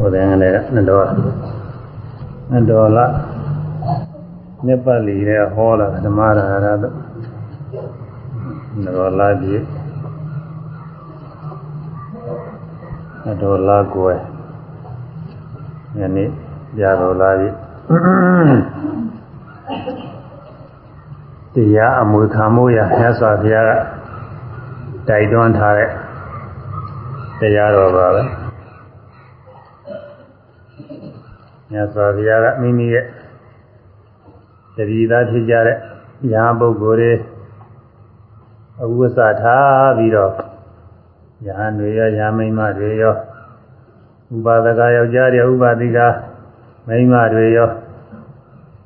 ဟိုတဲ့ငလည်းနှစ်တော်နှစ်တော်လာနှစ်ပတ်လီတဲ့ဟောလာဓမ္မရာရတော့နှစ်တော်လာပြီနှစ်တော်လာကွယ်ယနေ့ပြတော်လာပြီတရားအမွေခံမှုရမြတ်စွာဘုရားကတိုက်တွန်းထားတဲ့တရားတော်ပါပဲ မြတ်စွာဘုရားကမိမိရဲ့တတိသားဖြစ်ကြတဲ့ညာပုဂ္ဂိုလ်တွေအဝိသထားပြီးတော့ညာတွေရောညာမိန်းမတွေရောဥပါဒကယောက်ျားတွေဥပါတိကမိန်းမတွေရော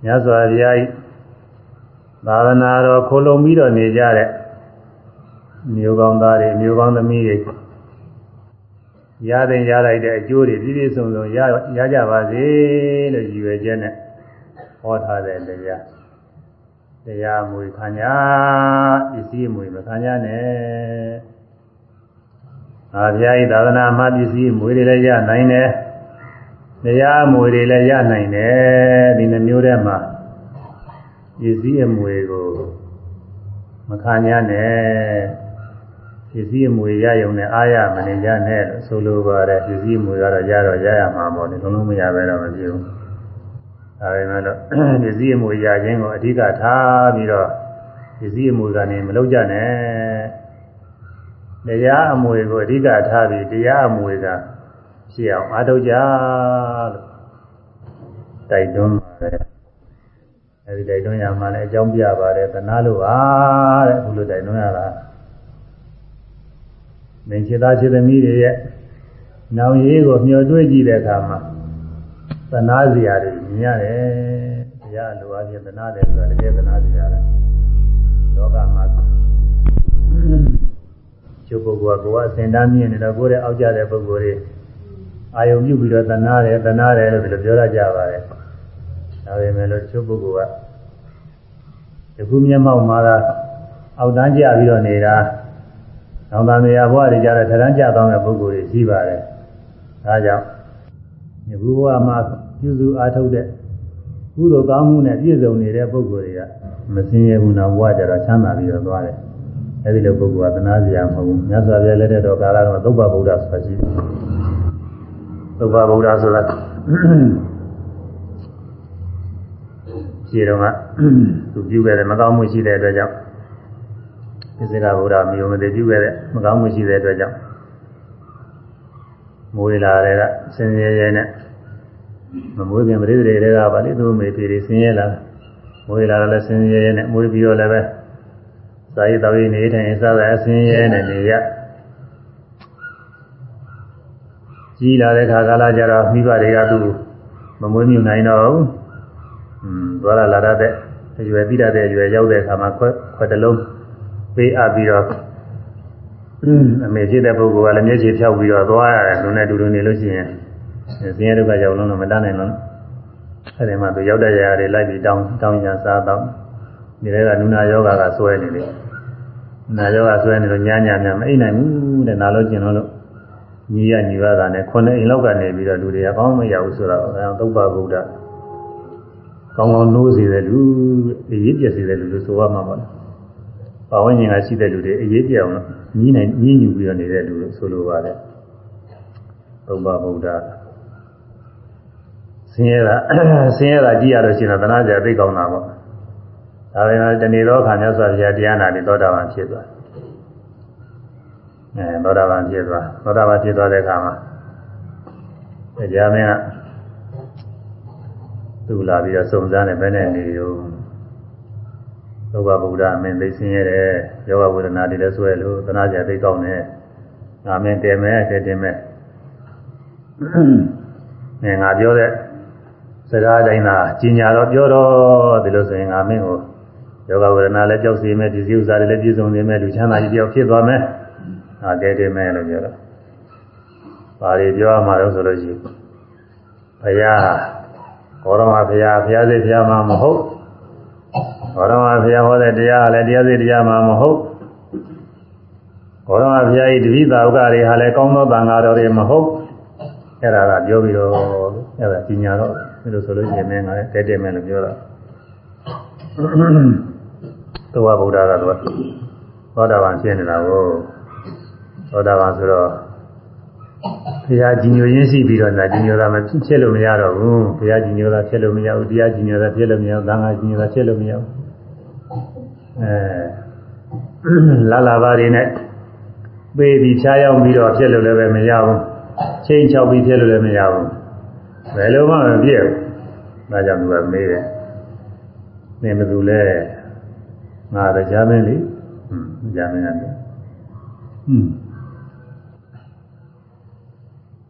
မြတ်စွာဘုရားဤသာသနာတော်ခိုလုံပြီးတော့နေကြတဲ့မျိုးကောင်းသားတွေမျိုးကောင်းသမီးတွေ ရတဲ့ရလိုက်တဲ့အကျိုးတွေပြည့်ပြည့်စုံစုံရရကြပါစေလို့ရည်ရွယ်ချက်နဲ့ဟောထားတဲ့တရားတရားမွေခံညာပစ္စည်းမွေမခံညာနဲ့အာဘုရားဤသာသနာမှာပစ္စည်းမွေတွေလည်းရနိုင်တယ်တရားမွေတွေလည်းရနိုင်တယ်ဒီနှမျိုးထဲမှာပစ္စည်းအမွေကိုမခံညာနဲ့ ပစ္စည်းအမွေရယုံနဲ့အားရမနေကြနဲ့လို့ဆိုလိုပါတယ်ပစ္စည်းအမွေကတော့ရတော့ရရမှာပေါ့လေလုံးလုံးမရပဲတော့မပြေဘူးဒါပေမဲ့လို့ပစ္စည်းအမွေရခြင်းကိုအဓိကထားပြီးတော့ပစ္စည်းအမွေကနေမလုပ်ကြနဲ့တရားအမွေကိုအဓိကထားပြီးတရားအမွေကဖြစ်အောင်အားထုတ်ကြလို့တိုက်တွန်းပါတယ်အဲဒီတိုက်တွန်းရမှလည်းအကြောင်းပြပါတယ်သနာလို့ပါတဲ့ဘုလိုတိုက်တွန်းရတာ မင်းခြေသားခြေသမီးတွေရဲ့နောင်ရေးကိုမျှော်တွေးကြည့်တဲ့အခါမှာသနာစရာတွေမြင်ရတယ်။တရားလိုအပ်ခြင်းသနာတယ်ဆိုတာတကယ်သနာစရာလေ။လောကမှာကျုပ်ပုဂ္ဂိုလ်ကကိုယ်အစင်တမ်းမြင်နေတော့ကိုယ်ရဲ့အောက်ကြတဲ့ပုဂ္ဂိုလ်တွေအာယုံပြုပြီးတော့သနာတယ်သနာတယ်လို့ဒီလိုပြောရကြပါတယ်။ဒါပေမဲ့လို့ကျုပ်ပုဂ္ဂိုလ်ကဒီခုမျက်မှောက်မှာကအောက်တန်းကြပြီးတော့နေတာ နောင်တနေရာဘဝတွေကြတဲ့ထရမ်းကြသောတဲ့ပုဂ္ဂိုလ်တွေရှိပါတယ်။ဒါကြောင့်ဒီဘဝမှာပြုစုအားထုတ်တဲ့ကုသိုလ်ကောင်းမှုနဲ့ပြည့်စုံနေတဲ့ပုဂ္ဂိုလ်တွေကမစင်ရဘူးနောက်ဘဝကျတော့ချမ်းသာပြီးတော့သွားတယ်။အဲဒီလိုပုဂ္ဂိုလ်ကသနာစရာမဟုတ်ဘူး။မြတ်စွာဘုရားလက်ထက်တော်ကာလကသုဘဗုဒ္ဓဆိုတာရှိတယ်။သုဘဗုဒ္ဓဆိုတာခြေတော်ကသူပြုခဲ့တဲ့မကောင်းမှုရှိတဲ့အတွက်ကြောင့်သ စ္စာဗုဒ္ဓမျိုးမသိပြုခဲ့တဲ့မကောင်းမှုရှိတဲ့အတွက်ကြောင့်မွေးလာတဲ့ကဆင်းရဲရဲနဲ့မမွေးခင်ပရိသေတွေကပါလေသူ့မေပြေတွေဆင်းရဲလာမွေးလာလည်းဆင်းရဲရဲနဲ့မွေးပြီးတော့လည်းပဲစာရေးတော်ရေးနေထိုင်စားတဲ့အဆင်းရဲနဲ့နေရကြီးလာတဲ့ခါကာလကျတော့မိဘတွေကသူ့မမွေးမြူနိုင်တော့ဘူးอืมသွားလာလာတဲ့အရွယ်ပြီးတဲ့အရွယ်ရောက်တဲ့အခါမှာခွက်ခွက်တစ်လုံး ပေးအပ်ပြီးတော့အမေဖြစ်တဲ့ပုဂ္ဂိုလ်ကလည်းမျက်ခြေဖြောက်ပြီးတော့သွားရတယ်လူနဲ့တူတူနေလို့ရှိရင်ဆင်းရဲဒုက္ခရောက်လုံးတော့မတတ်နိုင်လို့အဲဒီမှာသူရောက်တဲ့ຢာတွေလိုက်ပြီးတောင်းတောင်းညာစားတော့ဒီထဲကနုနာယောဂကဆွဲနေတယ်နာယောဂဆွဲနေလို့ညာညာညာမအိပ်နိုင်ဘူးတဲ့နာလို့ကျင်လို့ညီရညီပါတာနဲ့ခုနှစ်အိမ်လောက်ကနေပြီးတော့လူတွေကကောင်းမရဘူးဆိုတော့အဲသုဘဗုဒ္ဓကောင်းကောင်းနိုးစေတဲ့လူအရေးပြည့်စေတဲ့လူလို့ဆိုရမှာပါလေ ပါဝင်ရင်ကရှိတဲ့လူတွေအရေးပြအောင်လို့ညီးနိုင်ညီးညူပြီးတော့နေတဲ့လူလို့ဆိုလိုပါတယ်သုဘဗုဒ္ဓဆင်းရဲတာဆင်းရဲတာကြည့်ရလို့ရှိရင်တော့သနာကြသိကောင်းတာပေါ့ဒါပေမဲ့တဏီသောခါမြတ်စွာဘုရားတရားနာပြီးသောတာပန်ဖြစ်သွားအဲသောတာပန်ဖြစ်သွားသောတာပန်ဖြစ်သွားတဲ့အခါမှာတရားမင်းကသူ့လာပြီးတော့စုံစမ်းတယ်ဘယ်နဲ့နေရော သုဘဗုဒ္ဓအမင်းသိဆင်းရဲတယ်ယောဂဝေဒနာတွေလည်းဆွဲလို့သနာကြသိကောင်းတယ်ငါမင်းတယ်မဲတယ်တင်မဲငါငါပြောတဲ့စကားတိုင်းသာကြီးညာတော့ပြောတော့ဒီလိုဆိုရင်ငါမင်းကိုယောဂဝေဒနာလည်းကြောက်စေမယ်ဒီစည်းဥစ္စာတွေလည်းပြည့်စုံစေမယ်လူချမ်းသာကြီးတယောက်ဖြစ်သွားမယ်ငါကဲတယ်မဲလို့ပြောတော့ဘာတွေပြောရမှာလဲဆိုလို့ရှိရင်ဘုရားဘောရမဘုရားဘုရားစိတ်ဘုရားမှာမဟုတ် ဘောရမဘုရားဟောတဲ့တရားလည်းတရားစိတ်တရားမှာမဟုတ်ဘောရမဘုရားဤတပိသာဥက္ကတွေဟာလည်းကောင်းသောတန်ဃာတော်တွေမဟုတ်အဲ့ဒါကပြောပြီးတော့အဲ့ဒါကြီးညာတော့ဒီလိုဆိုလို့ရှိရင်မင်းကလည်းတဲတဲမဲ့လို့ပြောတော့သောဗုဒ္ဓကတော့သောတာပန်ဖြစ်နေတာကိုသောတာပန်ဆိုတော့ဘုရားကြီးညိုရင်းရှိပြီးတော့ညာကြီးညိုတာမဖြစ်လို့မရတော့ဘူးဘုရားကြီးညိုတာဖြစ်လို့မရဘူးတရားကြီးညိုတာဖြစ်လို့မရဘူးသံဃာကြီးညိုတာဖြစ်လို့မရဘူး အဲလာလာပါတွေနဲ့ပေးပြီးဖြားရောက်ပြီးတော့ဖြစ်လို့လည်းပဲမရဘူးချိန်ချောက်ပြီးဖြစ်လို့လည်းမရဘူးဘယ်လိုမှမပြည့်ဘူးဒါကြောင့်သူကမေးတယ်နေမသူလဲငါတရားမင်းလေဟွန်းတရားမင်းကဟွန်း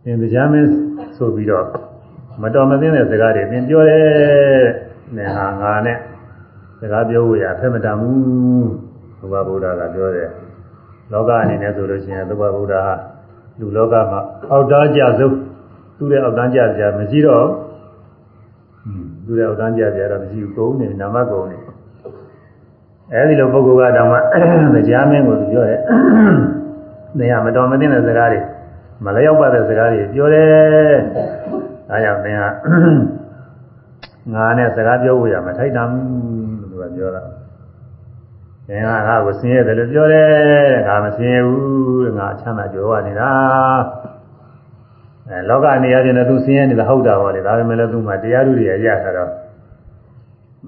သင်တရားမင်းဆိုပြီးတော့မတော်မသင့်တဲ့စကားတွေသင်ပြောတယ်နဲ့ဟာငါနဲ့စ ကားပြောဖို့ရအဖက်မတန်ဘူးဘုရားဗုဒ္ဓကပြောတယ်လောကအနေနဲ့ဆိုလို့ရှိရင်သုဘဗုဒ္ဓဟာလူလောကမှာအောက်သားကြဆုံးသူ့ရဲ့အောက်သားကြကြမရှိတော့သူ့ရဲ့အောက်သားကြကြတော့မရှိဘူးကုန်းနေနာမကုန်းနေအဲဒီလိုပုဂ္ဂိုလ်ကတောင်မှတရားမင်းကိုပြောတယ်နေရာမတော်မသင့်တဲ့စကားတွေမလျောက်ပါတဲ့စကားတွေပြောတယ်အဲကြောင့်သင်ဟာငါနဲ့စကားပြောဖို့ရမထိုက်တမ်းလို့သူက ပြောတာသင်ကငါကိုဆင်းရဲတယ်လို့ပြောတယ်ငါမဆင်းရဲဘူးတဲ့ငါချမ်းသာကြွယ်ဝနေတာအဲလောကနေရာချင်းလည်းသူဆင်းရဲနေတာဟုတ်တာပါလေဒါပေမဲ့လည်းသူမှတရားဓုတွေရရတာတော့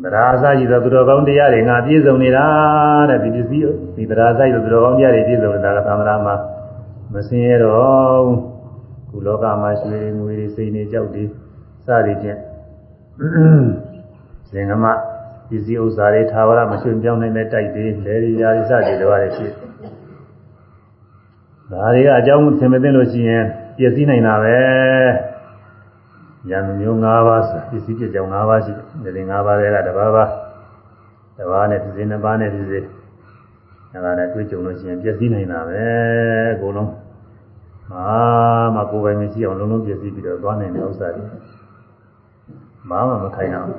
တရားအစရှိသောသူတော်ကောင်းတရားတွေငါပြည့်စုံနေတာတဲ့ဒီပစ္စည်းဒီတရားအစရှိသောသူတော်ကောင်းတရားတွေပြည့်စုံနေတာကသံဃာမှာမဆင်းရဲတော့ခုလောကမှာရွှေငွေတွေစိတ်နေကြောက်တွေစသည်ဖြင့်ဇင်ကမ ပစ္စည်းဥစ္စာတွေသာဝရမရွှေ့ပြောင်းနိုင်တဲ့တိုက်တွေလေရီယာစသည်တွေပါတယ်ဖြစ်ဒါတွေကအကြောင်းသင်မသိလို့ရှိရင်ပြည့်စည်နိုင်တာပဲဉာဏ်မျိုး၅ပါးဆိုပစ္စည်းပြည့်ကြောင်၅ပါးရှိတယ်ဒီ၅ပါးတွေကတစ်ပါးပါတစ်ပါးနဲ့ဖြစ်စေနှစ်ပါးနဲ့ဖြစ်စေအဲဒါနဲ့တွေ့ကြုံလို့ရှိရင်ပြည့်စည်နိုင်တာပဲအကုန်လုံးမာမကိုယ်ပိုင်မရှိအောင်လုံးလုံးပြည့်စည်ပြီးတော့သွားနိုင်တဲ့ဥစ္စာတွေဘာမှမခိုင်းအောင်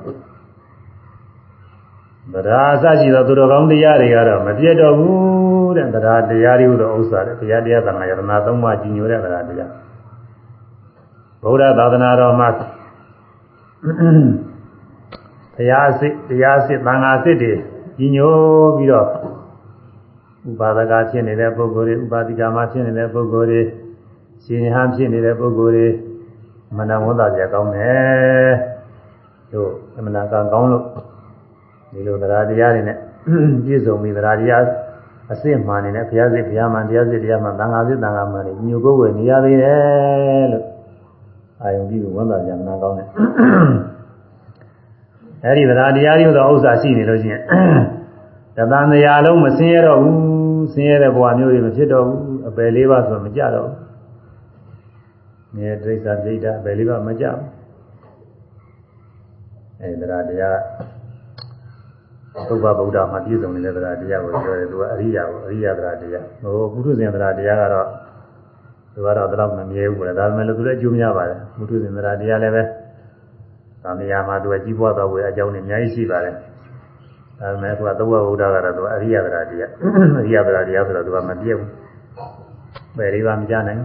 တရားအစရှိသောသူတော်ကောင်းတရားတွေကတော့မပြတ်တော့ဘူးတဲ့တရားတရားတွေဟူသောဥစ္စာတွေတရားတရားသံဃာယရဏသုံးပါးကြီးညိုတဲ့တရားတရားဗုဒ္ဓသာသနာတော်မှာတရားစစ်တရားစစ်သံဃာစစ်တွေကြီးညိုပြီးတော့ဥပါဒကဖြစ်နေတဲ့ပုဂ္ဂိုလ်တွေဥပါဒိကမှာဖြစ်နေတဲ့ပုဂ္ဂိုလ်တွေရှင်ဟန်ဖြစ်နေတဲ့ပုဂ္ဂိုလ်တွေမနဝန္တာကြကောင်းတယ်တို့အမနာကကောင်းလို့ ဒီလိုတရားတရားတွေနဲ့ပြည့်စုံပြီးတရားတရားအစစ်မှန်နေတဲ့ဘုရားစစ်ဘုရားမှန်တရားစစ်တရားမှန်သံဃာစစ်သံဃာမှန်တွေညိုကိုယ်ဝယ်နေရသေးတယ်လို့အာယုံပြီးဝန်တာကြမနာကောင်းတယ်အဲဒီတရားတရားတွေတော့ဥစ္စာရှိနေလို့ရှိရင်တသံတရားလုံးမဆင်းရတော့ဘူးဆင်းရဲတဲ့ဘဝမျိုးတွေမဖြစ်တော့ဘူးအပယ်လေးပါဆိုမကြတော့ဘူးမြဲဒိဋ္ဌာဒိဋ္ဌာအပယ်လေးပါမကြဘူးအဲဒီတရားတရား သုဘဗုဒ္ဓမှာပြည့်စုံနေတဲ့တရားတရားကိုပြောတယ်သူကအရိယာကိုအရိယာတရားတရားဟိုပုထုဇဉ်တရားတရားကတော့သူကတော့တော့မမြဲဘူးလေဒါပေမဲ့လည်းသူလည်းအကျိုးများပါတယ်ပုထုဇဉ်တရားတရားလည်းပဲသံဃာမှာသူကကြီးပွားတော်ဝေအကြောင်းတွေအများကြီးရှိပါတယ်ဒါပေမဲ့သူကသုဘဗုဒ္ဓကတော့သူအရိယာတရားတရားအရိယာတရားတရားဆိုတော့သူကမပြည့်ဘူးဘယ်လေးပါမကြနိုင်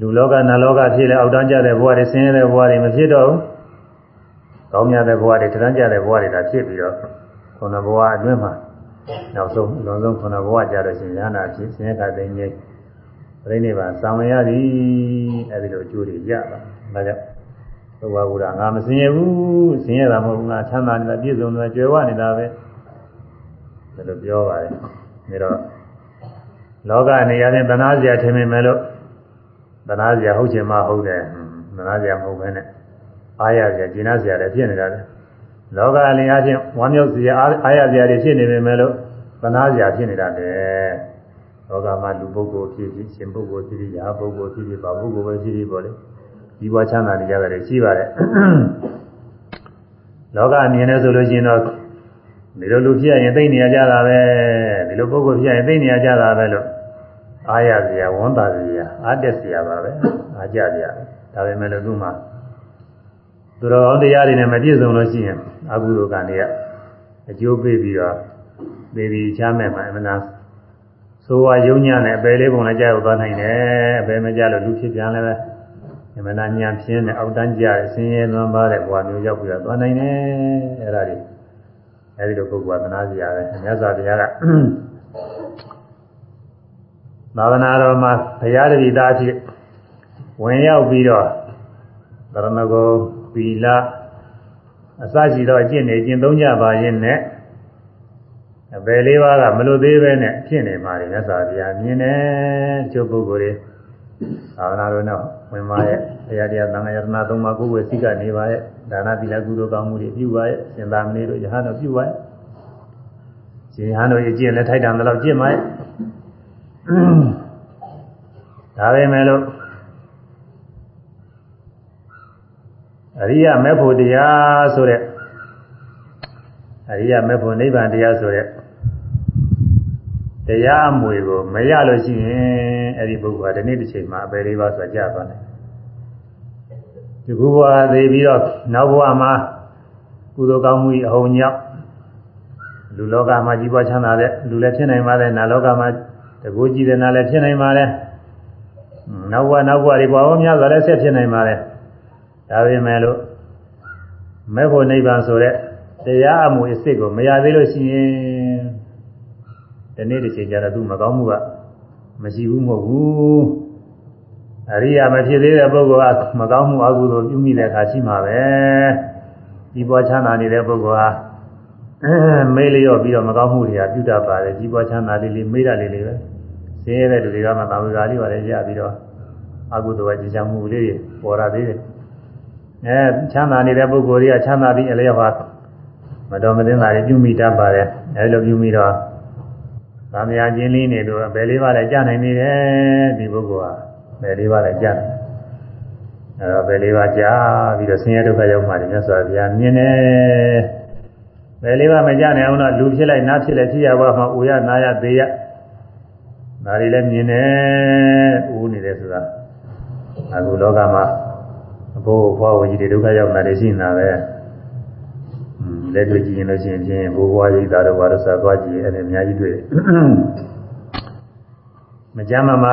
လူလောကနတ်လောကဖြစ်လဲအောက်တန်းကြတဲ့ဘဝတွေဆင်းရဲတဲ့ဘဝတွေမဖြစ်တော့ဘူး ကောင်းမြတ်တဲ့ဘဝတွေထမ်းကြတဲ့ဘဝတွေဒါဖြစ်ပြီးတော့ခုနဘဝအတွင်းမှာနောက်ဆုံးလွန်ဆုံးခုနဘဝကြတော့ရှင်ရဟနာဖြစ်ဆင်းရဲကတိန်ကြီးပြိဋိဘံသံဝင်ရသည်အဲဒီလိုအကျိုးတွေရတာဒါကြောင့်ဘုရားဘုရားငါမဆင်းရဲဘူးဆင်းရဲတာမဟုတ်ဘူးငါချမ်းသာနေတာပြည့်စုံနေတာကြွယ်ဝနေတာပဲဒါလိုပြောပါတယ်ဒါတော့လောကနေရာနဲ့တဏှာစရာထင်မိမယ်လို့တဏှာစရာဟုတ်ချင်မှဟုတ်တယ်တဏှာစရာမဟုတ်ဘဲနဲ့ အားရစရာကျင်နာစရာလည်းဖြစ်နေတာလေလောကအလင်းအချင်းဝမ်းမြောက်စရာအားရစရာတွေဖြစ်နေပေမဲ့လို့သနာစရာဖြစ်နေတာလေလောကမှာလူပုဂ္ဂိုလ်ဖြစ်ဖြစ်ရှင်ပုဂ္ဂိုလ်ဖြစ်ဖြစ်ရာပုဂ္ဂိုလ်ဖြစ်ဖြစ်ဘာပုဂ္ဂိုလ်ပဲဖြစ်ဖြစ်ပေါ့လေဒီဘဝချမ်းသာနေကြတယ်ရှိပါတယ်လောကအမြင်နဲ့ဆိုလို့ရှိရင်တော့ဒီလိုလူဖြစ်ရင်သိနေရကြတာပဲဒီလိုပုဂ္ဂိုလ်ဖြစ်ရင်သိနေရကြတာပဲလို့အားရစရာဝန်တာစရာအားတက်စရာပါပဲအားကြစရာဒါပေမဲ့လည်းသူ့မှာ သူတော်ကောင်းတရားတွေနဲ့မပြည့်စုံလို့ရှိရင်အကုသိုလ်ကံတွေကအကျိုးပေးပြီးတော့သေပြီးချမ်းမဲ့မှာအမှန်တရားဆိုဝါယုံညံ့တဲ့အပေလေးပုံလည်းကြောက်သွားနိုင်တယ်အပေမကြလို့လူဖြစ်ပြန်လည်းပဲအမှန်တရားညံပြင်းတဲ့အောက်တန်းကြတဲ့ဆင်းရဲသွမ်းပါတဲ့ဘဝမျိုးရောက်ပြီးတော့သွားနိုင်တယ်အဲ့ဒါတွေအဲဒီလိုပုဂ္ဂိုလ်ကသနာစရာပဲမြတ်စွာဘုရားကသာသနာတော်မှာဘုရားတပည့်သားဖြစ်ဝင်ရောက်ပြီးတော့သရဏဂုံ သီလအစရှိသောအကျင့်တွေကျင့်သုံးကြပါရင်နဲ့အပယ်လေးပါးကမလို့သေးပဲနဲ့ဖြစ်နေပါလေမြတ်စွာဘုရားမြင်တယ်ချုပ်ပုဂ္ဂိုလ်တွေသာသနာတော်နဲ့ဝင်ပါရဲ့ဘုရားတရားသံဃာယတနာသုံးပါးကိုယ်ဝယ်စိတ်ကနေပါရဲ့ဒါနသီလကုသိုလ်ကောင်းမှုတွေပြုပါရဲ့ရှင်သာမဏေတို့ယဟန်တို့ပြုပါရဲ့ရှင်ဟန်တို့ရဲ့ကျင့်လက်ထိုက်တံတော့ကျင့်ပါရဲ့ဒါပဲမဲ့လို့ အရိယမေဖို့တရားဆိုတဲ့အရိယမေဖို့နိဗ္ဗာန်တရားဆိုတဲ့တရားအမွေကိုမရလို့ရှိရင်အဲ့ဒီပုဂ္ဂိုလ်ကဒီနေ့တစ်ချိန်မှာအပေလေးပါးဆိုကြသွားတယ်ဒီခုဘဝသေးပြီးတော့နောက်ဘဝမှာကုသိုလ်ကောင်းမှုအဟုန်ကြောင့်လူလောကမှာကြီးပွားချမ်းသာတဲ့လူလည်းဖြစ်နိုင်ပါတယ်နာလောကမှာတကူကြည့်တဲ့နာလည်းဖြစ်နိုင်ပါတယ်နောက်ဘဝနောက်ဘဝတွေဘဝများစွာလည်းဆက်ဖြစ်နိုင်ပါတယ် ဒါပေမဲ့လို့မဲ့ဖို့နိဗ္ဗာန်ဆိုတဲ့တရားအမှုအစ်စ်ကိုမရသေးလို့ရှိရင်ဒီနေ့တစ်ချိန်ကျတော့သူမကောင်းမှုကမရှိဘူးမဟုတ်ဘူးအရိယာမဖြစ်သေးတဲ့ပုဂ္ဂိုလ်ကမကောင်းမှုအကုသိုလ်ပြုမိတဲ့အခါရှိမှာပဲဒီပေါ်ချမ်းသာနေတဲ့ပုဂ္ဂိုလ်ဟာမေးလျော့ပြီးတော့မကောင်းမှုတွေကပြုတတ်ပါတယ်ဒီပေါ်ချမ်းသာလေးလေးမေးတာလေးလေးပဲဆင်းရဲတဲ့လူတွေကမှသာဝေကာလေးပါလေရပြီးတော့အကုသိုလ်ကကြည်ချမှုလေးတွေပေါ်လာသေးတယ် အဲချမ်းသာနေတဲ့ပုဂ္ဂိုလ်တွေကချမ်းသာပြီးအလျော့ဟာမတော်မသင်္သာတွေပြုမိတတ်ပါတယ်အဲလိုပြုမိတော့သံဃာချင်းလေးနေလို့ဘယ်လေးပါလဲကြားနိုင်နေတယ်ဒီပုဂ္ဂိုလ်ဟာဘယ်လေးပါလဲကြားနိုင်အဲတော့ဘယ်လေးပါကြားပြီးတော့ဆင်းရဲဒုက္ခရောက်မှလည်းမြတ်စွာဘုရားမြင်တယ်ဘယ်လေးပါမကြားနိုင်အောင်တော့လူဖြစ်လိုက်နတ်ဖြစ်လိုက်ဖြစ်ရပါမှအိုရနာရသေးရဒါတွေလည်းမြင်တယ်ဦးနေတယ်ဆိုတာအခုလောကမှာ အဘိုးဘွားဝကြီးတွေဒုက္ခရောက်တာတွေရှိနေတာပဲလက်တွေ့ကြည့်ရင်လို့ရှိရင်ဖြင့်ဘိုးဘွားကြီးသားတော်ဘာလို့ဆိုသွားကြည့်အဲ့ဒါအများကြီးတွေ့မကြမ်းမမ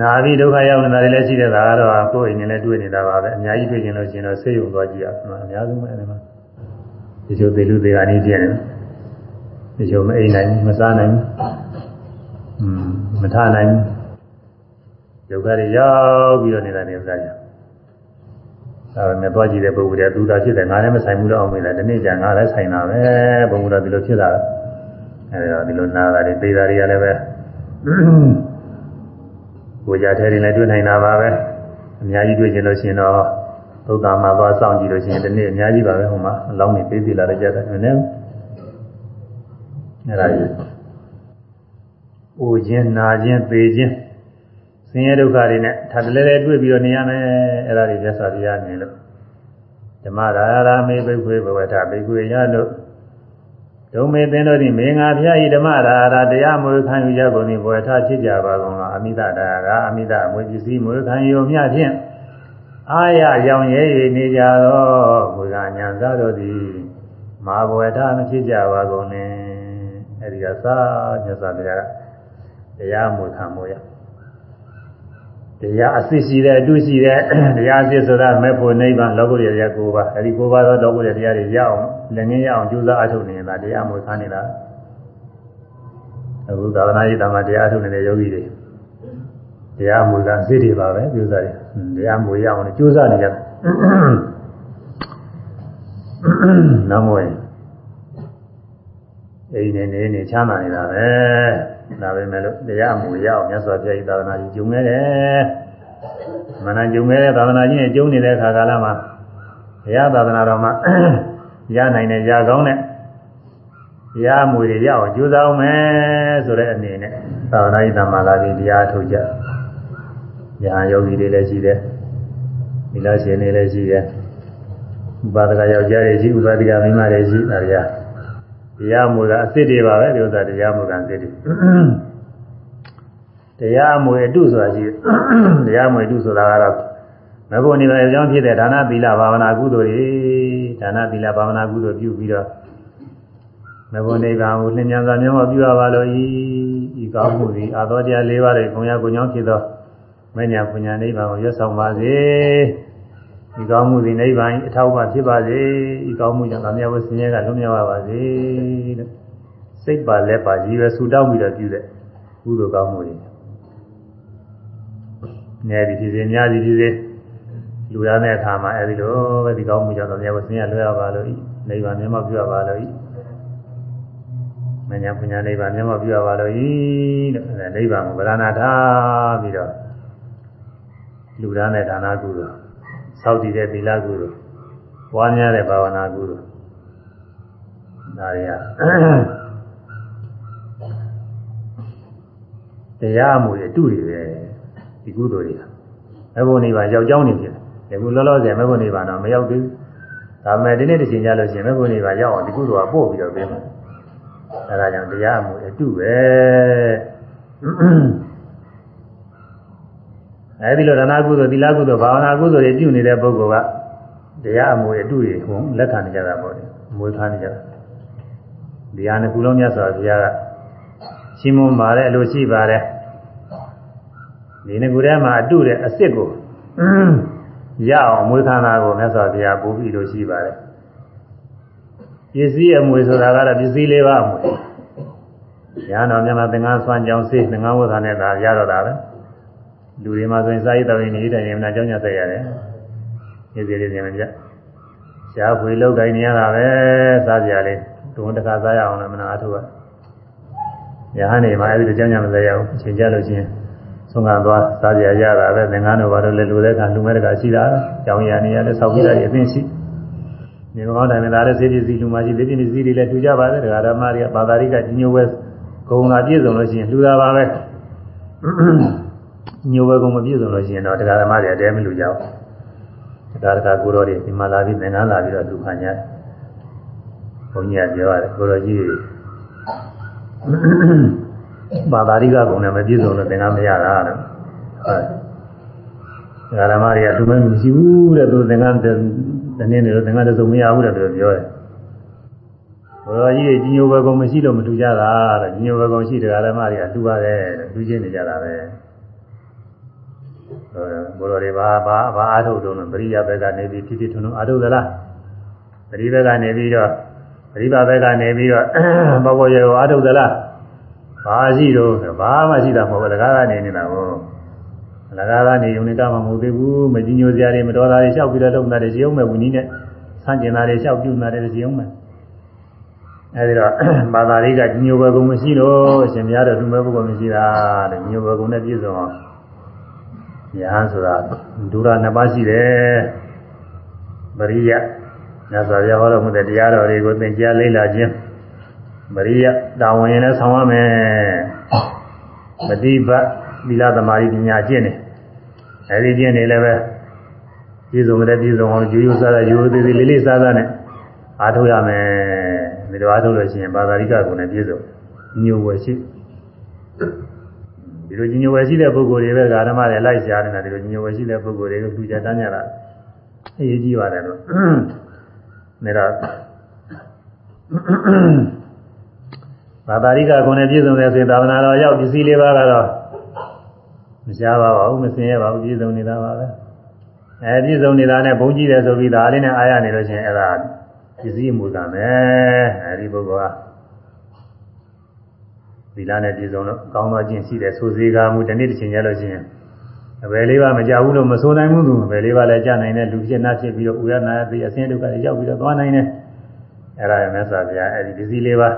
နာပြီးဒုက္ခရောက်နေတာတွေလည်းရှိတဲ့ဒါကတော့ကိုယ်အိမ်နဲ့လည်းတွေ့နေတာပါပဲအများကြီးတွေ့ရင်လို့ရှိရင်တော့ဆေးရုံသွားကြည့်ရအောင်အများဆုံးပဲအဲ့ဒီမှာဒီလိုသေလူသေးကနေပြည့်နေဒီလိုမအိမ်နိုင်မစားနိုင်ဘူးမထနိုင်ဘူးဒုက္ခတွေရောက်ပြီးတော့နေတာနေဥစ္စာကြီး ဒါပေမဲ့သွားကြည့်တဲ့ပုဂ္ဂိုလ်တွေကသူသာဖြစ်တယ်ငါလည်းမဆိုင်ဘူးတော့အောင်မေးတယ်ဒီနေ့ကျငါလည်းဆိုင်တာပဲဘုံကတော့ဒီလိုဖြစ်တာအဲဒီတော့ဒီလိုနာတာတွေသေးတာတွေကလည်းပဲကိုကြထဲရင်လည်းတွေ့နိုင်တာပါပဲအများကြီးတွေ့ကျင်လို့ရှိရင်တော့သုဒ္ဓမှာသွားစောင့်ကြည့်လို့ရှိရင်ဒီနေ့အများကြီးပါပဲဟိုမှာအလောင်းနေသေးသေးလာတဲ့ကြတဲ့နည်းအဲဒါကြီးအိုခြင်းနာခြင်းသေခြင်း ဆင်းရဲဒုက္ခတွေနဲ့ထပ်တလဲလဲတွေ့ပြီးတော့နေရမယ်အဲ့ဒါတွေမြတ်စွာဘုရားမြင်လို့ဓမ္မရာရာမေဘိက္ခွေဘဝထဘိက္ခွေရလို့ဒုံမေသင်တို့သည်မေငါဘုရားဤဓမ္မရာရာတရားမွေခံယူကြကုန်သည်ဘဝထဖြစ်ကြပါကုန်လားအမိတတာရာအမိတအမွေပစ္စည်းမွေခံယူမြဖြင့်အာရရောင်ရဲ၍နေကြသောဘုရားညာသားတို့သည်မာဘဝထမဖြစ်ကြပါကုန်နဲ့အဲ့ဒီကသာမြတ်စွာဘုရားတရားမွေခံမို့ရ တရားအစစ်ရှိတဲ့အတုရှိတဲ့တရားအစစ်ဆိုတာမဲ့ဖို့နိဗ္ဗာန်လောကုတ္တရာတရား၉ပါးအဲဒီ၉ပါးသောလောကုတ္တရာတရားတွေရအောင်လည်းငင်းရအောင်ကြိုးစားအထုတ်နေတာတရားမွေးခါနေတာအခုသာသနာ့ရေးတမတရားအထုတ်နေတဲ့ယောဂီတွေတရားမွေးကအစစ်တွေပါပဲကြိုးစားတယ်တရားမွေးရအောင်ကြိုးစားနေကြတယ်နောက်မွေးအိမ်နေနေနေချမ်းသာနေတာပဲ ဒါပဲမဲ့လို့တရားမူရအောင်မြတ်စွာဘုရားဤသာသနာကြီးကျုံခဲ့တယ်မနကျုံခဲ့တဲ့သာသနာကြီးနဲ့ကျုံနေတဲ့အခါကာလမှာဘုရားသာသနာတော်မှာရနိုင်တဲ့ရကောင်းတဲ့တရားမူတွေရအောင်ကြိုးစားအောင်မယ်ဆိုတဲ့အနေနဲ့သာသနာ့ဓမ္မလာပြီးတရားထုတ်ကြ။ညာယောဂီတွေလည်းရှိတယ်။ဒီလားရှင်တွေလည်းရှိတယ်။ဥပါဒကယောက်ျားတွေရှိဥပါဒကမိန်းမတွေရှိဒါတွေက တရားမူတာအစ်စ်တွေပါပဲဒီဥစ္စာတရားမူတာအစ်စ်တွေတရားမူအတုဆိုတာရှိတရားမူအတုဆိုတာကတော့မဘုံနေပါအကြောင်းဖြစ်တဲ့ဒါနသီလဘာဝနာကုသိုလ်တွေဒါနသီလဘာဝနာကုသိုလ်ပြုပြီးတော့မဘုံနိဗ္ဗာန်ကိုလင်းမြန်စွာမျက်မှောက်ပြုရပါလို့ဤဤကောင်းမှုသည်အာသောတရား၄ပါးတွေဘုံရကိုကြောင့်ဖြစ်သောမညာပညာနိဗ္ဗာန်ကိုရွတ်ဆောင်ပါစေ ဒီကောင်းမှုသည်နိဗ္ဗာန်အထောက်အပံ့ဖြစ်ပါစေဒီကောင်းမှုကြောင့်အမြတ်ဝဆင်းရဲကလွတ်မြောက်ပါပါစေတဲ့စိတ်ပါလက်ပါရည်ရွယ်ဆူတောင်းပြီးတော့ပြုတဲ့ကုသိုလ်ကောင်းမှုတွေငယ်ဒီဖြစ်စေများဒီဖြစ်စေလူရတဲ့အခါမှာအဲဒီလိုပဲဒီကောင်းမှုကြောင့်အမြတ်ဝဆင်းရဲလွတ်ရပါလို့နိဗ္ဗာန်မျက်မှောက်ပြုရပါလို့မညာပညာနိဗ္ဗာန်မျက်မှောက်ပြုရပါလို့ဤတဲ့နိဗ္ဗာန်ကိုဗရဏထားပြီးတော့လူရတဲ့ဒါနကုသိုလ် ဆောက်တည်တဲ့သီလကုသိုလ်ပွားများတဲ့ဘာဝနာကုသိုလ်ဒါတွေကတရားမှုတွေအတူတွေပဲဒီကုသိုလ်တွေကမဘုံနေပါရောက်ကြောင်းနေဖြစ်တယ်ဒီကုလောလောဆယ်မဘုံနေပါတော့မရောက်သေးဘူးဒါပေမဲ့ဒီနေ့တစ်ချိန်ကြလို့ရှိရင်မဘုံနေပါရောက်အောင်ဒီကုသိုလ်ကပို့ပြီးတော့ပြင်မယ်အဲဒါကြောင့်တရားမှုအတူပဲ အဲဒီလိုဒါနကုသိုလ်သီလကုသိုလ်ဘာဝနာကုသိုလ်တွေပြုနေတဲ့ပုဂ္ဂိုလ်ကတရားအမှုအတူတွေဟိုလက်ခံနေကြတာပေါ့လေအမွေထားနေကြတာဒီဟာနှစ်ခုလုံးမြတ်စွာဘုရားကရှင်းမွန်ပါတယ်အလိုရှိပါတယ်ဒီနှစ်ခုထဲမှာအတူတဲ့အစ်စ်ကိုရအောင်မွေးခန္ဓာကိုမြတ်စွာဘုရားပို့ပြီးလို့ရှိပါတယ်ပစ္စည်းအမွေဆိုတာကတော့ပစ္စည်းလေးပါအမွေရဟန်းတော်မြတ်မှာသင်္ကန်းဆွမ်းကြောင်းစေးသင်္ကန်းဝတ်တာနဲ့ဒါရတော့တာပဲ လူတွေမှာဆိုရင်စာရေးတော်ရင်နေတဲ့ရင်မနာကြောင်းညဆက်ရတယ်။ဒီစီလေးပြင်မပြ။ရှားဖွေလောက်တိုင်းနေရတာပဲစားကြလေးတုံးတခါစားရအောင်လည်းမနာအထုက။ရဟန်းနေမှာအဲဒီကြောင်းညမဆက်ရအောင်အချိန်ကြလို့ချင်းဆုံးခံသွားစားကြရတာပဲသင်္ကန်းတို့ဘာလို့လဲလူတဲ့ကလူမဲ့တကရှိတာ။ကြောင်းရနေရလဲဆောက်ပြီးတာအသိရှိ။ဒီကောင်းတိုင်းမှာဒါလည်းစေပစ္စည်းလူမရှိစေပစ္စည်းတွေလည်းထူကြပါတယ်ဒကာဓမ္မတွေကဘာသာရိကကြီးညိုဝဲဂုံလာပြည့်စုံလို့ရှိရင်လှူတာပါပဲ။ ညိုဘကုံမပြည့်စုံလို့ရှိရင်တော့တရားဓမ္မတွေအတဲမလူကြဘူးတရားတကာကိုတော်တွေဒီမှာလာပြီးသင်္ကန်းလာပြီးတော့လူခံကြဘုန်းကြီးကပြောရတယ်ကိုတော်ကြီးဘာသာရိကကုံနဲ့မပြည့်စုံလို့သင်္ကန်းမရတာတဲ့ဟုတ်တရားဓမ္မတွေကလူမမရှိဘူးတဲ့သူသင်္ကန်းတနေ့နေလို့သင်္ကန်းတစုံမရဘူးတဲ့သူပြောတယ်ဘုရားကြီးကြီးညိုဘကုံမရှိလို့မတူကြတာတဲ့ကြီးညိုဘကုံရှိတရားဓမ္မတွေကတူပါတယ်တဲ့တူချင်းနေကြတာပဲ ဘုရောတွေဘာဘာဘာအာထုတ်တော့ပရိယဘက်ကနေပြီးဖြစ်ဖြစ်ထွန်းထွန်းအာထုတ်သလားပရိဘက်ကနေပြီးတော့ပရိပါဘက်ကနေပြီးတော့ဘောဘောရေကိုအာထုတ်သလားဘာရှိတော့ဘာမှရှိတာမဟုတ်ဘူးလကားကနေနေတာကိုလကားကနေုံနဲ့ကမှမဟုတ်သေးဘူးမကြီးညိုစရာတွေမတော်တာတွေလျှောက်ပြီးတော့လုပ်နေတာတွေရှိအောင်မဲ့ဝီနည်းနဲ့ဆန့်ကျင်တာတွေလျှောက်ပြုနေတာတွေရှိအောင်မဲ့အဲဒီတော့ဘာသာရေးကကြီးညိုဘယ်ကုံမရှိလို့ရှင်များတော်သူမဲ့ဘုကုံမရှိတာတဲ့ကြီးညိုဘယ်ကုံနဲ့ပြည့်စုံအောင် ယဟန်ဆိုတာဒုရနှစ်ပါးရှိတယ်ပရိယမြတ်စွာဘုရားဟောတော်မူတဲ့တရားတော်တွေကိုသင်ကြားလေ့လာခြင်းပရိယတာဝန်ရင်လည်းဆောင်ရမယ်ပฏิပတ်သီလသမာဓိပညာကျင့်တယ်အဲဒီကျင့်နေလည်းပဲပြည့်စုံတဲ့ပြည့်စုံအောင်ယူယူဆဆယူသေးသေးလေးလေးစားစားနဲ့အားထုတ်ရမယ်ဒီလိုအားထုတ်လို့ရှိရင်ဘာသာရိကကုံနဲ့ပြည့်စုံညိုဝယ်ရှိ ဒီလိုညင်ဝယ်ရှိတဲ့ပုဂ္ဂိုလ်တွေပဲဓမ္မတွေလိုက်ရှားနေတာဒီလိုညင်ဝယ်ရှိတဲ့ပုဂ္ဂိုလ်တွေကိုသူကြတန်းကြတာအရေးကြီးပါတယ်လို့နေတော့ဘာသာရိကကုံနဲ့ပြည့်စုံတယ်ဆိုရင်သာသနာတော်ရောက်ပစ္စည်းလေးပါးကတော့မရှားပါဘူးမစင်ရပါဘူးပြည့်စုံနေတာပါပဲအဲပြည့်စုံနေတာနဲ့ဘုန်းကြီးတယ်ဆိုပြီးဒါလေးနဲ့အားရနေလို့ရှိရင်အဲ့ဒါပစ္စည်းမူတာမယ်အဲဒီပုဂ္ဂိုလ်က သီလနဲ့ပြည့်စုံလို့ကောင်းသောကျင့်ရှိတယ်ဆိုစေကားမူဒီနေ့တစ်ချိန်ရလို့ရှိရင်အဘယ်လေးပါမကြဘူးလို့မဆိုနိုင်ဘူးသူအဘယ်လေးပါလဲကြာနိုင်တဲ့လူဖြစ်နာဖြစ်ပြီးတော့ဥရနာသိအစင်းဒုက္ခတွေရောက်ပြီးတော့သွားနိုင်တယ်အဲ့ဒါရမြတ်စွာဘုရားအဲ့ဒီပစ္စည်းလေးပါ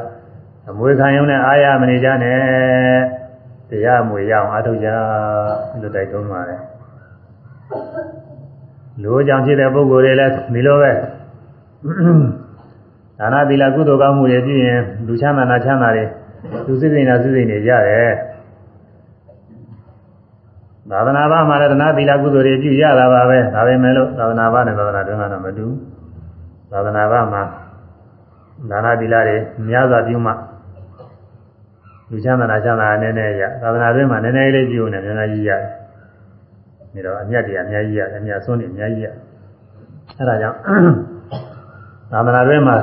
အမွေခံရုံနဲ့အားရမနေကြနဲ့တရားအမွေရအောင်အားထုတ်ကြလို့တိုက်တွန်းပါတယ်လူကြောင့်ဖြစ်တဲ့ပုဂ္ဂိုလ်တွေလည်းဒီလိုပဲဒါနသီလကုသိုလ်ကောင်းမှုတွေပြုရင်လူချမ်းသာနာချမ်းသာတွေ သူစိတ်စိတ်နာစိတ်စိတ်နေကြတယ်သာသနာ့ဘာမှာလည်းသနာသီလကုသိုလ်တွေပြုရတာပါပဲဒါပဲမဲ့လို့သာသနာ့ဘာနဲ့သာသနာ့တွင်ကတော့မတူသာသနာ့ဘာမှာဒါနသီလတွေများစွာပြုမှလူချမ်းသာနာချမ်းသာနည်းနည်းရသာသနာ့တွင်မှာနည်းနည်းလေးပြုနေနည်းနည်းကြီးရတယ်ဒါတော့အမြတ်တွေအများကြီးရတယ်အမြတ်ဆုံးတွေအများကြီးရအဲဒါကြောင့်သာသနာ့တွင်မှာ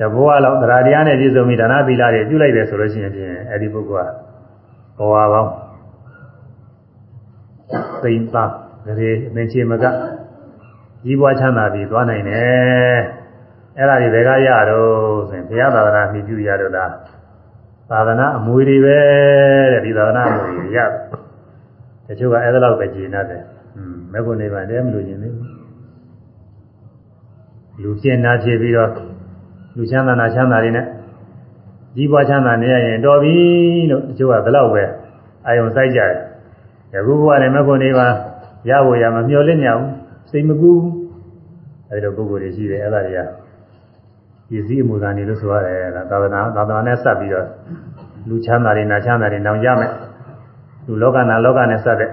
တဘောလောက်တရားတရားနဲ့ပြည့်စုံပြီးဒါနသီလတွေပြုလိုက်တယ်ဆိုလို့ရှိရင်ဖြင့်အဲဒီပုဂ္ဂိုလ်ကဘဝပေါင်းသိမ့်သားရေအမင်းချေမကကြီးပွားချမ်းသာပြီးသွားနိုင်တယ်အဲ့ဒါတွေဘယ်ကရတော့ဆိုရင်ဘုရားသာသနာမြည်ပြုရတော့လားသာသနာအမွေတွေပဲတဲ့ဒီသာသနာအမွေတွေရတယ်တချို့ကအဲ့ဒါလောက်ပဲကြည်နေတယ်อืมမဲ့ဖို့နေပါတည်းမလို့ရင်လေလူကျင်နာဖြစ်ပြီးတော့ လူချမ်းသာနာချမ်းသာတွေနဲ့ကြီးပွားချမ်းသာနေရရင်တော်ပြီလို့တချို့ကဒီလောက်ပဲအာယုံစိုက်ကြတယ်ယခုဘဝနဲ့မဲ့ဖို့နေပါရဖို့ရမမျှော်လင့်ကြဘူးစိတ်မကူဘူးအဲဒီလိုပုဂ္ဂိုလ်တွေရှိတယ်အဲ့ဒါတွေကပစ္စည်းအမူအရာတွေလို့ဆိုရတယ်ဒါသာသနာသာသနာနဲ့စပ်ပြီးတော့လူချမ်းသာတွေနာချမ်းသာတွေနောင်ရမယ်လူလောကနာလောကနဲ့စပ်တဲ့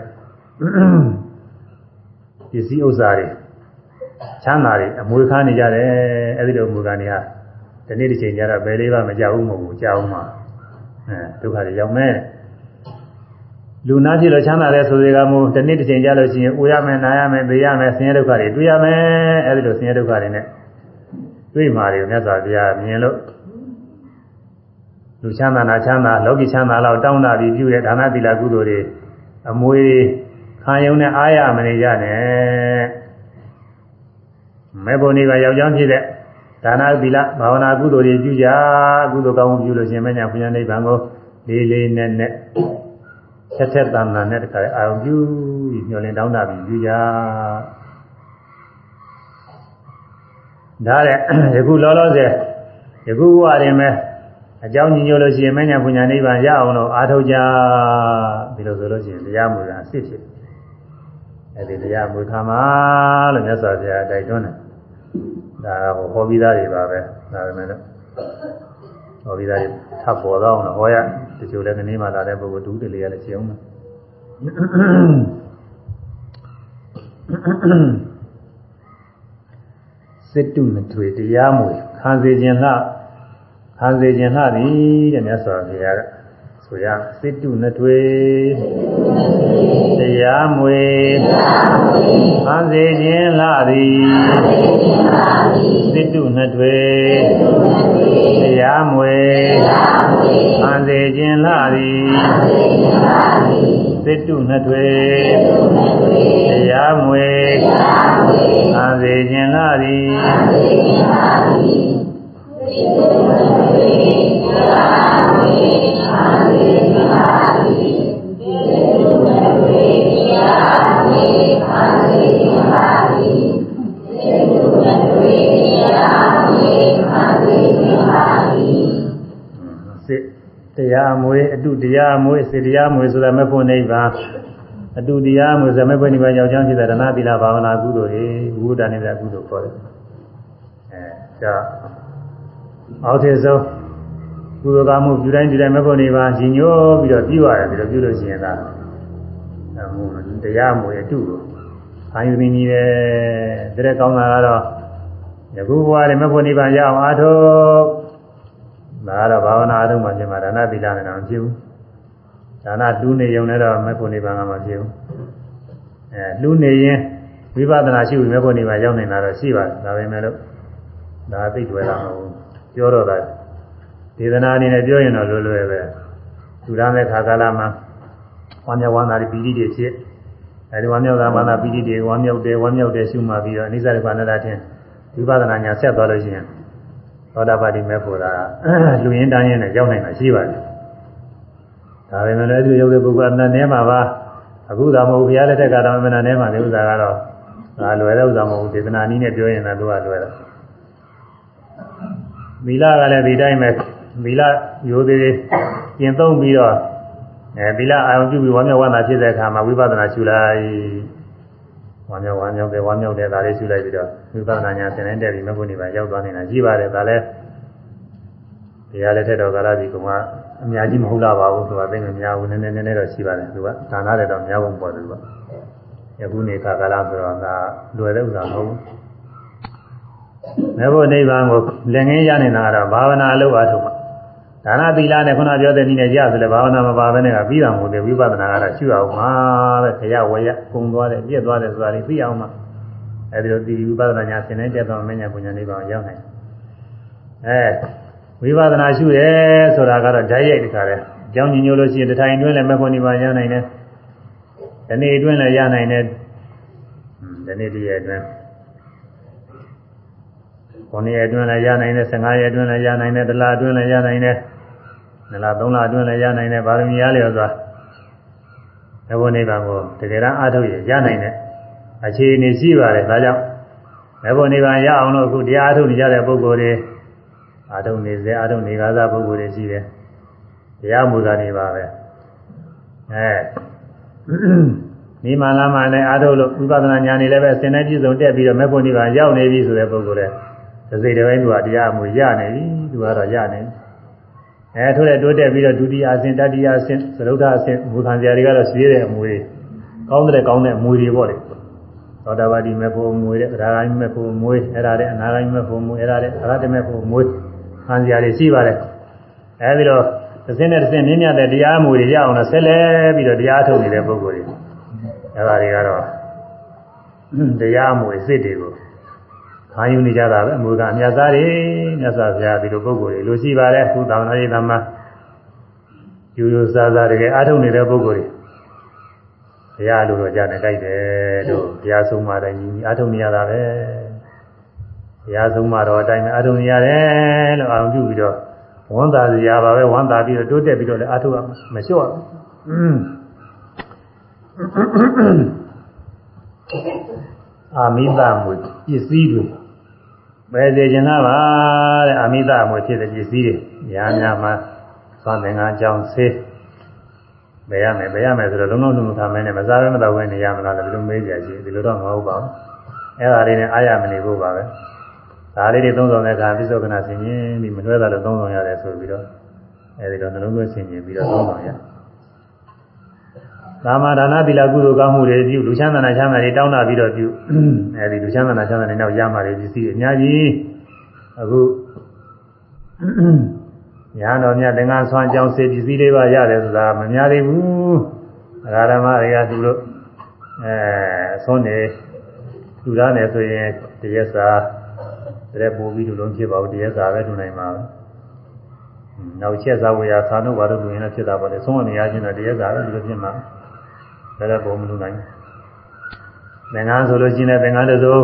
ပစ္စည်းဥစ္စာတွေချမ်းသာတွေအမွေခါနေကြတယ်အဲ့ဒီလိုအမူအရာတွေဟာ ဒီနေ့တစ်ချိန်ကျတော့ဘယ်လေးပါမကြောက်ဘူးမဟုတ်ဘူးကြောက်မှအဲဒုက္ခတွေရောက်မယ်လူနာဖြစ်လို့ချမ်းသာတဲ့ဆိုတွေကမို့ဒီနေ့တစ်ချိန်ကြာလို့ရှိရင်အိုရမယ်နာရမယ်သိရမယ်ဆင်းရဲဒုက္ခတွေတွေ့ရမယ်အဲဒီလိုဆင်းရဲဒုက္ခတွေနဲ့တွေ့မှာတွေမြတ်စွာဘုရားမြင်လို့လူချမ်းသာနာချမ်းသာလောကီချမ်းသာလောက်တောင်းတာပြီးပြုတဲ့ဒါနသီလကုသိုလ်တွေအမွေခံယုံနဲ့အားရမနေကြနဲ့မေဖို့နေကယောက်ျောင်းဖြစ်တဲ့ ဒါနသီလဘာဝနာကုသိုလ်တွေပြုကြကုသိုလ်ကောင်းမှုပြုလို့ရှင်မညာဘုရားနိဗ္ဗာန်ကိုလေးလေးနက်နက်ဆက်ဆက်တန်တန်နဲ့တခါအာရုံပြုပြီးညှော်လင်းတောင်းတာပြီးယူကြဒါတဲ့ယခုလောလောဆယ်ယခုဘဝရင်ပဲအကြောင်းညညို့လို့ရှိရင်မညာပညာနိဗ္ဗာန်ရအောင်လို့အားထုတ်ကြဒီလိုဆိုလို့ရှိရင်တရားမူတာအစ်ဖြစ်အဲဒီတရားမူခံမှာလို့မြတ်စွာဘုရားတိုက်တွန်းတယ် ဒါကဟောပြီးသားတွေပါပဲဒါပေမဲ့ဟောပြီးသားတွေထပ်ပေါ်တော့အောင်ဟောရတချို့လည်းကနေမှလာတဲ့ပုဂ္ဂိုလ်ဒုတိယလည်းရှင်းအောင်စစ်တုမထွေတရားမွေခံစေခြင်းလှခံစေခြင်းလှသည်တဲ့မြတ်စွာဘုရားက ဆိုရစစ်တုနထွေတရားမွေခံစေခြင်းလှသည်စစ်တုနထွေတရားမွေခံစေခြင်းလှသည်စစ်တုနထွေတရားမွေခံစေခြင်းလှသည်စစ်တရားမွေ အတုတရားမွေစေတရားမွေဆိုတာမဖို့နိဗ္ဗာန်အတုတရားမွေဆိုမဲ့ဖို့နိဗ္ဗာန်ရောက်ချမ်းဖြစ်တဲ့ဒနာသီလဘာဝနာကုသိုလ်တွေဝိုဒ္ဓနေတဲ့ကုသိုလ်ခေါ်တယ်အဲဒါအောက်ထည်ဆုံး ကုသိုလ်ကောင်းမှုပြုတိုင်းပြုတိုင်းမဖို့နိဗ္ဗာန်ရှင်ညိုးပြီးတော့ပြီးရတယ်ပြီးတော့ပြုလို့ရှိရင်လားအမှုတရားမွေအတုကိုအာယုန်ကြီးတယ်တဲ့ကောင်းတာကတော့ယခုဘဝတွေမဖို့နိဗ္ဗာန်ရအောင်အားထုတ်ဒါကတော့ဘာဝနာအထုံးမှပြင်မှာဒါနသီလနဲ့တော့မဖြစ်ဘူးဒါနတူးနေုံနဲ့တော့မဖို့နိဗ္ဗာန်ကမဖြစ်ဘူးအဲလူနေရင်ဝိပဿနာရှိပြီးမဖို့နိဗ္ဗာန်ရောက်နေတာတော့ရှိပါတယ်ဒါပေမဲ့လို့ဒါသိတွေ့တာမဟုတ်ဘူးပြောတော့တာ ဒေသနာအနေနဲ့ပြောရင်တော့လွယ်လွယ်ပဲသူရတဲ့ခါကာလမှာဝမ်းမြောက်ဝမ်းသာပီတိတွေဖြစ်အဲဒီဝမ်းမြောက်တာဝမ်းသာပီတိတွေဝမ်းမြောက်တယ်ဝမ်းမြောက်တယ်ရှုမှပြီးတော့အနိစ္စဒုက္ခအနတ္တချင်းဝိပဿနာညာဆက်သွားလို့ရှိရင်သောတာပတိမေဖို့တာလူရင်းတန်းရင်းနဲ့ရောက်နိုင်တာရှိပါတယ်ဒါပေမဲ့လည်းဒီရုပ်တဲ့ပုဂ္ဂိုလ်အနည်းမှာပါအခုသာမဟုတ်ဘုရားလက်ထက်ကတော့အနည်းမှာဒီဥစ္စာကတော့ဒါလွယ်တဲ့ဥစ္စာမဟုတ်ဒေသနာနည်းနဲ့ပြောရင်လည်းသူကလွယ်တယ်မီလာကလည်းဒီတိုင်းပဲ မီလာရိုးသေးသေးကျင့်သုံးပြီးတော့အဲမီလာအာရုံပြုပြီးဝမ်းမြောက်ဝမ်းသာဖြစ်တဲ့အခါမှာဝိပဿနာရှုလိုက်ဝမ်းမြောက်ဝမ်းမြောက်တယ်ဝမ်းမြောက်တယ်ဒါလေးရှုလိုက်ပြီးတော့ဝိပဿနာညာသင်တဲ့ပြီးမဟုတ်နေပါရောက်သွားနေတာကြီးပါတယ်ဒါလည်းတရားလက်ထက်တော်ကာလဒီကောင်ကအများကြီးမဟုတ်လားပါဘူးဆိုတာသိမများဘူးနည်းနည်းနည်းနည်းတော့ရှိပါတယ်သူကဒါနတဲ့တော့များဖို့ပေါ်တယ်သူကယခုနေခါကာလဆိုတော့ဒါလွယ်တဲ့ဥစ္စာမဟုတ်ဘူးမေဖို့နိဗ္ဗာန်ကိုလက်ငင်းရနေတာကတော့ဘာဝနာအလုပ်အားထုတ်မှာ ဒါနသီလနဲ့ခုနပြောတဲ့နည်းနဲ့ရဆိုလေဘာဝနာမပါဘဲနဲ့ကပြီးတာမဟုတ်သေးဝိပဿနာကတော့ရှုအောင်မှာပဲခရဝရကုံသွားတယ်ပြည့်သွားတယ်ဆိုတာလေးသိအောင်မှာအဲဒီလိုဒီဝိပဿနာညာသင်တဲ့တက်တော်မဉ္ဇဉ်ပညာနိဗ္ဗာန်ရောက်နိုင်အဲဝိပဿနာရှုရဲဆိုတာကတော့ဓာတ်ရိုက်တခါလဲကြောင်းညညို့လို့ရှိရင်တထိုင်အတွင်းလည်းမခွန်ဒီပါရနိုင်တယ်ဒီနေ့အတွင်းလည်းရနိုင်တယ်ဒီနေ့တည်းရဲ့အတွင်း9ရက်အတွင်းလည်းရနိုင်တယ်15ရက်အတွင်းလည်းရနိုင်တယ်တစ်လအတွင်းလည်းရနိုင်တယ် နှစ်လသုံးလအတွင်းလည်းရနိုင်တယ်ပါရမီရလျော်စွာဘုရားနိဗ္ဗာန်ကိုတကယ်တမ်းအားထုတ်ရရနိုင်တယ်အခြေအနေရှိပါတယ်ဒါကြောင့်ဘုရားနိဗ္ဗာန်ရအောင်လို့အခုတရားအားထုတ်နေကြတဲ့ပုဂ္ဂိုလ်တွေအားထုတ်နေစေအားထုတ်နေကားသာပုဂ္ဂိုလ်တွေရှိတယ်တရားမူတာနေပါပဲအဲနိမလာမနဲ့အားထုတ်လို့ဝိပဿနာဉာဏ်နေလည်းပဲအစဉ်နဲ့ပြည့်စုံတက်ပြီးတော့မေဖို့နိဗ္ဗာန်ရောက်နေပြီဆိုတဲ့ပုဂ္ဂိုလ်တွေသစိတ်တစ်ပိုင်းသူကတရားမူရနေပြီသူကတော့ရနေ အဲထို့တဲ့တိုးတက်ပြီးတော့ဒုတိယအဆင့်တတိယအဆင့်သရုဒ္ဓအဆင့်မူခံစရာတွေကတော့ရှိတဲ့အမူတွေကောင်းတဲ့ကောင်းတဲ့အမူတွေပေါ့လေသောတာပတိမေဖို့မူတဲ့ဒါဂိုင်းမေဖို့မူအဲ့ဒါတဲ့အနာဂိုင်းမေဖို့မူအဲ့ဒါတဲ့အရဟတမေဖို့မူခံစရာတွေရှိပါတယ်အဲဒီတော့တစ်စင်းနဲ့တစ်စင်းမြင့်မြတ်တဲ့တရားမူတွေရအောင်လို့ဆက်လဲပြီးတော့တရားထုတ်နေတဲ့ပုဂ္ဂိုလ်တွေအဲ့ဒါတွေကတော့တရားမူစိတ်တွေကို ခံယူနေကြတာပဲအမူကအမြတ်သားတွေမြတ်စွာဘုရားဒီလိုပုဂ္ဂိုလ်တွေလိုရှိပါတယ်ခုသာဝနာရေးသမားယူယူဆဆတကယ်အားထုတ်နေတဲ့ပုဂ္ဂိုလ်တွေဘုရားလိုတော့ကြားနေကြိုက်တယ်လို့ဘုရားဆုံးမတိုင်းကြီးအားထုတ်နေရတာပဲဘုရားဆုံးမတော့အတိုင်းပဲအားထုတ်နေရတယ်လို့အောင်ပြုပြီးတော့ဝန်တာစရာပါပဲဝန်တာပြီးတော့တိုးတက်ပြီးတော့လည်းအားထုတ်ရမလျှော့အာမိသမွေပစ္စည်းတွေ ပဲစေခြင်းလားပါတဲ့အာမိသမွေဖြစ်တဲ့ပစ္စည်းတွေညာများမှာသွားသင်္ကန်းကြောင်းဆေးဘယ်ရမယ်ဘယ်ရမယ်ဆိုတော့လုံးလုံးလုံးမထားမဲနဲ့မစားဘဲမတော့ဘဲနေရမလားလည်းဘယ်လိုမေးကြရှိဒီလိုတော့မဟုတ်ပါဘူးအဲ့ဒါလေးနဲ့အားရမနေဖို့ပါပဲဒါလေးတွေသုံးဆောင်တဲ့အခါပြစ္ဆုတ်ကနာဆင်ရင်ဒီမလွဲတာလို့သုံးဆောင်ရတယ်ဆိုပြီးတော့အဲဒီတော့နှလုံးသွင်းဆင်ရင်ပြီးတော့သုံးဆောင်ရ သာမဒါနသီလကုသိုလ်ကောင်းမှုတွေပြုလူချမ်းသာနာချမ်းသာတွေတောင်းတာပြီးတော့ပြုအဲဒီလူချမ်းသာနာချမ်းသာတွေနောက်ရမှာတွေပစ္စည်းအများကြီးအခုညာတော်မြတ်သင်္ကန်းဆွမ်းကြောင်းစေပစ္စည်းလေးပါရတယ်ဆိုတာမများသေးဘူးအရာဓမ္မတွေကသူတို့အဲဆွမ်းနေလူသားနေဆိုရင်တရက်စာတဲ့ပို့ပြီးလူလုံးဖြစ်ပါဘူးတရက်စာပဲထူနိုင်မှာပဲနောက်ချက်စားဝေရသာတို့ဘာလို့လူရင်လည်းဖြစ်တာပါလေဆုံးမနေရချင်းတော့တရက်စာပဲဒီလိုဖြစ်မှာ ဒါလည်းပုံမလူနိုင်သင်္ကန်းဆိုလို့ရှိရင်သင်္ကန်းတစ်စုံ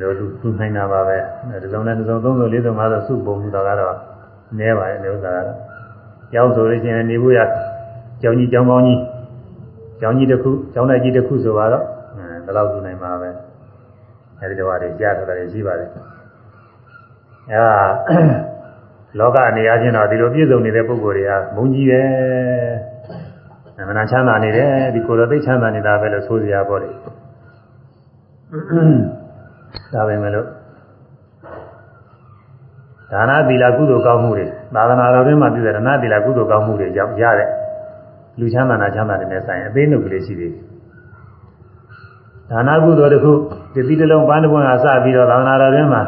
လိုလူသူနိုင်တာပါပဲတစ်စုံနဲ့တစ်စုံသုံးစုလေးစုံငါးစုစုပုံမှုတော့ကတော့နည်းပါရဲ့ဥစ္စာကတော့ကျောင်းဆိုလို့ရှိရင်နေဖို့ရကျောင်းကြီးကျောင်းကောင်းကြီးကျောင်းကြီးတစ်ခုကျောင်းတိုက်ကြီးတစ်ခုဆိုတော့အဲဘယ်လောက်သူနိုင်မှာပဲအဲဒီတော့တွေကြားထားတာရှိပါတယ်အဲဒါလောကအနေအချင်းတော့ဒီလိုပြည့်စုံနေတဲ့ပုဂ္ဂိုလ်တွေကမုန်းကြီးတယ် အမှန်ချမ်းသာနေတယ်ဒီကိုယ်တော်သိချမ်းသာနေတာပဲလို့ဆိုကြရပါလေဒါပဲမလို့ဒါနသီလကုသိုလ်ကောင်းမှုတွေသာသနာတော်တွင်မှာပြုတဲ့ဒါနသီလကုသိုလ်ကောင်းမှုတွေကြောင့်ရတဲ့လူချမ်းသာနာချမ်းသာတဲ့နဲ့ဆိုင်အသေးနှုတ်ကလေးရှိသေးတယ်ဒါနကုသိုလ်တစ်ခုဒီတိတလုံးပန်းတစ်ပွင့်ကစပြီးတော့သာသနာတော်တွင်မှာ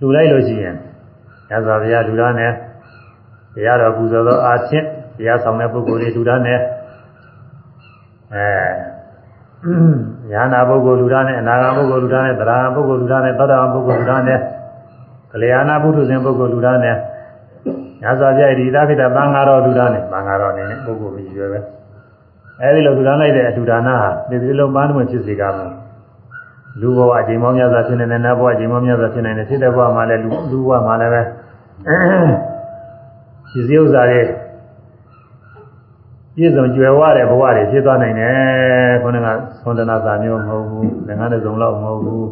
လူလိုက်လို့ရှိရင်ရသော်ဘုရားလူသားနဲ့တရားတော်ပူဇော်သောအာဖြင့် တရားဆောင်တဲ့ပုဂ္ဂိုလ်တွေလူသားနဲ့အဲညာနာပုဂ္ဂိုလ်လူသားနဲ့အနာဂတ်ပုဂ္ဂိုလ်လူသားနဲ့သရဟပုဂ္ဂိုလ်လူသားနဲ့သောတာပန်ပုဂ္ဂိုလ်လူသားနဲ့ကလျာဏပုထုဇဉ်ပုဂ္ဂိုလ်လူသားနဲ့ညာစွာပြည့်ဒီသာခိတသံဃာတော်လူသားနဲ့သံဃာတော်အနေနဲ့ပုဂ္ဂိုလ်ကြီးရွယ်ပဲအဲဒီလိုလူသားလိုက်တဲ့အထူဒါနဟာဒီဒီလုံးပန်းတွင်ဖြစ်စေကမယ်လူဘဝအချိန်မောင်းများစွာဖြစ်နေတဲ့နတ်ဘဝအချိန်မောင်းများစွာဖြစ်နေတဲ့စိတ္တဘဝမှာလည်းလူလူဘဝမှာလည်းပဲဒီစည်းဥစ္စာတွေ ပြည့်စုံကြွယ်ဝတဲ့ဘဝတွေဖြစ်သွားနိုင်တယ်ခေါင်းကသွန်တနာစာမျိုးမဟုတ်ဘူးငါးတစ်စုံလောက်မဟုတ်ဘူး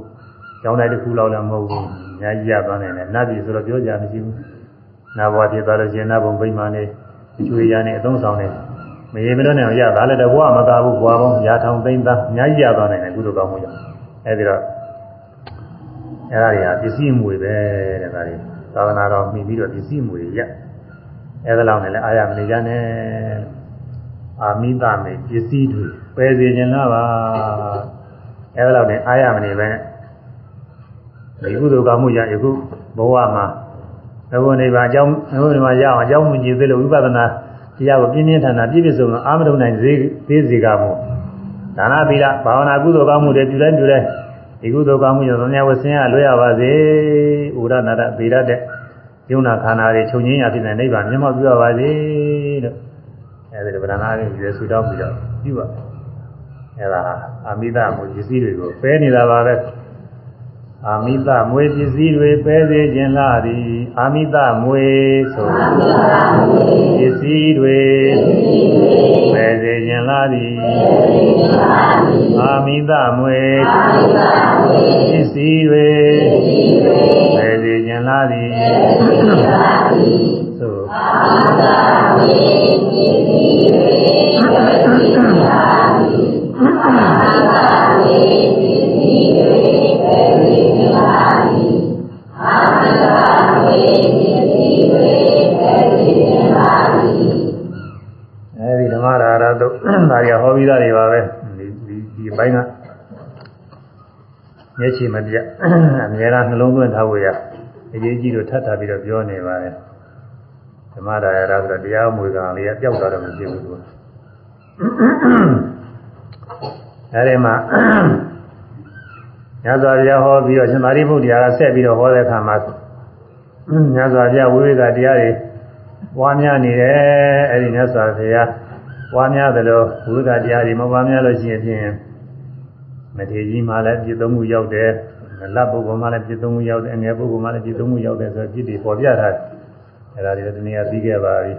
ကျောင်းတိုင်းတစ်ခုလောက်လည်းမဟုတ်ဘူးအများကြီးရသွားနိုင်တယ်နတ်ပြည်ဆိုတော့ပြောကြမရှိဘူးနာဘဝဖြစ်သွားလို့ရှိရင်နတ်ဘုံဗိမာန်နေကျွေရနေအသုံးဆောင်နေမရေမလို့နဲ့ရတာလည်းတဘဝမသာဘူးဘဝပေါင်းရာထောင်သိန်းသားအများကြီးရသွားနိုင်တယ်ကုသိုလ်ကောင်းမှုကြောင့်အဲဒီတော့အဲဒါတွေကပစ္စည်းမွေပဲတဲ့ဒါတွေသာသနာတော်မှီပြီးတော့ပစ္စည်းမွေရအဲဒါလောက်နဲ့လည်းအာရမနေကြနဲ့ အာမိတမေပစ္စည်းတွေပယ်စေခြင်းလားပါအဲဒါလောက်နဲ့အာရမနေပဲဒီကုသိုလ်ကောင်းမှုရယခုဘဝမှာဘဝနေပါအကြောင်းဘဝနေမှာရအောင်အကြောင်းမကြည့်သေးလို့ဝိပဿနာတရားကိုပြင်းပြင်းထန်ထန်ပြည့်ပြည့်စုံစုံအာမထုံနိုင်သေးသေးစေကမို့ဒါနသီလဘာဝနာကုသိုလ်ကောင်းမှုတွေပြုတိုင်းပြုတိုင်းဒီကုသိုလ်ကောင်းမှုကြောင့်သံဃာဝဆင်းရလွဲရပါစေဥရနာရဗေရတဲ့ယုံနာခန္ဓာတွေချုပ်ငင်းရဖြစ်တဲ့နိဗ္ဗာန်မျက်မှောက်ပြုရပါစေလို့ အဲဒီဗရဏာလေးရွယ်ဆူတောင်းပြီးတော့ပြုပါအဲဒါအာမိတမူပစ္စည်းတွေကိုပဲနေတာပါပဲအာမိသမွေပစ္စည်းတွေပဲစေခြင်းလားသည်အာမိသမွေဆိုပစ္စည်းတွေပဲစေခြင်းလားသည်အာမိသမွေပစ္စည်းတွေပဲစေခြင်းလားသည်ဆိုအာ မိသမွေပစ္စည်းတွေပဲစေခြင်းလားသည်အဲဒီဓမ္မရာရတို့ဒါရဟောပြီးသားတွေပါပဲဒီဒီဒီဘိုင်းကမျက်ခြေမပြတ်အများအားနှလုံးသွင်းထားဖို့ရအရေးကြီးလို့ထပ်ထပ်ပြီးတော့ပြောနေပါတယ် ဓမ္မရာရဆိုတော့တရားမွေကံလေးကပျောက်သွားတော့မရှိဘူးသူအဲဒီမှာညဇောပြဟောပြီးတော့ရှင်သာရိပုတ္တရာကဆက်ပြီးတော့ဟောတဲ့အခါမှာညဇောပြဝိဝေကတရားတွေပွားများနေတယ်အဲဒီညဇောပြပွားများတယ်လို့ဝိဝေကတရားတွေမပွားများလို့ရှိရင်ဖြင့်မထေကြီးမှလည်းပြည့်သုံးမှုရောက်တယ်လတ်ပုဂ္ဂိုလ်မှလည်းပြည့်သုံးမှုရောက်တယ်အငယ်ပုဂ္ဂိုလ်မှလည်းပြည့်သုံးမှုရောက်တယ်ဆိုတော့ပြည့်တွေပေါ်ပြထားတယ် အဲဒါတွေဒီနေ့ကပြီးခဲ့ပါပြီ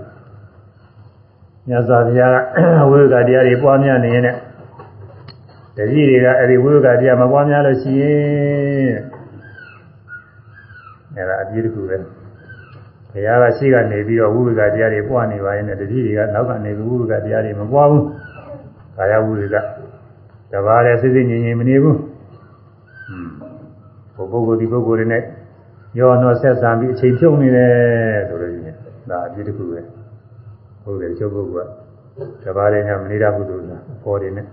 ညဇောပြဝိဝေကတရားတွေပွားများနေရင်လည်းတတိတွေကအဲ့ဒီဝိဝကတရားမပွားများလို့ရှိရင်အဲ့ဒါအပြည့်တစ်ခုပဲဘုရားကရှိကနေပြီးတော့ဝိဝကတရားတွေပွားနေပါရင်တတိတွေကနောက်ကနေဝိဝကတရားတွေမပွားဘူးကာယဝိဝကတဘာတဲ့စိစိငြိမ်ငြိမ်မနေဘူးဟွန်းဘုပုဂ္ဂိုလ်ဒီပုဂ္ဂိုလ်တွေနဲ့ ရောတော့ဆက်ဆံပြီးအချိန်ဖြုံနေတယ်ဆိုလို့ရှိရင်ဒါအပြည့်တစ်ခုပဲဘုရားချုပ်ပုဂ္ဂိုလ်ကတဘာတဲ့ညမနေရဘူးလို့လားပေါ်တယ်နဲ့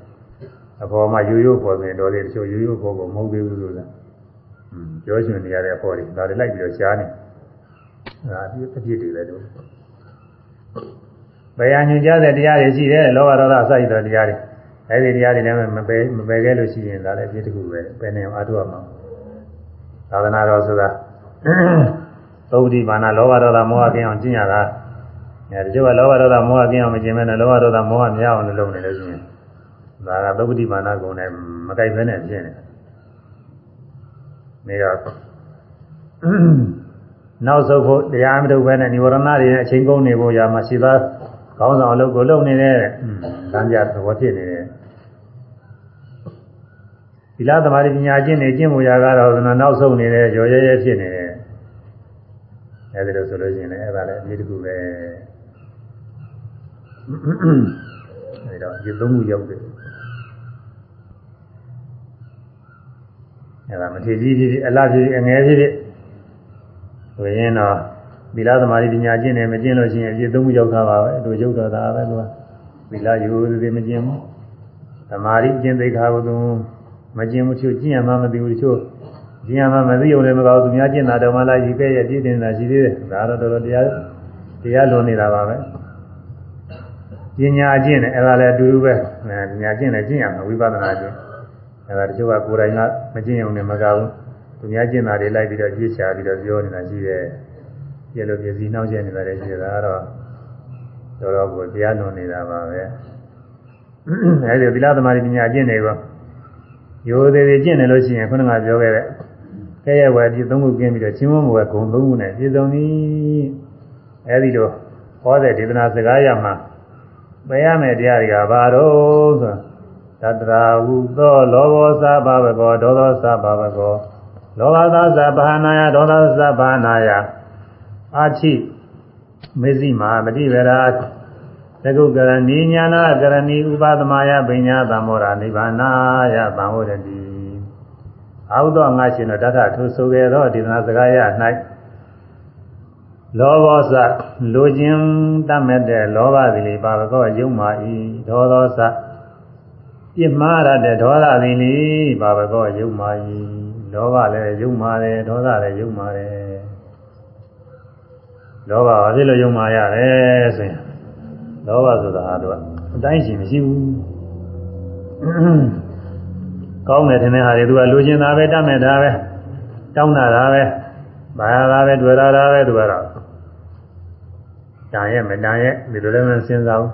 အပေါ်မှာရိုးရိုးပေါ်ဆိုရင်တော်တယ်တချို့ရိုးရိုးပေါ်ကိုမဟုတ်သေးဘူးလို့လားอืมပြောချင်နေရတဲ့အပေါ်တွေဒါတွေလိုက်ပြီးတော့ရှားနေဒါအပြည့်အပြည့်တွေပဲတို့ဘယ်ဟာညွှန်ကြားတဲ့တရားတွေရှိတယ်လောဘဒေါသအစရှိတဲ့တရားတွေအဲဒီတရားတွေလည်းမပယ်မပယ်ခဲ့လို့ရှိရင်ဒါလည်းအပြည့်တစ်ခုပဲပယ်နေအောင်အားထုတ်ရမှာသာသနာတော်ဆိုတာ သုဒ္ဓိမာနလောဘဒေါသမောဟကင်းအောင်ကျင့်ရတာအဲဒီကျိုးကလောဘဒေါသမောဟကင်းအောင်မကျင့်မဲနဲ့လောဘဒေါသမောဟမရအောင်လုပ်နေလို့ရှိရင်ဒါကသုပတိမာနကုံနဲ့မကြိုက်ဘဲနဲ့ဖြစ်နေနေတော့နောက်ဆုံးဖို့တရားမထုတ်ဘဲနဲ့និဝရဏတွေနဲ့အချိန်ကုန်နေဖို့ရာမရှိသားခေါင်းဆောင်အလုပ်ကိုလုပ်နေတဲ့သံဃာသဘောဖြစ်နေတယ်ဒီလားသမာဓိပညာကျင့်နေကျင့်မှုရာကတော့နောက်ဆုံးနေတဲ့ရောရဲရဲဖြစ်နေတယ် အဲဒီလိုဆိုလို့ရှိရင်လည်းအဲ့ဒါလည်းအပြည့်တစ်ခုပဲအဲဒီတော့ဒီသုံးခုရောက်တယ်အဲဒါမထေကြီးကြီးအလားကြီးအငယ်ကြီးကြီးဆိုရင်တော့သီလသမာဓိပညာကျင့်တယ်မကျင့်လို့ရှိရင်အပြည့်သုံးခုရောက်တာပါပဲတို့ရုပ်တော်တာပဲသူကသီလယူသေးမကျင့်ဘူးသမာဓိကျင့်သိက္ခာကိုသူမကျင့်ဘူးချို့ကျင့်ရမှမသိဘူးချို့ ကျင့်ရမှမသိုံလည်းမကောင်းသူများကျင့်တာတော့မှလာယူခဲ့ရပြည့်တင်တာရှိသေးတယ်ဒါတော့တော်တော်တရားတရားလွန်နေတာပါပဲပညာကျင့်တယ်အဲ့ဒါလည်းအတူတူပဲပညာကျင့်တယ်ကျင့်ရမှာဝိပဿနာကျင့်အဲဒါတချို့ကကိုယ်တိုင်ကမကျင့်ရုံနဲ့မကဘူးသူများကျင့်တာတွေလိုက်ပြီးတော့ကြည့်ချပြီးတော့ပြောနေတာရှိတယ်ပြည့်လို့ပြည့်စည်နှောင့်ယှက်နေတာတွေရှိတယ်ဒါကတော့တော်တော်ကိုတရားလွန်နေတာပါပဲအဲဒီသီလသမာဓိပညာကျင့်နေကောရိုသေသေးကျင့်နေလို့ရှိရင်ခုနကပြောခဲ့တဲ့ ကဲရဲ့ဝယ်ဒီသုံးခုကျင်းပြီးတော့ချင်းမမိုးကဂုံသုံးခုနဲ့ပြည့်စုံပြီအဲဒီလိုဟောတဲ့ဒေသနာစကားရမှာပယ်ရမယ်တရားတွေကဘာတော့ဆိုသတ္တရာဟုသောလောဘောသဘာဝကောဒေါသောသဘာဝကောလောဘသာသဘာနာယဒေါသသဘာနာယအာချိမေဇိမာမတိဝရာသကုကရဏီညာနာကရဏီဥပသမယပညာသမောရာနိဗ္ဗာနာယသံဝရတိ အာဟုသောငါရှင်တော်တထထိုဆိုခဲ့သောဒေသနာစကားရ၌လောဘောသလိုခြင်းတတ်မဲ့တဲ့လောဘသည်ပါဘကောယုံမာဤဒေါသောသပြစ်မှားရတဲ့ဒေါသသည်နိဘာဘကောယုံမာဤလောဘလည်းယုံမာတယ်ဒေါသလည်းယုံမာတယ်လောဘဘာဖြစ်လို့ယုံမာရလဲဆိုရင်လောဘဆိုတာဟာတော့အတိုင်းရှိမရှိဘူး ကောင်းတယ်ထင်တဲ့ဟာတွေသူကလိုချင်တာပဲတတ်မဲ့တာပဲတောင်းတာတာပဲဘာသာပဲတွေ့တာတာပဲသူကတော့တန်ရဲ့မတန်ရဲ့ဒီလိုလည်းမစဉ်းစားဘူး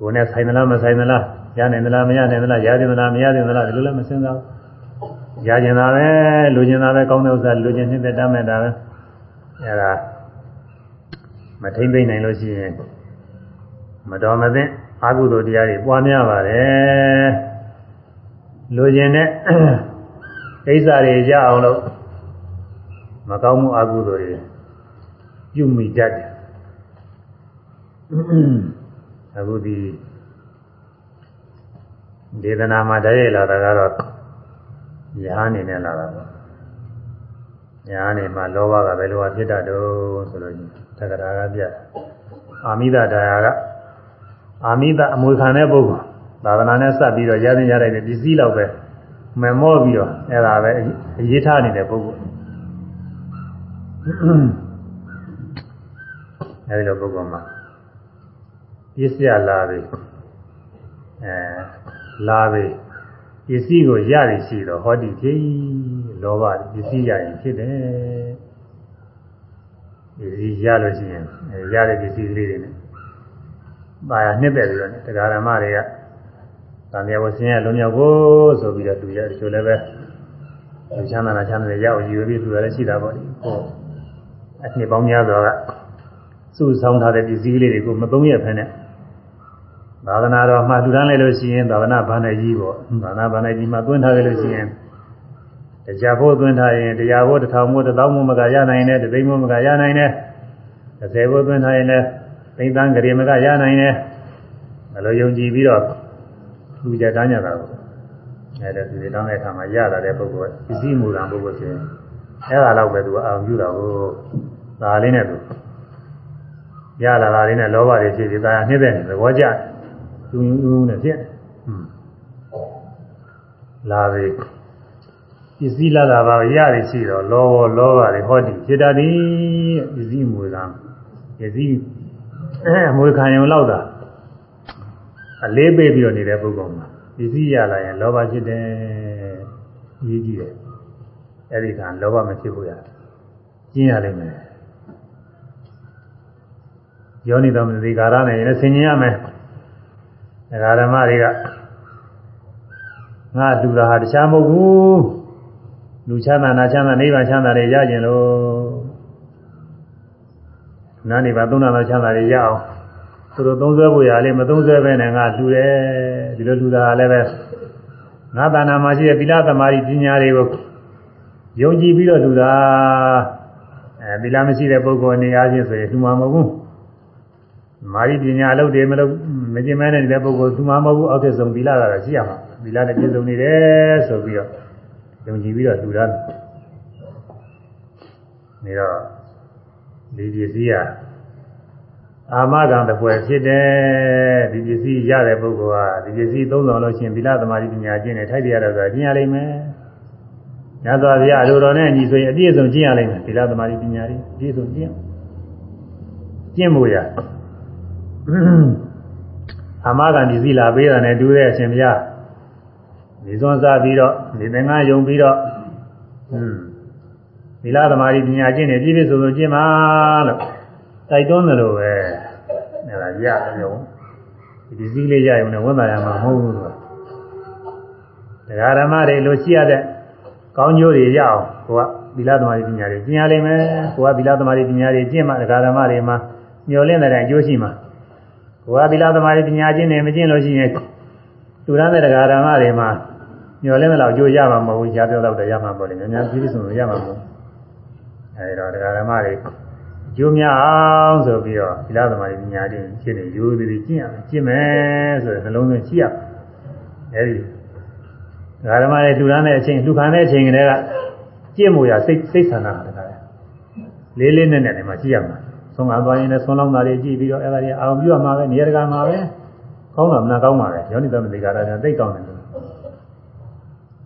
ကိုယ်နဲ့ဆိုင်သလားမဆိုင်သလားရနိုင်သလားမရနိုင်သလားရနိုင်သလားမရနိုင်သလားဒီလိုလည်းမစဉ်းစားဘူးရကျင်တာပဲလူကျင်တာပဲကောင်းတဲ့ဥစ္စာလူကျင်နေတဲ့တတ်မဲ့တာပဲအဲဒါမထိမ့်သိမ့်နိုင်လို့ရှိရင်မတော်မသင့်အာဟုသိုလ်တရားတွေပွားများပါတယ် လူကျင်တဲ့ကိစ္စတွေရအောင်လို့မကောင်းမှုအာဟုသိုလ်တွေပြုမိတတ်တယ်အခုဒီဒေသနာမှာတည်းရလာတာကတော့ယဟန်နေနဲ့လာတာပေါ့ယဟန်နေမှာလောဘကဘယ်လိုဖြစ်တတ်တော့ဆိုလို့သက္ကရာကပြအာမိဒတရားကအာမိဒအမွေခံတဲ့ပုဂ္ဂိုလ် သာသနာနဲ့စပ်ပြီးတော့ရသင်ရတဲ့ပစ္စည်းလောက်ပဲမမော့ပြီးတော့အဲ့ဒါပဲအရေးထားနေတဲ့ပုဂ္ဂိုလ်အဲဒီလိုပုဂ္ဂိုလ်မှာပစ္စယလာပြီအဲလာပြီပစ္စည်းကိုရရရှိတော့ဟောဒီဖြစ်လောဘပစ္စည်းရရင်ဖြစ်တယ်ပစ္စည်းရလို့ရှိရင်ရတဲ့ပစ္စည်းကလေးတွေနဲ့ပါရနှစ်သက်ပြီးတော့တရားဓမ္မတွေက သံဃာဝဆင်းရဲလုံးမြောက်ဖို့ဆိုပြီးတော့သူရတချို့လည်းပဲချမ်းသာတာချမ်းသာတယ်ရအောင်ယူပြီးသူလည်းရှိတာပေါ့ဒီဟောအနှစ်ပေါင်းများစွာကစုဆောင်းထားတဲ့ပစ္စည်းကလေးတွေကိုမသုံးရဖ ೇನೆ သာသနာတော်မှလူတန်းလိုက်လို့ရှိရင်သာသနာဘာနဲ့ကြီးပေါ့သာသနာဘာနဲ့ကြီးမှသွင်းထားတယ်လို့ရှိရင်တရားဖို့သွင်းထားရင်တရားဖို့တစ်ထောင်မို့တစ်သောင်းမို့မကရနိုင်တယ်တစ်သိန်းမို့မကရနိုင်တယ်တစ်ဆယ်ဖို့သွင်းထားရင်လည်းသိန်းသန်းကြရေမကရနိုင်တယ်ဘယ်လိုယုံကြည်ပြီးတော့ လူကြတန်းကြတာပေါ့အဲဒါဒီတောင်းတဲ့အခါမှာရလာတဲ့ပုဂ္ဂိုလ်ပစ္စည်းမူလံပုဂ္ဂိုလ်ဆိုရင်အဲ့ဒါတော့ပဲသူအာရုံပြုတာကိုဒါလေးနဲ့သူရလာတာလေးနဲ့လောဘတွေဖြစ်ပြီးဒါနှိမ့်တဲ့သဘောကျတယ်သူယူနဲ့ဖြစ်လာပြီပစ္စည်းလာတာပါရရရှိတော့လောဘလောဘတွေဟောဒီဖြစ်တတ်သည်ပစ္စည်းမွေကပစ္စည်းအဲမွေခံရုံလောက်တာ အလေးပေးပြီးတော့နေတဲ့ပုဂ္ဂိုလ်မှာပစ္စည်းရလာရင်လောဘဖြစ်တယ်ရေးကြည့်တယ်အဲ့ဒီကလောဘမဖြစ်ဘူးရကျင်းရလိမ့်မယ်ယောနိတော်မသိကာရနဲ့လည်းဆင်ញင်ရမယ်ဒကာဓမ္မတွေကငါလူတာဟာတခြားမဟုတ်ဘူးလူချမ်းသာနာချမ်းသာနိဗ္ဗာန်ချမ်းသာတွေရကြင်လို့နာနိဗ္ဗာန်သုံးနာချမ်းသာတွေရအောင် သူတို့သုံးဆွဲဖို့ရလေးမသုံးဆွဲပဲနဲ့ငါလူတယ်ဒီလိုလူတာလည်းပဲငါတာနာမှာရှိတဲ့သီလသမာဓိပညာတွေကိုယုံကြည်ပြီးတော့လူတာအဲသီလမရှိတဲ့ပုဂ္ဂိုလ်အနေအားဖြင့်ဆိုရင်လူမှာမဟုတ်ဘူးမာရီပညာအလုပ်တွေမလုပ်မကျင်မဲနေတဲ့ပုဂ္ဂိုလ်သူမှမဟုတ်ဘူးအောက်ထဆုံးသီလကတော့ရှိရမှာသီလနဲ့ပြည့်စုံနေတယ်ဆိုပြီးတော့ယုံကြည်ပြီးတော့လူသားနေတော့ဒီပစ္စည်းက အာမခံတပွဲဖြစ်တယ်ဒီပစ္စည်းရတဲ့ပုဂ္ဂိုလ်ဟာဒီပစ္စည်းသုံးဆောင်လို့ရှိရင်သီလသမာဓိပညာကျင့်တယ်ထိုက်တရားတော့ဆိုတာကျင့်ရလိမ့်မယ်ညသောဗျာအလိုတော်နဲ့ညီဆိုရင်အပြည့်စုံကျင့်ရလိမ့်မယ်သီလသမာဓိပညာတွေအပြည့်စုံကျင့်ကျင့်ဖို့ရအာမခံဒီစည်းလာပေးတာနဲ့တူတဲ့အရှင်ဘုရားဒီစွန်းစားပြီးတော့ဒီသင်္ကန်းယုံပြီးတော့ဟွန်းသီလသမာဓိပညာကျင့်နေပြည့်ပြည့်စုံစုံကျင့်ပါလို့ တိုက်တွန်းတယ်လို့ပဲအဲ့ဒါရတယ်ရောဒီစည်းလေးရရုံနဲ့ဝန်တာရမှာမဟုတ်ဘူးလို့တရားဓမ္မတွေလိုရှိရတဲ့ကောင်းကျိုးတွေရအောင်ကိုကသီလသမာဓိပညာတွေကျင့်ရလိမ့်မယ်ကိုကသီလသမာဓိပညာတွေကျင့်မှတရားဓမ္မတွေမှာမျောလင့်တဲ့အကျိုးရှိမှာဘဝသီလသမာဓိပညာချင်းနဲ့မကျင့်လို့ရှိရင်သူရတဲ့တရားဓမ္မတွေမှာညှော်လင်းတဲ့လောက်ကြိုးရမှာမဟုတ်ဘူးရှားပြောတော့တည်းရမှာပေါ့လေများများပြည့်စုံလို့ရမှာမဟုတ်အဲဒီတော့တရားဓမ္မတွေ ကျိုးများအောင်ဆိုပြီးတော့သီလသမာဓိပညာတွေရှင်းနေရိုးသေးသေးကျင့်ရမယ်ကျင့်မယ်ဆိုတဲ့နှလုံးသွင်းရှိရအဲဒီတရားဓမ္မတွေလူရမ်းတဲ့အချိန်လူခံတဲ့အချိန်ကလေးကကျင့်မှုရစိတ်စိတ်ဆန္ဒတာတည်းလေးလေးနဲ့နဲ့နေမှာရှိရမှာဆုံးကားသွားရင်လည်းဆုံးလောင်းတာတွေကြည့်ပြီးတော့အဲ့ဒါတွေအာရုံပြုရမှာပဲနေရာတကာမှာပဲကောင်းတာမနာကောင်းပါပဲယောနိသမတိကာရပြန်သိကောင်းတယ်လို့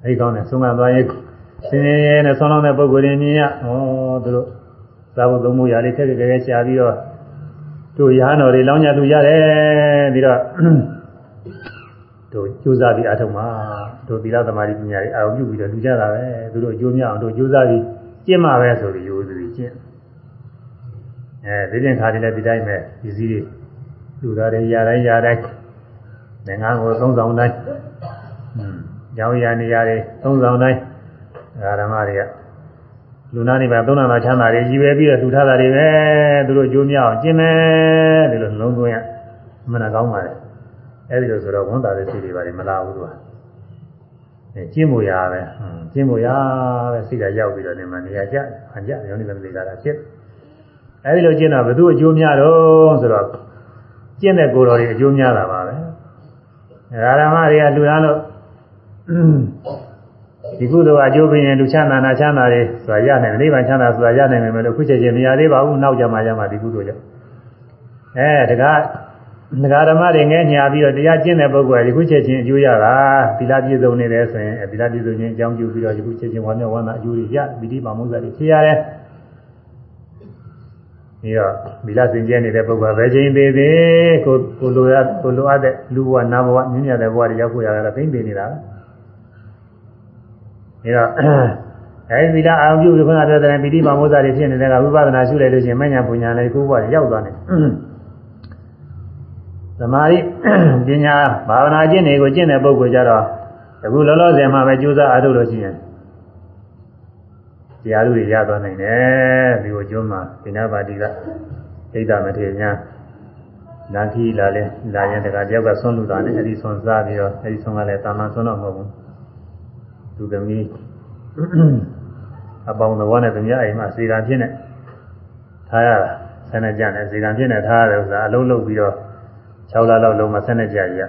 အဲ့ကောင်းတယ်ဆုံးကားသွားရင်စင်းရဲနဲ့ဆုံးလောင်းတဲ့ပုံကိုယ်ရင်းမြင်ရဩသူတို့ သာဝတ္တမှုရာလေးခက်ခက်ခဲခဲရှားပြီးတော့တို့ရဟန်းတော်တွေလောင်းကြလူရတယ်ပြီးတော့တို့ကြိုးစားပြီးအထုံးမှာတို့သီလသမာဓိပညာတွေအာရုံပြုပြီးတော့လူကြတာပဲသူတို့အကျိုးများအောင်တို့ကြိုးစားပြီးကျင့်မှာပဲဆိုပြီးရိုးစီကျင့်အဲဒီပြင်ခါတည်းလည်းဒီတိုင်းပဲပစ္စည်းတွေလူသားတွေရတိုင်းရတိုင်းငါးကိုသုံးဆောင်တိုင်းอืมကြောင်းရနေရတွေသုံးဆောင်တိုင်းဓမ္မတွေက လူနာတွေပဲသုံးနာမှာချမ်းသာတွေကြီးပဲပြီးတော့လူထားတာတွေပဲသူတို့ကြိုးမြောက်ကျင်းမယ်ဒီလိုလုံးသွင်းရမနာကောင်းပါလေအဲဒီလိုဆိုတော့ဝန်တာတဲ့စိတ်တွေပါလေမလာဘူးသူကအဲကျင်းမို့ရပဲကျင်းမို့ရပဲစိတ်ကရောက်ပြီးတော့ဒီမှာနေရာကျဟန်ကျရောင်းနေတယ်မိသားတာဖြစ်အဲဒီလိုကျင်းတာဘယ်သူအကျိုးများတော့ဆိုတော့ကျင့်တဲ့ကိုယ်တော်တွေအကျိုးများတာပါပဲဓမ္မတွေကလူသားလို့ ဒီကုသိုလ်အကျိုးပေးရင်လူချမ်းသာနာချမ်းသာတွေဆိုတာရနိုင်တယ်နိဗ္ဗာန်ချမ်းသာဆိုတာရနိုင်မယ်လို့အခုချက်ချင်းမရသေးပါဘူးနောက်ကြမှာရမှာဒီကုသိုလ်ကြောင့်အဲတကားဒကာဓမ္မတွေငဲညာပြီးတော့တရားကျင့်တဲ့ပုဂ္ဂိုလ်ကဒီခုချက်ချင်းအကျိုးရတာသီလပြည့်စုံနေတယ်ဆိုရင်သီလပြည့်စုံခြင်းအကြောင်းပြုပြီးတော့ဒီခုချက်ချင်းဝမ်းမြောက်ဝမ်းသာအကျိုးတွေရပိဋိပါမုဇ္ဇာတွေဖြစ်ရတယ်ပြီးတော့သီလစင်ကြဲနေတဲ့ပုဂ္ဂိုလ်ကဘယ်ချိန်သေးသေးကိုကိုလိုရကိုလိုအပ်တဲ့လူဘဝနာဘဝမြင့်မြတ်တဲ့ဘဝတွေရောက်ဖို့ရတာသိမ့်ပေနေတာပဲ ဒါတော့အဲဒီသီလအာရုံပြုပြီးခုနပြောတဲ့ပိဋိပါမုဇ္ဇာတွေဖြစ်နေတဲ့ကဝိပဿနာရှုလိုက်လို့ရှိရင်မညာပူညာလည်းကိုယ်ဘဝရောက်သွားတယ်သမာဓိပညာဘာဝနာကျင့်တွေကိုကျင့်တဲ့ပုဂ္ဂိုလ်ကြတော့အခုလောလောဆယ်မှာပဲကြိုးစားအားထုတ်လို့ရှိရင်တရားလူတွေရသွားနိုင်တယ်ဒီကိုကျွန်းမှာဒိနာပါတိကဒိဋ္ဌမထေညာနာခီလာလဲလာရင်တကတယောက်ကဆွန့်လူတာနဲ့အဲဒီဆွန့်စားပြီးတော့အဲဒီဆွန့်ကလည်းတာမန်ဆွန့်တော့မဟုတ်ဘူး သူသမီးအပေါင်းတော်နဲ့သမီးအိမ်မှာစေကံဖြစ်နေထားရတာဆန်းနေကြတယ်စေကံဖြစ်နေထားရတဲ့ဥစ္စာအလုံးလုံးပြီးတော့6လလောက်လုံးမဆက်နေကြရ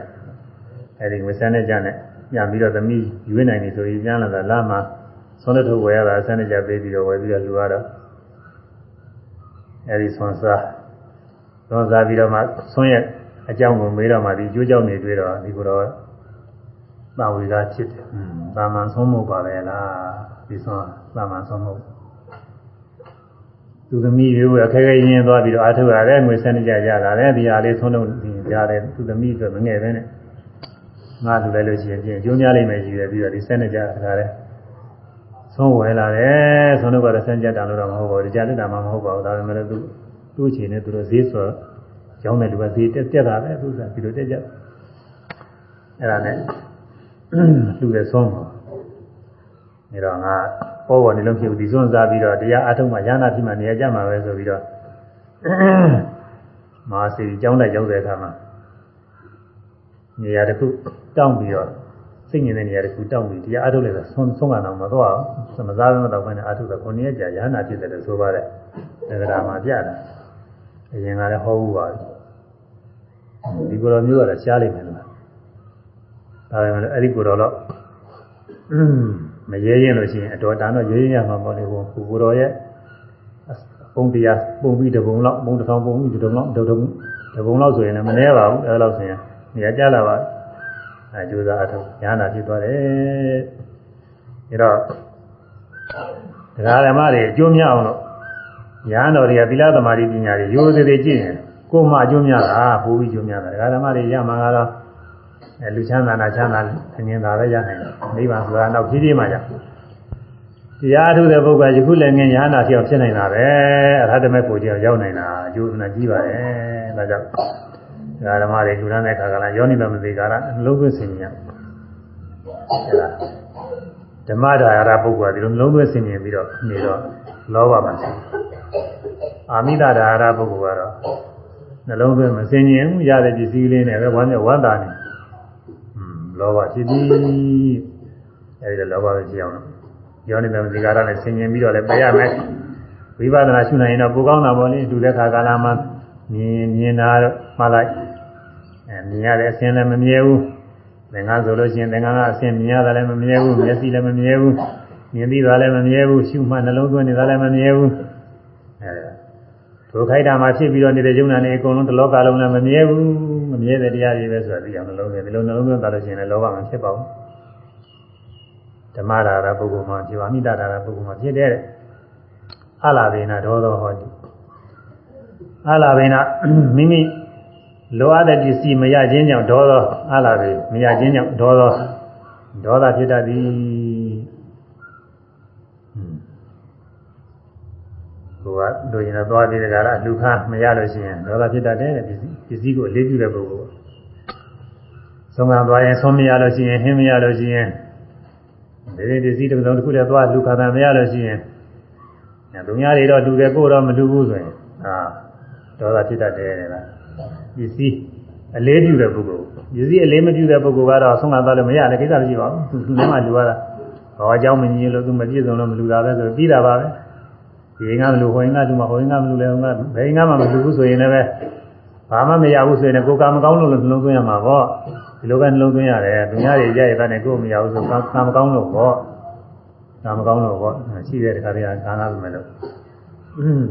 အဲဒီမဆက်နေကြနဲ့ပြန်ပြီးတော့သမီးရွေးနိုင်ပြီဆိုရင်ပြန်လာတာလာမှာဆွမ်းလက်ထုတ်ဝယ်ရတာဆက်နေကြပေးပြီးတော့ဝယ်ပြီးတော့လူရတော့အဲဒီဆွမ်းစားဆွမ်းစားပြီးတော့မှဆွမ်းရဲ့အကြောင်းကိုမေးတော့မှဒီကျိုးကြောင့်နေတွေ့တော့ဒီကိုတော့ သာဝေကဖြစ်တယ်။သာမန်ဆုံးမှုပါပဲလားဒီဆွမ်းသာမန်ဆုံးမှုသူသမီးရိုးအခက်ခဲရင်းသွားပြီးတော့အားထုတ်ရတယ်ငွေဆက်နေကြရတာလေဒီဟာလေးဆုံးလို့ရတယ်သူသမီးအတွက်မငယ်ပဲနဲ့ငါလူလိုက်လို့ရှိရင်ကျိုးများလိမ့်မယ်ကြီးရပြီးတော့ဒီဆက်နေကြတာလေဆုံးဝယ်လာတယ်ဆုံးတော့ကတော့ဆန်းကြတာလို့တော့မဟုတ်ပါဘူးကြားတက်တာမှမဟုတ်ပါဘူးဒါပေမဲ့သူသူ့အချိန်နဲ့သူတို့ဈေးဆိုကျောင်းတဲ့လူကဈေးတက်တက်တာပဲသူကဒီလိုတက်ကြအဲ့ဒါနဲ့ လူရဲ့ဆုံးပါနေတော့ငါပေါ်ပေါ်နေလို့ဖြစ်ဘူးဒီစွန့်စားပြီးတော့တရားအထုံးမှရဟနာဖြစ်မှနေရာကြမှာပဲဆိုပြီးတော့မဟာစီကျောင်းလိုက်ရောက်တဲ့အခါမှာနေရာတစ်ခုတောင်းပြီးတော့စိတ်ငြိမ်တဲ့နေရာတစ်ခုတောင်းပြီးတရားအထုတ်လိုက်တော့ဆုံးဆုံးကတော့မသွားဘူးမစားဘဲမတော့ဘဲနဲ့အထုတ်တော့ကိုနေရကြာရဟနာဖြစ်တယ်လို့ဆိုပါတယ်ဒါကမှာပြတာအရင်ကလည်းဟောဘူးပါဒီကိုယ်တော်မျိုးကတော့ရှားလိမ့်မယ်လို့ ဒါပေမဲ့အဲ့ဒီကိုယ်တော်တော့မရဲရင်လို့ရှိရင်အတော်တန်တော့ရဲရင်ရမှာမဟုတ်လေဘူးကိုယ်တော်ရဲ့ပုံတရားပုံပြီးတပုံလောက်ပုံတစ်ထောင်ပုံပြီးတပုံလောက်တပုံတပုံလောက်ဆိုရင်လည်းမနှဲပါဘူးအဲ့လောက်ဆိုရင်နေရာကြလာပါအဲကြိုးစားအထုတ်ညာနာဖြစ်သွားတယ်အဲတော့တရားဓမ္မတွေအကျိုးများအောင်လို့ညာတော်တွေကသီလသမာဓိပညာတွေရိုးသေးသေးကြည့်ရင်ကိုယ်မှအကျိုးများတာပိုးပြီးအကျိုးများတာတရားဓမ္မတွေရမှာကတော့ အဲလူချမ်းသာနာချမ်းသာအငြင်းသာပဲရနိုင်တယ်နိဗ္ဗာန်ဆိုတာတော့ဖြည်းဖြည်းမှရတရားထုတဲ့ပုဂ္ဂိုလ်ယခုလည်းငင်ညာနာဖြစ်အောင်ဖြစ်နိုင်တာပဲအရဟတမေဖို့ကြောင့်ရောက်နိုင်တာအကျိုးနာကြီးပါတယ်ဒါကြောင့်ဒါဓမ္မတွေလူရမ်းတဲ့ခါကလာယောနိသမသိကာရလုံးသွင်းစင်ညာအဲဒါဓမ္မဒါရပုဂ္ဂိုလ်ကဒီလိုလုံးသွင်းစင်မြင်ပြီးတော့နေတော့လောဘမှာရှိအာမိဒဒါရပုဂ္ဂိုလ်ကတော့နှလုံးသွင်းမစင်မြင်ရတဲ့ပစ္စည်းလေးနဲ့ပဲဝမ်းမြောက်ဝမ်းသာနေอืม လောဘဖြစ်ပြီးအဲဒီလောဘပဲကြည့်အောင်ယောနိသမသိကာရနဲ့စင်မြင်ပြီးတော့လည်းပြရမယ်ဝိပဿနာရှုနိုင်ရင်တော့ပိုကောင်းတာပေါ့လေတူတဲ့ခါကာလမှာမြင်မြင်တာမှလိုက်အဲမြင်ရတဲ့အစင်းလည်းမမြဲဘူးသင်္ကန်းဆိုလို့ရှိရင်သင်္ကန်းကအစင်းမြင်ရတာလည်းမမြဲဘူးမျက်စိလည်းမမြဲဘူးမြင်ပြီးတာလည်းမမြဲဘူးရှုမှနှလုံးသွင်းနေတာလည်းမမြဲဘူးအဲ ဒုခိုက်တာမှာဖြစ်ပြီးတော့နေတဲ့ယုံနာနေအကုန်လုံးတစ်လောကလုံးလည်းမမြဲဘူးမမြဲတဲ့တရားတွေပဲဆိုတာသိအောင်နှလုံးသွင်းဒီလိုနှလုံးသွင်းတာလို့ရှိရင်လည်းလောဘမှာဖြစ်ပါဘူးဓမ္မဒါရပုဂ္ဂိုလ်မှာဒီဝါမိတဒါရပုဂ္ဂိုလ်မှာဖြစ်တဲ့အလာဘေနာဒေါသောဟောတိအလာဘေနာမိမိလိုအပ်တဲ့ပစ္စည်းမရခြင်းကြောင့်ဒေါသောအလာဘေမရခြင်းကြောင့်ဒေါသောဒေါသဖြစ်တတ်သည် ကိုကလူရင်တော့သွားပြီးတကလားလူခါမရလို့ရှိရင်ဒေါသဖြစ်တတ်တယ်တဲ့ပစ္စည်းပစ္စည်းကိုအလေးပြုတဲ့ပုဂ္ဂိုလ်ဆုံးကသွားရင်ဆုံးမရလို့ရှိရင်ဟင်းမရလို့ရှိရင်ဒီဒီပစ္စည်းတစ်စုံတစ်ခုတည်းသွားလူခါတာမရလို့ရှိရင်လူများတွေတော့လူတယ်ကိုတော့မလူဘူးဆိုရင်အာဒေါသဖြစ်တတ်တယ်တဲ့လားပစ္စည်းအလေးပြုတဲ့ပုဂ္ဂိုလ်ပစ္စည်းအလေးမပြုတဲ့ပုဂ္ဂိုလ်ကတော့ဆုံးကသွားလို့မရလည်းကိစ္စမရှိပါဘူးသူလည်းမှလူရတာဘာအကြောင်းမညီလို့သူမပြည့်စုံလို့မလူတာပဲဆိုပြီးတာပါပဲ ဒီငါမလူဟိုငါလူမဟိုငါမလူလဲဟိုငါဘယ်ငါမှမလူဘူးဆိုရင်လည်းဘာမှမရဘူးဆိုရင်ကိုယ်ကမကောင်းလို့နှလုံးသွင်းရမှာပေါ့ဒီလိုပဲနှလုံးသွင်းရတယ်သူများတွေကြရတဲ့နဲ့ကိုယ်မရဘူးဆိုကမကောင်းလို့ပေါ့ဒါမကောင်းလို့ပေါ့ရှိတဲ့တခါတည်းကကာနာမယ်လို့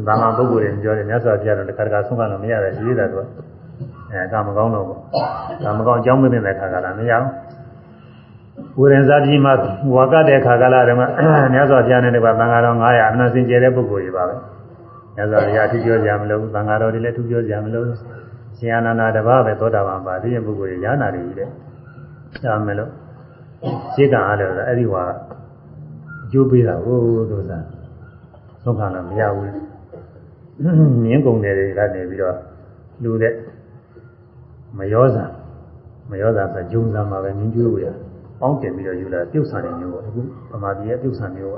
ဘာမှပုဂ္ဂိုလ်တွေပြောတယ်မြတ်စွာဘုရားတော့တခါတခါဆုံးကလို့မရတယ်ရှိသေးတယ်သူကအဲကမကောင်းလို့ပေါ့ဒါမကောင်းအကြောင်းမသိတဲ့ခါကလာမရဘူး ဝိရဏဇာတိမှာဝါကတဲ့ခါကလာတယ်မှာမြတ်စွာဘုရားနဲ့တကွာသံဃာတော်900အနစင်ကျဲတဲ့ပုဂ္ဂိုလ်တွေပါပဲမြတ်စွာဘုရားအထူးပြောကြမလို့သံဃာတော်တွေလည်းအထူးပြောကြမလို့ရှင်အနန္ဒာတပါးပဲသောတာပန်ပါဒီရင်ပုဂ္ဂိုလ်တွေညာနာတွေကြီးတဲ့ဒါမယ်လို့ရှင်းကအားလို့အဲ့ဒီဝါအကျိုးပေးတာဟိုတို့စားသုံးခါလည်းမရဘူးမြင်းကုန်တယ်တွေကနေပြီးတော့လူတဲ့မယောဇာမယောဇာဆိုဂျုံဇာမှာပဲမြင်းကျွေးဝရ ပေါင်းတင်ပြီးတော့ယူလာပြုတ်ဆန်နေမျိုးပေါ့အခုဗမာပြည်ရဲ့ပြုတ်ဆန်မျိုးက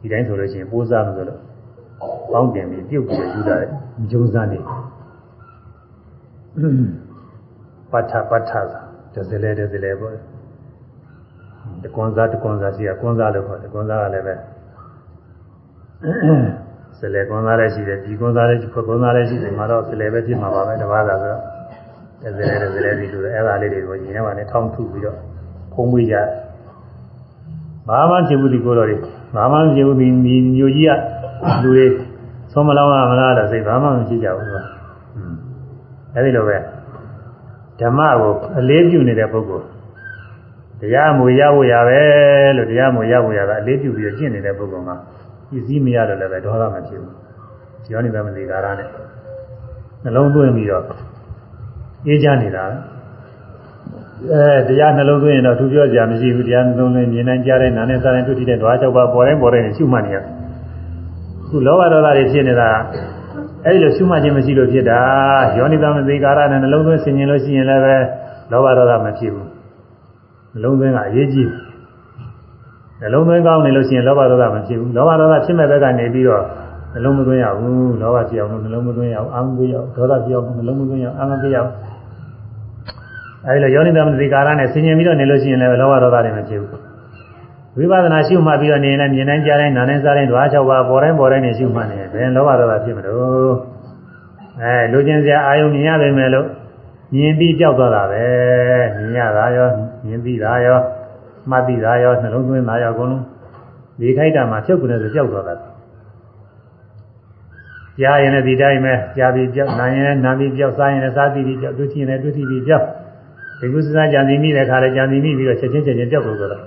ဒီတိုင်းဆိုလို့ရှိရင်ပိုးစားလို့ဆိုတော့ပေါင်းတင်ပြီးပြုတ်ပြီးယူလာတဲ့ဂျုံဇာနေပဋ္ဌပဋ္ဌသာတစလဲတစလဲပေါ့တကွန်စားတကွန်စားရှိရကွန်စားလို့ခေါ်တယ်ကွန်စားကလည်းပဲဆလဲကွန်စားလည်းရှိတယ်ဒီကွန်စားလည်းရှိခွကွန်စားလည်းရှိတယ်မှာတော့ဆလဲပဲဖြစ်မှာပါပဲတပါးသာဆိုတော့တစလဲတစလဲဒီလိုအဲ့ဒါလေးတွေကိုညီထဲမှာလည်းထောင်းထုပြီးတော့ ဖုံးမွေးကြဘာမှဖြစ်ဘူးဒီကိုတော်တွေဘာမှဖြစ်ဘူးဒီမျိုးကြီးကလူတွေသုံးမလောင်းရမလားတော့စိတ်ဘာမှမဖြစ်ကြဘူးကွာအဲဒီလိုပဲဓမ္မကိုအလေးပြုနေတဲ့ပုဂ္ဂိုလ်တရားမူရဖို့ရပဲလို့တရားမူရဖို့ရတာအလေးပြုပြီးကျင့်နေတဲ့ပုဂ္ဂိုလ်ကပစ္စည်းမရတော့လည်းပဲဒေါသမဖြစ်ဘူး။ယောနိသမတိကာရနဲ့နှလုံးသွင်းပြီးတော့အေးချနေတာ အဲတရားနှလုံးသွင်းရင်တော့သူပြောကြမရှိဘူးတရားနှလုံးသွင်းမြင်နိုင်ကြတဲ့နာနဲ့စားတဲ့တွေ့ထိတဲ့ဓဝါ၆ပါးပေါ်တိုင်းပေါ်တိုင်းရှုမှတ်နေရခုလောဘဒေါသတွေဖြစ်နေတာအဲဒီလိုရှုမှတ်ခြင်းမရှိလို့ဖြစ်တာယောနိသမတိကာရနဲ့နှလုံးသွင်းဆင်ញင်လို့ရှိရင်လည်းပဲလောဘဒေါသမဖြစ်ဘူးနှလုံးသွင်းကအရေးကြီးနှလုံးသွင်းကောင်းနေလို့ရှိရင်လောဘဒေါသမဖြစ်ဘူးလောဘဒေါသဖြစ်မဲ့ဘက်ကနေပြီးတော့နှလုံးမသွင်းရဘူးလောဘဖြစ်အောင်နှလုံးမသွင်းရအောင်အာမသွင်းရအောင်ဒေါသဖြစ်အောင်နှလုံးမသွင်းရအောင်အာမသွင်းရအောင် အဲဒီလိုယောနိသမတိကာရနဲ့ဆင်ញင်ပြီးတော့နေလို့ရှိရင်လည်းလောဘဒေါသတွေမဖြစ်ဘူးဝိပဿနာရှုမှတ်ပြီးတော့နေရင်လည်းမြင်တိုင်းကြားတိုင်းနားတိုင်းစားတိုင်းဓဝါ၆ပါးပေါ်တိုင်းပေါ်တိုင်းနေရှုမှတ်နေတယ်ဘယ်လောဘဒေါသဖြစ်မလို့အဲလူချင်းစရာအာယုံမြင်ရပေမဲ့လို့မြင်ပြီးကြောက်သွားတာပဲမြင်ရတာရောမြင်ပြီးတာရောမှတ်ပြီးတာရောနှလုံးသွင်းတာရောအကုန်လုံးဒီခိုက်တာမှာဖြုတ်ကနေဆိုကြောက်သွားတာကြားရင်လည်းဒီတိုင်းပဲကြားပြီးကြောက်နာရင်လည်းနာပြီးကြောက်စားရင်လည်းစားပြီးပြီးကြောက်တွေ့ချင်လည်းတွေ့ချပြီးကြောက် ဒီကုသစကြံစီမိတဲ့ခါလည်းကြံစီမိပြီးတော့ချက်ချင်းချက်ချင်းကြောက်လို့ဆိုတာ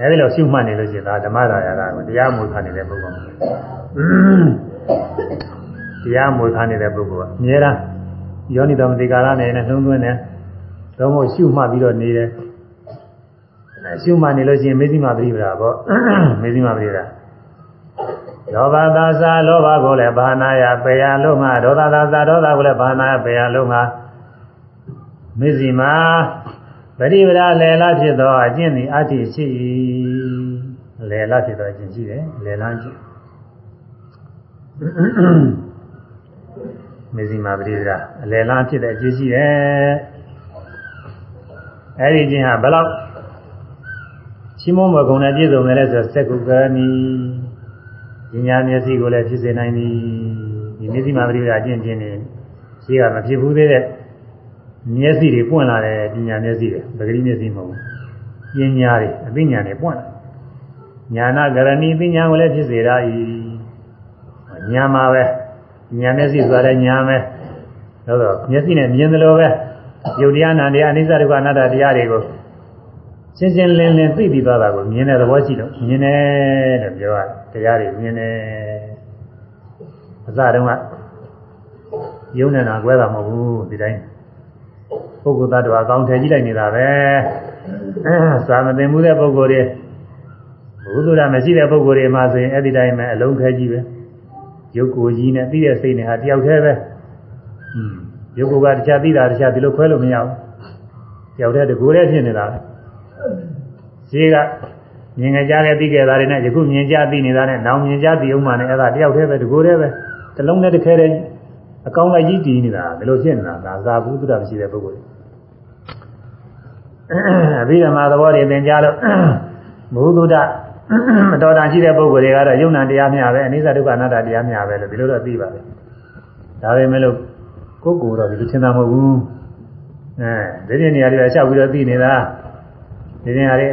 အဲဒီလိုရှုမှတ်နေလို့ရှိရင်ဒါဓမ္မရာယာကတရားမွေခံနေတဲ့ပုဂ္ဂိုလ်တရားမွေခံနေတဲ့ပုဂ္ဂိုလ်ကအများအားယောနိတော်မတိကာရနဲ့နှလုံးသွင်းတယ်တော့မို့ရှုမှတ်ပြီးတော့နေတယ်အဲရှုမှတ်နေလို့ရှိရင်မေဇိမပရိပဒါပေါ့မေဇိမပရိပဒါလောဘသာသာလောဘကိုလည်းဘာနာယပေယလုံးငါဒေါသသာသာဒေါသကိုလည်းဘာနာယပေယလုံးငါ မေဇိမပရိပဒါလေလာဖြစ်သောအကျင့်သည်အတ္တိရှိ၏လေလာဖြစ်သောအကျင့်ရှိတယ်လေလာကျင့်မေဇိမာပရိဒရာအလယ်လန်းဖြစ်တဲ့အကျင့်ရှိတယ်အဲ့ဒီကျင့်ဟာဘယ်လောက်ရှိမုံမကုံနဲ့ပြည့်စုံတယ်လဲဆိုစက္ကုကရဏီဉာဏ်မျက်စိကိုလည်းဖြစ်စေနိုင်သည်ဒီမေဇိမာပရိဒရာအကျင့်ကျင့်နေရှိကမဖြစ်ဘူးသေးတဲ့ မျက်စိတွေပွင့်လာတယ်ပညာမျက်စိတွေပဂရိမျက်စိမဟုတ်ဘူးပညာတွေအသိဉာဏ်တွေပွင့်လာညာနာကရဏီပညာကိုလည်းဖြစ်စေတာဤညာမှာပဲညာမျက်စိဆိုတဲ့ညာပဲတော့တော့မျက်စိနဲ့မြင်တယ်လို့ပဲယုတ်တရားနာတရားအနိစ္စဒုက္ခအနတ္တတရားတွေကိုရှင်းရှင်းလင်းလင်းသိပြီးသွားတာကိုမြင်တဲ့သဘောရှိလို့မြင်တယ်လို့ပြောရတရားတွေမြင်တယ်အစတုန်းကယုံနေတာကွဲတာမဟုတ်ဘူးဒီတိုင်း ပုဂ္ဂိုလ်သတ္တဝါအကောင်းထည့်ကြည့်လိုက်နေတာပဲသာမသိမှုတဲ့ပုဂ္ဂိုလ်တွေဘုသူရမရှိတဲ့ပုဂ္ဂိုလ်တွေမှာဆိုရင်အဲ့ဒီတိုင်းပဲအလုံးခဲကြီးပဲရုပ်ကိုယ်ကြီးနဲ့သိတဲ့စိတ်နဲ့ဟာတယောက်တည်းပဲอืมရုပ်ကိုယ်ကတခြားသိတာတခြားဒီလိုခွဲလို့မရဘူးတယောက်တည်းတကူတည်းဖြစ်နေတာပဲရှိကမြင်ကြကြတဲ့သိခဲ့တာတွေနဲ့ယခုမြင်ကြသိနေတာနဲ့နောင်မြင်ကြသိအောင်မှလည်းအဲ့ဒါတယောက်တည်းပဲတကူတည်းပဲတစ်လုံးနဲ့တစ်ခဲတည်း အကောင်းလိုက်ကြီးတည်နေတာဘယ်လိုဖြစ်နေတာဒါသာဘူးသုဒ္ဓမရှိတဲ့ပုဂ္ဂိုလ်အဘိဓမ္မာသဘောတွေသင်ကြားလို့ဘုသုဒ္ဓမတော်တာရှိတဲ့ပုဂ္ဂိုလ်တွေကတော့ယုံနာတရားများပဲအနိစ္စဒုက္ခအနတ္တတရားများပဲလို့ဒီလိုတော့သိပါတယ်ဒါပေမဲ့လို့ကိုယ်ကိုယ်တော့ဒီလိုသင်တာမဟုတ်ဘူးအဲဒီနေ့နေရာတွေလျှောက်ပြီးတော့သိနေတာဒီနေရာတွေ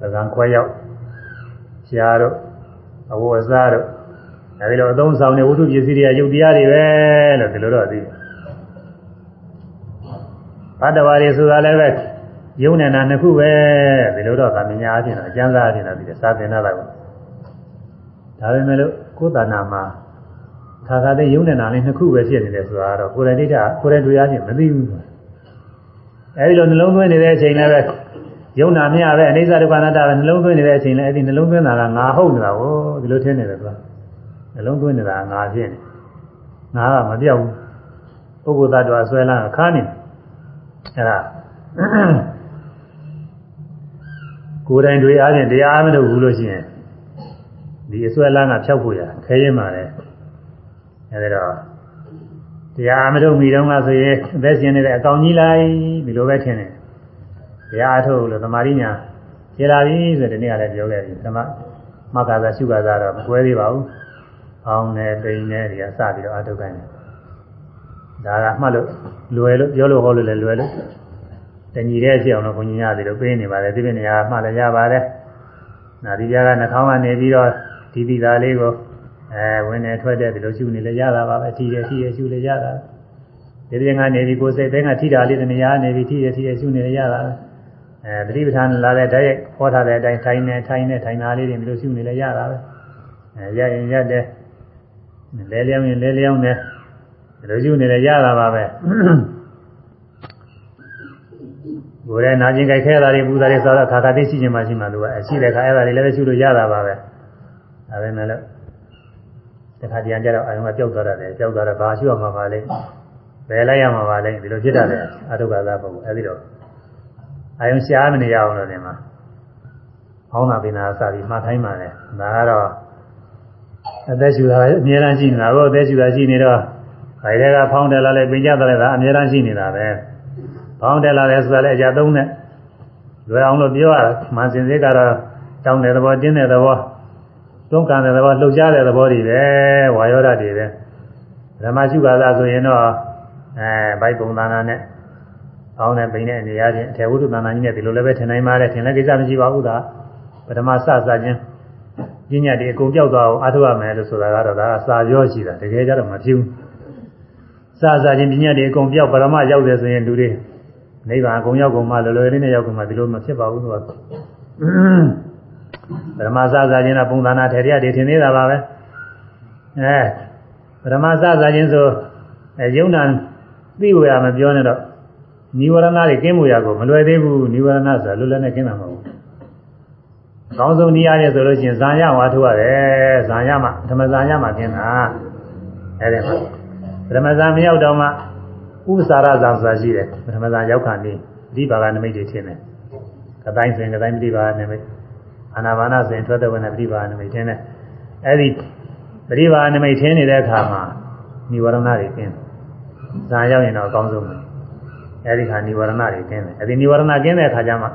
သံဃာခွဲရောက်ရှားတော့အဝတ်အစားတော့ အဲဒီလိုအသုံးဆောင်တဲ့ဝိတုပစ္စည်းတွေကယုတ်တရားတွေပဲလို့ဒီလိုတော့သိတယ်ဘတ်တော်ရီဆိုတာလည်းပဲယုံနေတာနှစ်ခုပဲဒီလိုတော့ဗာမညာအချင်းတော့အကျမ်းစာအချင်းတော့ဒီစာသင်တာတော့ဒါပေမဲ့လို့ကိုယ်တဏ္ဍာမှာခါခါတဲ့ယုံနေတာလေးနှစ်ခုပဲဖြစ်နေတယ်ဆိုတာတော့ကိုယ်တိုင်ဒိဋ္ဌကိုယ်တိုင်တွေ့ရချင်းမသိဘူးအဲဒီလိုနှလုံးသွင်းနေတဲ့အချိန်လည်းပဲယုံနာမြပဲအိဋ္ဌဒုက္ခနာတပဲနှလုံးသွင်းနေတဲ့အချိန်လည်းအဲ့ဒီနှလုံးသွင်းတာကငါဟုတ်နေတာကိုဒီလိုထင်နေတယ်ကွာ နှလုံးသွင်းနေတာငါဖြစ်နေငါကမပြောက်ဘူးပုဂ္ဂိုလ်သတ္တဝါဆွဲလန်းခါနေအဲ့ဒါကိုယ်တိုင်တွေ့အားဖြင့်တရားမလုပ်ဘူးလို့ရှိရင်ဒီအစွဲလန်းကဖြောက်ဖို့ရခဲရင်ပါလေအဲဒီတော့တရားမလုပ်မိတော့မှဆိုရင်အသက်ရှင်နေတဲ့အကောင်ကြီးလိုက်ဒီလိုပဲထင်တယ်တရားအထုတ်လို့သမာဓိညာခြေလာပြီဆိုတဲ့နေ့ကလည်းပြောခဲ့ပြီသမမက္ခသာရှုခါသာတော့မကွဲသေးပါဘူး။ အောင်းနေပိန်နေတွေကစပြီးတော့အထုတ်ခိုင်းတယ်။ဒါကမှတ်လို့လွယ်လို့ပြောလို့ဟောလို့လည်းလွယ်လို့တညီတဲ့ရှိအောင်လို့ဘုန်းကြီးရတယ်လို့ပေးနေပါတယ်ဒီပြနေရာမှတ်လည်းရပါတယ်။နာဒီပြားကနှာခေါင်းကနေပြီးတော့ဒီဒီသားလေးကိုအဲဝင်နေထွက်တဲ့ဒီလိုရှုနေလည်းရတာပါပဲထီတယ်ထီတယ်ရှုလည်းရတာဒီပြင်ကနေပြီးကိုယ်စိတ်တိုင်းကထီတာလေးတနေရာနေပြီးထီတယ်ထီတယ်ရှုနေလည်းရတာပဲအဲသတိပဋ္ဌာန်လာတဲ့တည်းဟောထားတဲ့အတိုင်းထိုင်နေထိုင်နေထိုင်တာလေးတွေမျိုးရှုနေလဲရတာပဲအဲရရင်ရတယ် လဲလျောင်းရင်လဲလျောင်းတယ်ဒီလိုရှုနေလဲရတာပါပဲဘိုးရဲ့နာကျင်ကြိုက်ခဲတာတွေပူတာတွေဆိုတော့ခါခါသိရှိခြင်းမှရှိမှသူကအရှိတဲ့ခါအဲ့ဒါတွေလည်းပဲရှုလို့ရတာပါပဲဒါပဲမဲ့လို့တခါတည်းကြတော့အယုံကပျောက်သွားတယ်ပျောက်သွားတော့ဘာရှုရမှာပါလဲဘယ်လိုက်ရမှာပါလဲဒီလိုဖြစ်တာလေအတုကသာပုဂ္ဂိုလ်အဲဒီတော့အာယုံရှားမနေရအောင်လို့ဒီမှာဟောင်းတာပင်နာစပြီးမှတ်ထိုင်းပါလေဒါကတော့ အသက်ရှူတာအများအားရှိနေတာကိုအသက်ရှူတာရှိနေတော့ခိုင်တဲ့ကဖောင်းတယ်လာလဲပင်ကြတယ်လားအများအားရှိနေတာပဲဖောင်းတယ်လာလဲဆိုတာလည်းအကြသုံးနဲ့လွယ်အောင်လို့ပြောရမှန်စင်စစ်ကတော့တောင်းတဲ့သဘောတင်းတဲ့သဘောတွန်းကန်တဲ့သဘောလှုပ်ရှားတဲ့သဘောတွေပဲဝါယောဓာတ်တွေပဲဓမ္မရှုပါသာဆိုရင်တော့အဲဘိုက်ပုံသဏ္ဍာန်နဲ့အောင်းနဲ့ပိန်တဲ့နေရာချင်းအထေဝုဒ္ဓသဏ္ဍာန်ကြီးနဲ့ဒီလိုလည်းပဲထင်နိုင်ပါတယ်ထင်လည်းကိစ္စမရှိပါဘူးဒါပထမစစချင်း ပညာတွေအကုန်ပြောက်သွားအောင်အားထုတ်ရမယ်လို့ဆိုတာကတော့ဒါကစာပြောရှိတာတကယ်ကြတော့မဖြစ်ဘူးစစချင်းပညာတွေအကုန်ပြောက်ပရမရောက်တယ်ဆိုရင်လူတွေနိဗ္ဗာန်အကုန်ရောက်ကုန်မှလွယ်လွယ်လေးနဲ့ရောက်ကုန်မှဒီလိုမဖြစ်ပါဘူးသူကပရမစစချင်းကပုံသဏ္ဍာန်ထေရတွေထင်နေတာပါပဲအဲပရမစစချင်းဆိုအဲယုံနာသိဝရမပြောနဲ့တော့နိဝရဏတွေကင်းမှုရကိုမလွယ်သေးဘူးနိဝရဏဆိုတာလွယ်လွယ်နဲ့ကင်းတာမဟုတ်ဘူး။ ကောင်းဆုံးနည်းအားဖြင့်ဆိုလို့ရှိရင်ဇာယဝါထုရတယ်ဇာယမှာဓမ္မဇာယမှာကင်းတာအဲဒီမှာဓမ္မဇာမရောက်တော့မှဥပ္ပစာရဇာဆိုတာရှိတယ်ဓမ္မဇာရောက်ခါနေဒီဘာကနမိတ်တွေထင်းတယ်။ကတိုင်းစဉ်ကတိုင်းပြိပါနမိတ်အာနာပါနစဉ်ထွက်တဲ့ဝင်တဲ့ပြိပါနမိတ်ထင်းတယ်။အဲဒီပြိပါနမိတ်ထင်းနေတဲ့အခါမှာနိဝရဏတွေကင်းဇာရောက်ရင်တော့အကောင်းဆုံးပဲ။အဲဒီခါនិဝရဏတွေကင်းတယ်အဲဒီនិဝရဏကင်းတဲ့အခါကျမှ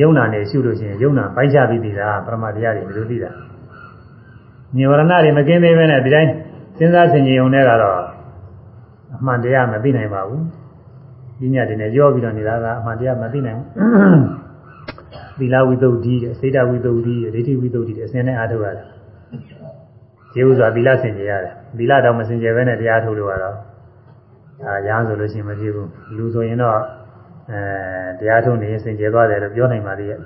ယုံနာနေရှုလို့ရှိရင်ယုံနာပိုင်းခြားပြီးပြီလားပရမတရားတွေဘယ်လိုသိတာនិဝရဏတွေမကင်းသေးဘဲနဲ့ဒီတိုင်းစဉ်းစားဆင်ခြင်ုံနဲ့ကတော့အမှန်တရားမသိနိုင်ပါဘူးပညာတွေနဲ့ကြောပြီးတော့နေတာကအမှန်တရားမသိနိုင်ဘူးသီလဝိသုဒ္ဓိတဲ့စေတဝိသုဒ္ဓိတဲ့ဒိဋ္ဌိဝိသုဒ္ဓိတဲ့အစဉ်နဲ့အားထုတ်ရတယ်ကျေဥစွာသီလဆင်ခြင်ရတယ်သီလတော့မဆင်ခြင်ဘဲနဲ့တရားထုတ်လို့ကတော့ဒါရဟန်းဆိုလို့ရှိရင်မဖြစ်ဘူးလူဆိုရင်တော့ အဲတရားထုံးနေစင်ကြယ်သွားတယ်လို့ပြောနိုင်ပါသေးရဲ့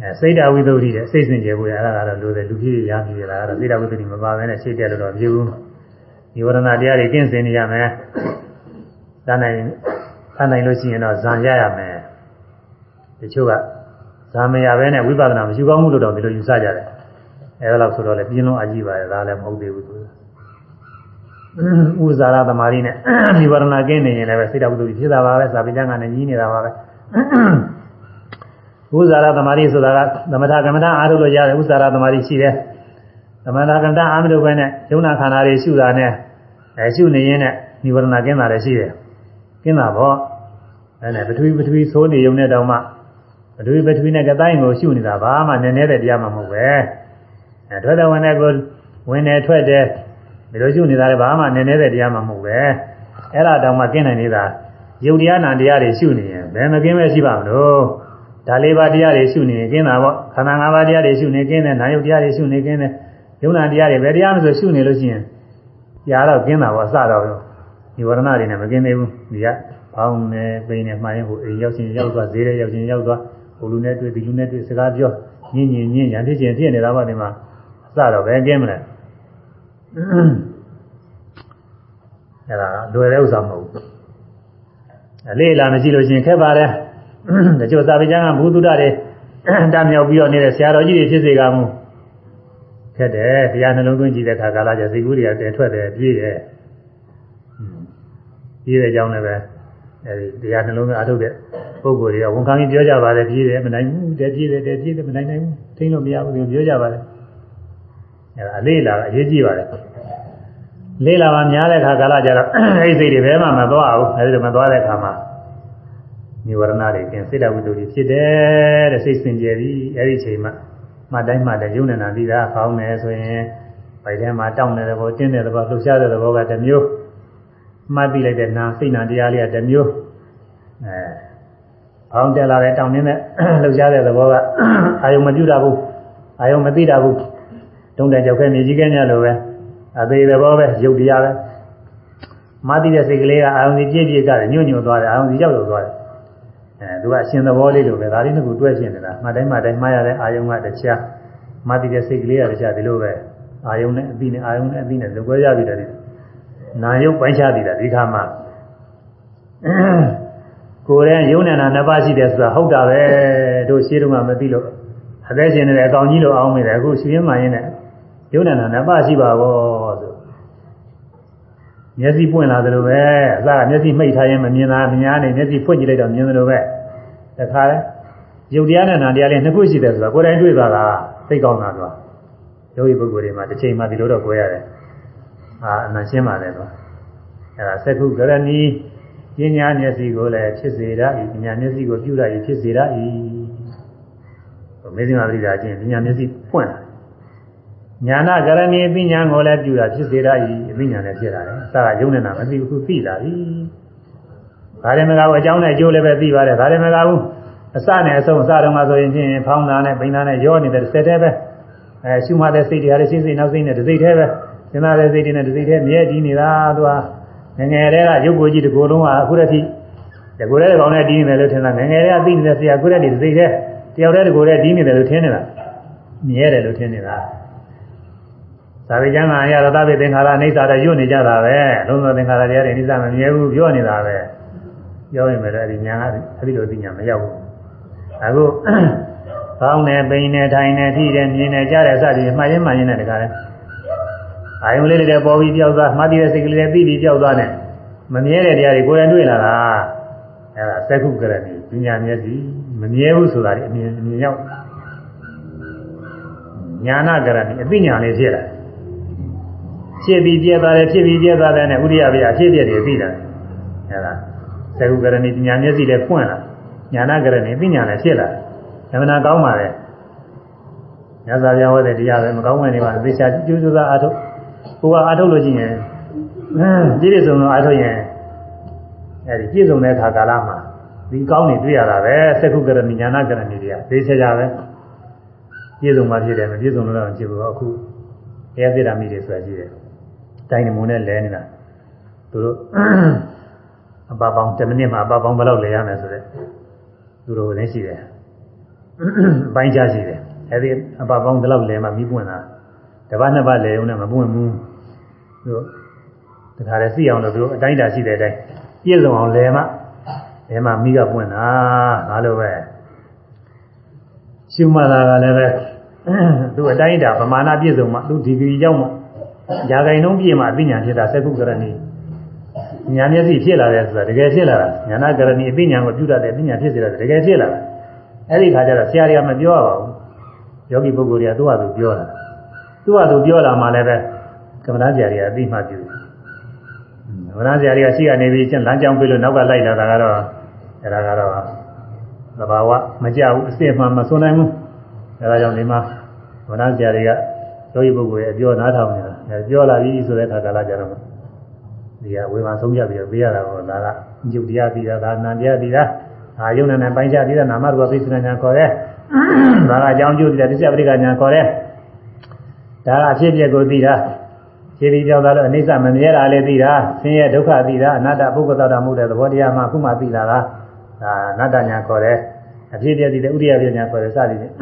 အဲစိတ်တဝိသုဒ္ဓိတဲ့စိတ်စင်ကြယ်ဖို့ရတာကတော့လိုတယ်လူကြီးရပြီလားကတော့စိတ်တဝိသုဒ္ဓိမပါဘဲနဲ့ရှေ့တက်လို့တော့ဖြစ်ဘူးဒီဝရဏတရားတွေကင်းစင်နေရမယ်သာနိုင်သာနိုင်လို့ရှိရင်တော့ဇံရရမယ်တချို့ကဇာမရပဲနဲ့ဝိပဿနာမရှိကောင်းမှုလို့တော့ဒီလိုယူဆကြတယ်အဲဒါလို့ဆိုတော့လေပြင်းလုံးအကြည့်ပါရဲ့ဒါလည်းမဟုတ်သေးဘူးသူ ဥဇာရသမารီနဲ့နိဗ္ဗာန်ကင်းနေရင်လည်းပဲစိတ်တော်ဘုဒ္ဓဖြစ်တာပါပဲစာပေကျမ်းကနေကြီးနေတာပါပဲဥဇာရသမารီဆိုတာကသမထကမ္မဋ္ဌာန်းအားထုတ်လို့ရတယ်ဥဇာရသမารီရှိတယ်သမထကမ္မဋ္ဌာန်းအားမထုတ်ဘဲနဲ့ယုံနာခန္ဓာတွေရှုတာနဲ့အဲရှုနေရင်နဲ့နိဗ္ဗာန်ကင်းတာလည်းရှိတယ်ကင်းတာပေါ့အဲနဲ့ပထဝီပထဝီသိုးနေုံနဲ့တောင်မှပထဝီပထဝီနဲ့ကတိုင်းကိုရှုနေတာဘာမှနည်းနည်းတဲ့တရားမှမဟုတ်ပဲအဲထွက်တဲ့ဝင်တဲ့ကိုဝင်တယ်ထွက်တယ် ဒီလိုရှုနေတာလည်းဘာမှနည်းနည်းတဲ့တရားမှမဟုတ်ပဲအဲ့ဒါတောင်မှကင်းနိုင်နေတာယုတ်တရားနာတရားတွေရှုနေရင်ဘယ်မကင်းပဲရှိပါမလို့ဒါလေးပါးတရားတွေရှုနေရင်ကင်းတာပေါ့ခန္ဓာ၅ပါးတရားတွေရှုနေကင်းတယ်နာယုတ်တရားတွေရှုနေကင်းတယ်ယုံနာတရားတွေဘယ်တရားမှဆိုရှုနေလို့ရှိရင်ကြားတော့ကင်းတာပေါ့အစတော့ဒီဝရဏတွေနဲ့မကင်းသေးဘူးဒီကဘောင်းနဲ့ပိန်နဲ့မှိုင်းဟိုအိမ်ရောက်ချင်းရောက်သွားဈေးထဲရောက်ချင်းရောက်သွားဟိုလူနဲ့တွေ့ဒီလူနဲ့တွေ့စကားပြောညင်ညင်ညင်ရန်ဖြစ်ချင်းဖြစ်နေတာပေါ့ဒီမှာအစတော့ပဲကင်းမလဲ အဲ့ဒါလွယ်တဲ့ဥစ္စာမဟုတ်ဘူးအလေးလာမရှိလို့ရှိရင်ခက်ပါတယ်တချို့သာဝေကျမ်းကဘုသူဒ္ဓတွေတမြောက်ပြီးတော့နေတဲ့ဆရာတော်ကြီးတွေဖြစ်စေကမူခက်တယ်တရားနှလုံးသွင်းကြည့်တဲ့အခါကာလကျစိတ်ကူးတွေကတင်ထွက်တယ်ပြေးတယ်ပြေးတဲ့အကြောင်းလည်းပဲအဲဒီတရားနှလုံးသွင်းအထုတ်တဲ့ပုဂ္ဂိုလ်တွေကဝန်ခံပြီးပြောကြပါတယ်ပြေးတယ်မနိုင်ဘူးတည်းပြေးတယ်တည်းပြေးတယ်မနိုင်နိုင်ဘူးထိန်းလို့မရဘူးပြောကြပါတယ် အဲဒါအလေးလာအရေးကြီးပါတယ်လေးလာမှများတဲ့အခါကာလကျတော့အဲဒီစိတ်တွေဘယ်မှမသွားဘူးအဲဒီလိုမသွားတဲ့အခါမှာនិဝရဏတွေပြင်စိတ်တဝိတ္တုတွေဖြစ်တယ်တဲ့စိတ်စင်ကြယ်ပြီအဲဒီအချိန်မှာမှတိုင်းမှလည်းယုံနေတာပြီးတာဖောင်းနေဆိုရင်ဗိုက်ထဲမှာတောင့်နေတဲ့ဘောတင်းတဲ့ဘောလှုပ်ရှားတဲ့ဘောကတစ်မျိုးမှတ်ပြီးလိုက်တဲ့နာစိတ်နာတရားလေးကတစ်မျိုးအဲဖောင်းတက်လာတဲ့တောင့်နေတဲ့လှုပ်ရှားတဲ့ဘောကအာယုံမပြုတာဘူးအာယုံမသိတာဘူး တုံးတဲ့ကြောက်ခဲမြေကြီးကဲညလိုပဲအသေးတဲ့ဘောပဲရုပ်တရားပဲမသိတဲ့စိတ်ကလေးကအာယုံကြီးပြည့်ပြည့်ကညွညွသွားတယ်အာယုံကြီးရောက်ရောက်သွားတယ်အဲသူကအရှင်သဘောလေးလိုပဲဒါလေးနှစ်ခုတွဲရှင်းနေတာမှတ်တိုင်းမှတ်တိုင်းမှားရတဲ့အာယုံကတခြားမှတ်တဲ့စိတ်ကလေးကတခြားဒီလိုပဲအာယုံနဲ့အပြီးနဲ့အာယုံနဲ့အပြီးနဲ့လွယ်ရပြီတယ်နာယုတ်ပိုင်းခြားသေးတာဒီခါမှကိုယ်ရဲ့ယုံနေတာနှစ်ပါးရှိတယ်ဆိုတာဟုတ်တာပဲတို့ရှင်းတော့မှမသိလို့အသက်ရှင်နေတဲ့အကောင်ကြီးလိုအောင်မိတယ်အခုရှင်ရင်းမှရင်နဲ့ ယုံနေတာနှစ်ပါးရှိပါဘောဆိုမျက်စိပွင့်လာတယ်လို့ပဲအစကမျက်စိမှိတ်ထားရင်မမြင်တာမြင်နေမျက်စိဖွင့်ကြည့်လိုက်တော့မြင်တယ်လို့ပဲတခါလဲယုတ်တရားနဲ့နာတရားလေးနှစ်ခုရှိတယ်ဆိုတော့ကိုယ်တိုင်တွေ့သွားတာသိကောင်းတာတော့ယောဂီပုဂ္ဂိုလ်တွေမှာတစ်ချိန်မှဒီလိုတော့ကြွယ်ရတယ်အာအမှန်ရှင်းပါလေတော့အဲဒါသက္ခုကရဏီပညာမျက်စိကိုလည်းဖြစ်စေရ၏ပညာမျက်စိကိုပြုရ၏ဖြစ်စေရ၏မေဇိမာပရိဒါချင်းပညာမျက်စိဖွင့်လာ ညာနာကရဏီပညာကိုလည်းပြုတာဖြစ်စေရ၏အပညာလည်းဖြစ်လာတယ်။သာကယုံနေတာမသိဘူးခုသိလာပြီ။ဒါလည်းမကဘူးအကြောင်းနဲ့အကျိုးလည်းပဲသိပါတယ်။ဒါလည်းမကဘူးအစနဲ့အဆုံးအစတုန်းကဆိုရင်ချင်းဖောင်းတာနဲ့ပိန်တာနဲ့ရောနေတဲ့စက်တည်းပဲ။အဲရှုမှတဲ့စိတ်တွေဟာလည်းရှင်းစိတ်နောက်စိတ်နဲ့တစ်စိတ်တည်းပဲ။စဉ်းစားတဲ့စိတ်တွေနဲ့တစ်စိတ်တည်းမြဲတည်နေတာသူကငငယ်တည်းကရုပ်ကိုယ်ကြီးတစ်ကိုယ်လုံးကအခုတည်းဒီကိုယ်တည်းကောင်နဲ့တည်နေတယ်လို့ထင်တာငငယ်တည်းကသိနေတဲ့ဆရာကိုယ်တည်းဒီစိတ်တည်းတယောက်တည်းဒီကိုယ်တည်းတည်နေတယ်လို့ထင်နေတာမြဲတယ်လို့ထင်နေတာ။ သာဝေကျမ်းကအရာရတပိသင်္ခါရအိဋ္ဌာတဲ့ညွတ်နေကြတာပဲလုံးစုံသင်္ခါရတရားတွေအိဋ္ဌာမမြဲဘူးပြောနေတာပဲပြောရင်လည်းအဲဒီညာကအဲဒီလိုသိညာမရောက်ဘူးအခုကောင်းတယ်ပိန်တယ်ထိုင်တယ်ထိတယ်မြင်တယ်ကြားတယ်စသည်မှားရင်မှားရင်လည်းတခါလဲအာယုံလေးတွေပေါ်ပြီးကြောက်သွားမှတ်တဲ့စိတ်ကလေးတွေပြီးပြီးကြောက်သွားတယ်မမြဲတဲ့တရားတွေကိုယ်တိုင်တွေ့လာတာအဲဒါသက္ခုကရဏီပညာမျက်စိမမြဲဘူးဆိုတာဒီအမြင်အမြင်ရောက်ညာနာကရဏီအသိဉာဏ်လေးဖြစ်လာတယ် ဖြစ်ပြီးပြဲသွားတယ်ဖြစ်ပြီးပြဲသွားတယ်နဲ့ဥရိယဘေအဖြစ်ပြတွေသိတာအဲဒါသကုကရဏီညာမျက်စိလည်းဖွင့်လာညာနာကရဏီပညာလည်းဖြစ်လာသမဏကောင်းပါလေညဇာပြဝတဲ့တရားပဲမကောင်းဝင်နေပါသေချာကျူးကျူးသားအားထုတ်ကိုကအားထုတ်လို့ရှိရင်ပြည့်စုံတော့အားထုတ်ရင်အဲဒီပြည့်စုံတဲ့အခါကာလမှာဒီကောင်းနေတွေ့ရတာပဲသကုကရဏီညာနာကရဏီတွေကသေချာကြပဲပြည့်စုံမှဖြစ်တယ်မပြည့်စုံလို့တော့ဖြစ်ဘူးအခုတရားစေတာမိတွေဆိုတာရှိတယ် တိုင်းနမုံနဲ့လဲနေတာသူတို့အပပေါင်း10မိနစ်မှာအပပေါင်းဘယ်လောက်လဲရမယ်ဆိုတော့သူတို့လည်းရှိတယ်အပိုင်းခြားရှိတယ်အဲဒီအပပေါင်းဘယ်လောက်လဲမှပြီးပွင့်တာတပတ်နှစ်ပတ်လဲုံနဲ့မပွင့်ဘူးသူတို့တခါလဲသိအောင်လို့သူတို့အတိုင်းတာရှိတဲ့အတိုင်းပြည့်စုံအောင်လဲမှလဲမှမိကပွင့်တာငါလိုပဲရှုမှတ်တာကလည်းပဲသူအတိုင်းတာပမာဏပြည့်စုံမှသူဒီဂရီရောက်မှ ຢာဂိုင်နှုံးပြည့်မှအသိဉာဏ်ဖြစ်တာသက္ကုကရဏီဉာဏ်မျက်စိဖြစ်လာတယ်ဆိုတာတကယ်ဖြစ်လာတာဉာဏကရဏီအသိဉာဏ်ကိုပြုတတ်တယ်အသိဉာဏ်ဖြစ်စေတယ်တကယ်ဖြစ်လာတာအဲ့ဒီခါကျတော့ဆရာတွေကမပြောရပါဘူးယောဂီပုဂ္ဂိုလ်တွေကသူ့ဟာသူပြောတာသူ့ဟာသူပြောလာမှလည်းပဲကမ္မဋ္ဌာန်းဆရာတွေကအသိမှပြုတယ်ကမ္မဋ္ဌာန်းဆရာတွေကရှိကနေပြီးကျန်လမ်းကြောင်းပြလို့နောက်ကလိုက်လာတာကတော့အဲ့ဒါကတော့သဘာဝမကြဘူးအစစ်မှမစွန့်နိုင်ဘူးအဲဒါကြောင့်ဒီမှာဝဏဆရာတွေကယောဂီပုဂ္ဂိုလ်ရဲ့အပြောနားထောင်နေတာ အဲပြောလာပြီဆိုတဲ့အခါကာလကြတော့ဒီကဝေဘာဆုံးပြပြီးတော့ပေးရတာပေါ့ဒါကညုတ်တရားပြီးတာဒါနံတရားပြီးတာအာယုံနဲ့နဲ့ပိုင်းခြားပြီးတာနာမရူပပိဿနာညာခေါ်တယ်ဒါကအကြောင်းကျိုးပြီးတာတရားပရိက္ခညာခေါ်တယ်ဒါကအဖြစ်ပြက်ကိုသိတာခြေပြီးပြောတာလို့အနိစ္စမမြဲတာလည်းသိတာဆင်းရဲဒုက္ခသိတာအနတ္တပုဂ္ဂိုလ်သတ္တမှုတဲ့သဘောတရားမှအခုမှသိလာတာဒါအနတ္တညာခေါ်တယ်အဖြစ်ပြက်သိတဲ့ဥရိယပြညာခေါ်တယ်စသည်ဖြင့်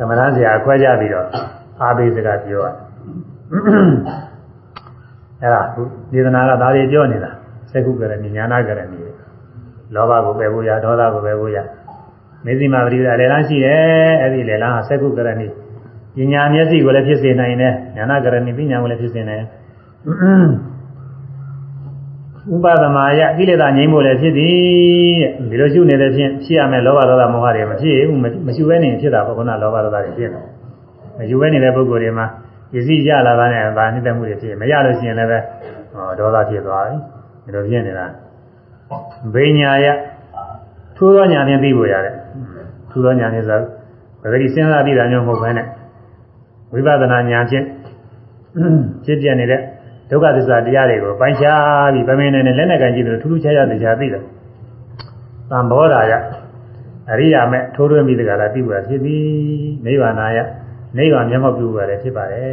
သမဏဆရာခွဲကြပြီးတော့အာဘိစကပြောရတယ်အဲ့ဒါဒေသနာကဒါတွေပြောနေတာသက္ကုကရဏီညာနာကရဏီလောဘကိုပယ်ဖို့ရဒေါသကိုပယ်ဖို့ရမေဇိမာပရိဒါလေလန်းရှိတယ်အဲ့ဒီလေလန်းဟာသက္ကုကရဏီပညာမျက်စိကိုလည်းဖြစ်စေနိုင်တယ်ညာနာကရဏီပညာကိုလည်းဖြစ်စေနိုင် ဥပဒမာယကိလေသာငြိမ်းဖို့လည်းဖြစ်သည်တဲ့ဒီလိုရှုနေတဲ့ဖြင့်ဖြစ်ရမယ်လောဘဒေါသမောဟတွေမဖြစ်ဘူးမရှုဘဲနေဖြစ်တာပေါ့ခုနလောဘဒေါသတွေဖြစ်တယ်မရှုဘဲနေတဲ့ပုဂ္ဂိုလ်တွေမှာပစ္စည်းရလာတာနဲ့ဗာနှိမ့်သက်မှုတွေဖြစ်မရလို့ရှိရင်လည်းပဲဟောဒေါသဖြစ်သွားပြီဒီလိုဖြစ်နေတာဘိညာယထိုးသောညာဖြင့်သိဖို့ရတယ်ထိုးသောညာဖြင့်ဆိုပဂတိစဉ်းစားသိတာမျိုးမဟုတ်ဘဲနဲ့ဝိပဿနာညာဖြင့်ဖြစ်ပြနေတဲ့ ဒုက္ခသစ္စာတရားတွေကိုပိုင်းခြားပြီးဗမင်းနဲ့လက်နဲ့ကန်ကြည့်လို့ထူးထူးခြားခြားတရားသိတယ်သံဘောဓာယအရိယာမဲ့ထိုးထွင်းပြီးတကလားသိဖို့ဖြစ်ပြီးနိဗ္ဗာန်ယနိဗ္ဗာန်မျက်မှောက်ပြုရတယ်ဖြစ်ပါတယ်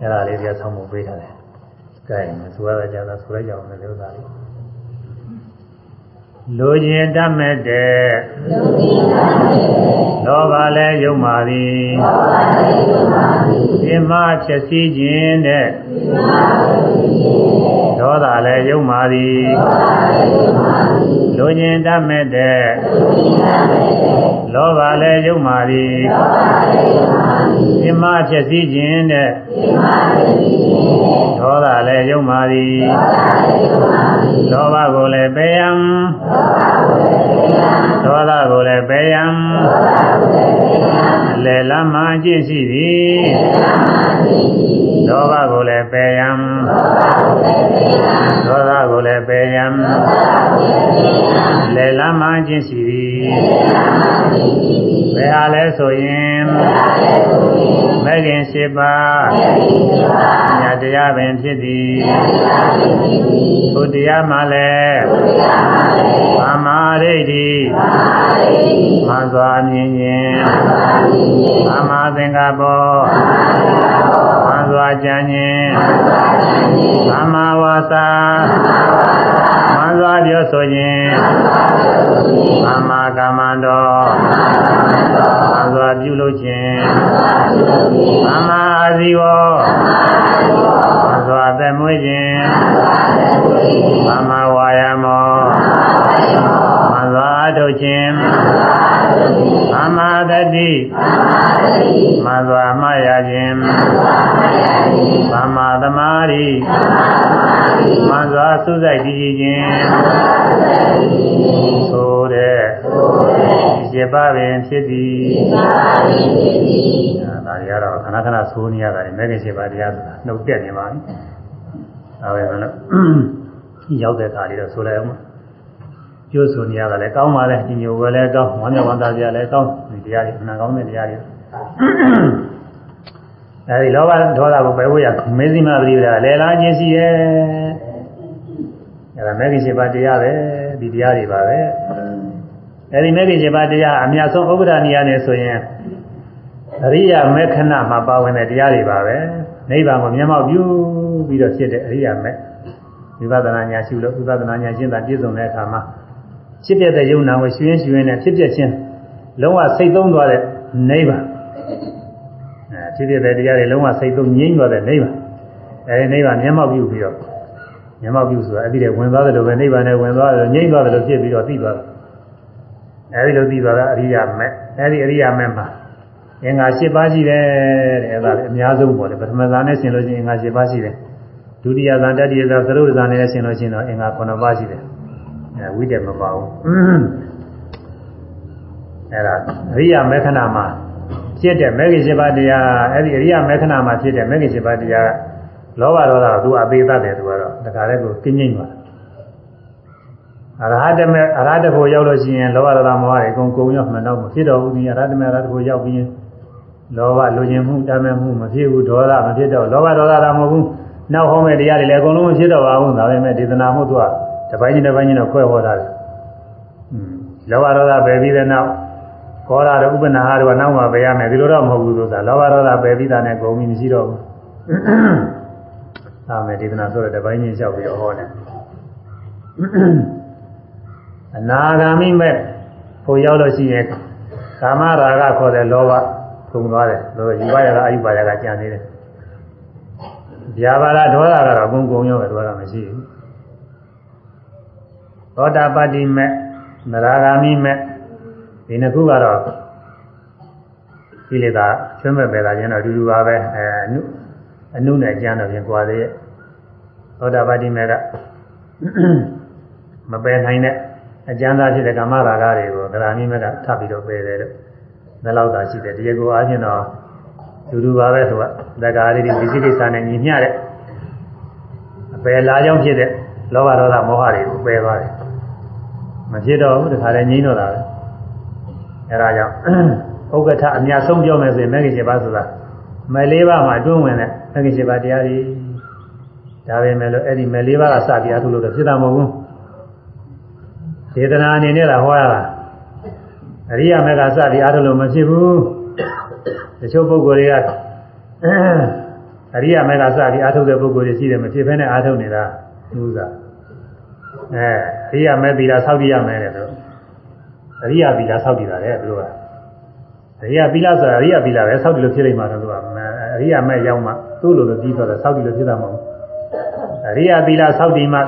အဲ့ဒါလေးကဆောင်းဖို့ပေးထားတယ်ကဲဆိုရကြတာဆိုရကြအောင်လည်းဥစ္စာလေး လူကျင်တတ်မဲ့တဲ့လောဘလည်းယုံပါသည်ဒီမှာချက်စီးခြင်းတဲ့ဒေါသလည်းယုံပါသည်လူကျင်တတ်မဲ့တဲ့လောဘလည်းယုံပါသည် ဒီမှာချက်စီးခြင်းတဲ့ဒေါသလည်းယုံပါသည်လောဘကိုလည်းပယ်ရန် ဒေါသကိုလည်းပယ်ရန်လေလမ်းမှအကျင့်ရှိသည်ဒေါဘကိုလည်းပယ်ရန်ဒေါသကိုလည်းပယ်ရန်လေလမ်းမှအကျင့်ရှိသည်ဘယ်ဟာလဲဆိုရင်မဂ္ဂင်၈ပါးညာတရားပင်ဖြစ်သည်ဘုတရားမှလည်းသမာဓိဋ္ဌိမှန်စွာမြင်ခြင်းသမာသင်္ကပ္ပောမှန်စွာကြံခြင်းသမာဝါစာမှန်စွာပြောဆိုခြင်းသမာကမ္မန္တောမှန်စွာပြုလုပ်ခြင်းသမာအာဇီဝမှန်စွာသက်မွေးခြင်းသမာဝါယာမောမှန် စွာအထုတ်ခြင်းသမာတတိမှန်စွာမှတ်ရခြင်းသမာသမာဓိမှန်စွာသုစိတ်တည်ခြင်းဆိုတဲ့ဒီပါပင်ဖြစ်သည်ဒါတွေကတော့ခဏခဏဆိုးနေရတာလေမဲ့ခင်ရှိပါတရားဆိုတာနှုတ်ပြက်နေပါပြီဒါပဲလို့ရောက်တဲ့အခါလေးတော့ဆိုလိုက်အောင် ကျိုးဆိုနေရတာလည်းကောင်းပါလေညိုပဲလည်းကောင်းဝမ်းမြောက်ဝမ်းသာကြလည်းကောင်းဒီတရားတွေအမှန်ကောင်းတဲ့တရားတွေအဲဒီလောဘဒေါသကိုပယ်ဖို့ရမေဇိမပရိဒါလဲလာခြင်းရှိရဲ့အဲဒါမဲ့ခင်ရှိပါတရားပဲဒီတရားတွေပါပဲအဲဒီမဲ့ခင်ရှိပါတရားအများဆုံးဥပဒဏီယနဲ့ဆိုရင်အရိယာမေခဏမှာပါဝင်တဲ့တရားတွေပါပဲနိဗ္ဗာန်ကိုမျက်မှောက်ပြုပြီးတော့ဖြစ်တဲ့အရိယာမေဝိပဿနာညာရှုလို့ဝိပဿနာညာရှင်းတာပြည့်စုံတဲ့အခါမှာ ဖြစ်ပြတဲ့ယုံနာကိုရှင်ရှင်နဲ့ဖြစ်ပြချင်းလုံးဝစိတ်သုံးသွားတဲ့နိဗ္ဗာန်အဲဖြစ်ပြတဲ့တရားတွေလုံးဝစိတ်သုံးငြိမ့်သွားတဲ့နိဗ္ဗာန်အဲဒီနိဗ္ဗာန်မျက်မှောက်ပြုပြီးတော့မျက်မှောက်ပြုဆိုတာအဲ့ဒီတည်းဝင်သွားတယ်လို့ပဲနိဗ္ဗာန်နဲ့ဝင်သွားတယ်ငြိမ့်သွားတယ်လို့ဖြစ်ပြီးတော့သိသွားတယ်အဲ့ဒီလိုသိသွားတာအရိယာမဲ့အဲ့ဒီအရိယာမဲ့မှာအင်္ဂါ၈ပါးရှိတယ်တဲ့အဲ့ဒါလည်းအများဆုံးပေါ့လေပထမဇာနဲ့ဆင်လို့ရှိရင်အင်္ဂါ၈ပါးရှိတယ်ဒုတိယဇာတတိယဇာသရုပ်ဇာနဲ့ဆင်လို့ရှိရင်တော့အင်္ဂါ9ပါးရှိတယ် အဲဝိတ္တမပါဘူးအဲ့ဒါအရိယာမေခဏမှာဖြစ်တဲ့မေဂိ၈ပါးတရားအဲ့ဒီအရိယာမေခဏမှာဖြစ်တဲ့မေဂိ၈ပါးတရားလောဘဒေါသကသူအသေးသက်တယ်သူကတော့ဒါကြတဲ့ကိုကင်းငိမ့်ပါအရဟတမေအရဟတဖို့ရောက်လို့ရှိရင်လောဘဒေါသမောဟတွေအကုန်ကုန်ရောက်မှတော့မဖြစ်တော့ဘူးဒီအရဟတမေအရဟတဖို့ရောက်ပြီးရင်လောဘလူကျင်မှုတမ်းမဲ့မှုမဖြစ်ဘူးဒေါသမဖြစ်တော့လောဘဒေါသတာမဟုတ်ဘူးနောက်ဟောမဲ့တရားတွေလည်းအကုန်လုံးမဖြစ်တော့ပါဘူးဒါပေမဲ့ဒေသနာမှုသူက တပိုင်းချင်းတပိုင်းချင်းတော့ခွဲဟောတာတယ်လောဘဒေါသပယ်ပြီးတဲ့နောက်ခေါ်တာတော့ဥပနာဟာတော့နောက်မှပယ်ရမယ်ဒီလိုတော့မဟုတ်ဘူးဆိုတာလောဘဒေါသပယ်ပြီးတာနဲ့ကုန်ပြီမရှိတော့ဘူးသာမယ်ဒေသနာဆိုတော့တပိုင်းချင်းလျှောက်ပြီးတော့ဟောတယ်အနာဂါမိမဲ့ဖို့ရောက်လို့ရှိရင်ကာမရာဂခေါ်တဲ့လောဘကုန်သွားတယ်လို့ယူပါရကအယူပါရကကြံနေတယ်ဗျာပါဒဒေါသကတော့အကုန်ကုန်ရောပဲဒေါသမရှိဘူး သောတာပတ္တိမဲ့နရဂါမိမဲ့ဒီနှစ်ခုကတော့ကိလေသာဆွမဲ့ပဲလာခြင်းတော့အတူတူပါပဲအဲအနုအနုနဲ့ကျမ်းတော့ပြင်ကွာသေးရဲ့သောတာပတ္တိမဲ့ကမပယ်နိုင်တဲ့အကျမ်းသားဖြစ်တဲ့ကာမရာဂတွေကိုဂရာမိမဲ့ကထပ်ပြီးတော့ပယ်တယ်လို့ဒါလောက်သာရှိတယ်ဒီကိုအားဖြင့်တော့တူတူပါပဲဆိုတော့သက္ကာရိတိဒီစိကိစ္စနဲ့ညီမျှတဲ့အပယ်လာကြောင်းဖြစ်တဲ့လောဘဒေါသမောဟတွေကိုပယ်သွားတယ် မဖြစ်တော့ဘူးတခါတည်းငြိမ်းတော့တာပဲအဲဒါကြောင့်ဥက္ကဋ္ဌအများဆုံးပြောမယ်ဆိုရင်မဂ္ဂင်7ပါးဆိုတာမယ်လေးပါးမှာအတွင်းဝင်တဲ့မဂ္ဂင်7ပါးတရားတွေဒါပဲမဲ့လို့အဲ့ဒီမယ်လေးပါးကစပြီးအထုလို့တော့ဖြစ်တာမဟုတ်ဘူးဒေသနာအနေနဲ့လာဟောရတာအရိယာမေကစပြီးအထုလို့မဖြစ်ဘူးတချို့ပုဂ္ဂိုလ်တွေကအရိယာမေကစပြီးအထုတဲ့ပုဂ္ဂိုလ်တွေရှိတယ်မဖြစ်ဘဲနဲ့အထုနေတာဥစ္စာ အဲအရိယာမေသီလာဆောက်တည်ရမယ်တဲ့တို့အရိယာသီလာဆောက်တည်တာလေသူတို့ကအရိယာသီလာဆိုတာအရိယာသီလာပဲဆောက်တည်လို့ဖြစ်လိမ့်မှာတော့သူကအရိယာမေရောက်မှသူ့လိုလိုပြီးတော့ဆောက်တည်လို့ဖြစ်တာမဟုတ်ဘူးအရိယာသီလာဆောက်တည်မှ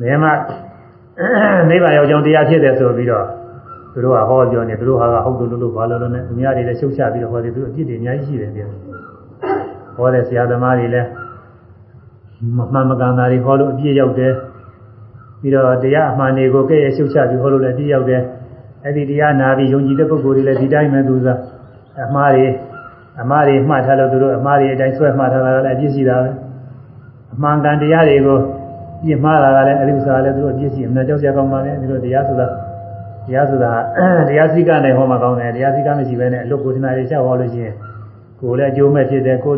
ဘယ်မှာနိဗ္ဗာန်ရောက်ကြောင်းတရားဖြစ်တယ်ဆိုပြီးတော့သူတို့ကဟောပြောနေသူတို့ဟာကဟုတ်လို့လို့လို့ဘာလို့လို့နဲ့သူများတွေလည်းရှုပ်ချပြီးတော့ဟောတယ်သူအပြစ်တွေအများကြီးရှိတယ်ပြန်ဟောတဲ့ဆရာသမားတွေလည်းမမှန်မကန်တာတွေဟောလို့အပြစ်ရောက်တယ် ပြီးတော့တရားအမှန်တွေကိုကဲ့ရဲ့ရှုပ်ချပြီးဟောလို့လည်းအပြစ်ရောက်တယ်အဲ့ဒီတရားနာပြီးယုံကြည်တဲ့ပုဂ္ဂိုလ်တွေလည်းဒီတိုင်းပဲသူစားအမှားတွေအမှားတွေမှတ်ထားလို့သူတို့အမှားတွေအတိုင်းဆွဲမှတ်ထားတာလည်းအပြစ်ရှိတာပဲအမှန်ကန်တရားတွေကိုပြစ်မှားတာကလည်းအဲ့ဒီဥစ္စာလည်းသူတို့အပြစ်ရှိအမှန်ကြောက်ကြကောင်းပါလေဒီလိုတရားဆိုတာတရားဆိုတာတရားစည်းကနဲ့ဟောမှာကောင်းတယ်တရားစည်းကမရှိဘဲနဲ့အလုတ်ကိုထနာတွေချက်ဟောလို့ရှိရင်ကိုယ်လည်းအကျိုးမဲ့ဖြစ်တယ်ကို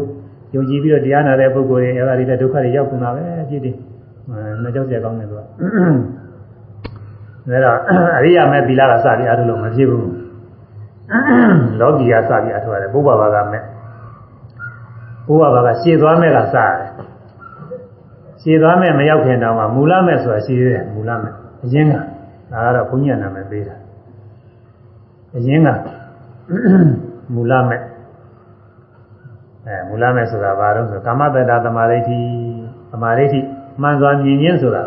ယုံကြည်ပြီးတော့တရားနာတဲ့ပုဂ္ဂိုလ်တွေအဲ့ဒါတွေလည်းဒုက္ခတွေရောက်ကုန်တာပဲအဖြစ်တ ည်းမကြောက်ကြကောင်းတယ်သူကဒါတော့အရိယာမဲ့သီလကစပြီးအားထုတ်လို့မဖြစ်ဘူးလောကီကစပြီးအားထုတ်ရတယ်ဘုရားဘာကမဲ့ဘုရားဘာကရှည်သွားမဲ့ကစရတယ်ရှည်သွားမဲ့မရောက်ခင်တောင်မှမူလမဲ့ဆိုတာရှည်တယ်မူလမဲ့အရင်ကဒါကတော့ဘုညာနာမည်ပေးတာအရင်ကမူလမဲ့အဲမူလမဲ့ဆိုတာဘာလို့ဆိုကာမတ္တသမာဓိဋ္ဌိသမာဓိဋ္ဌိ မှန်စွာမြင်ခြင်းဆိုတာ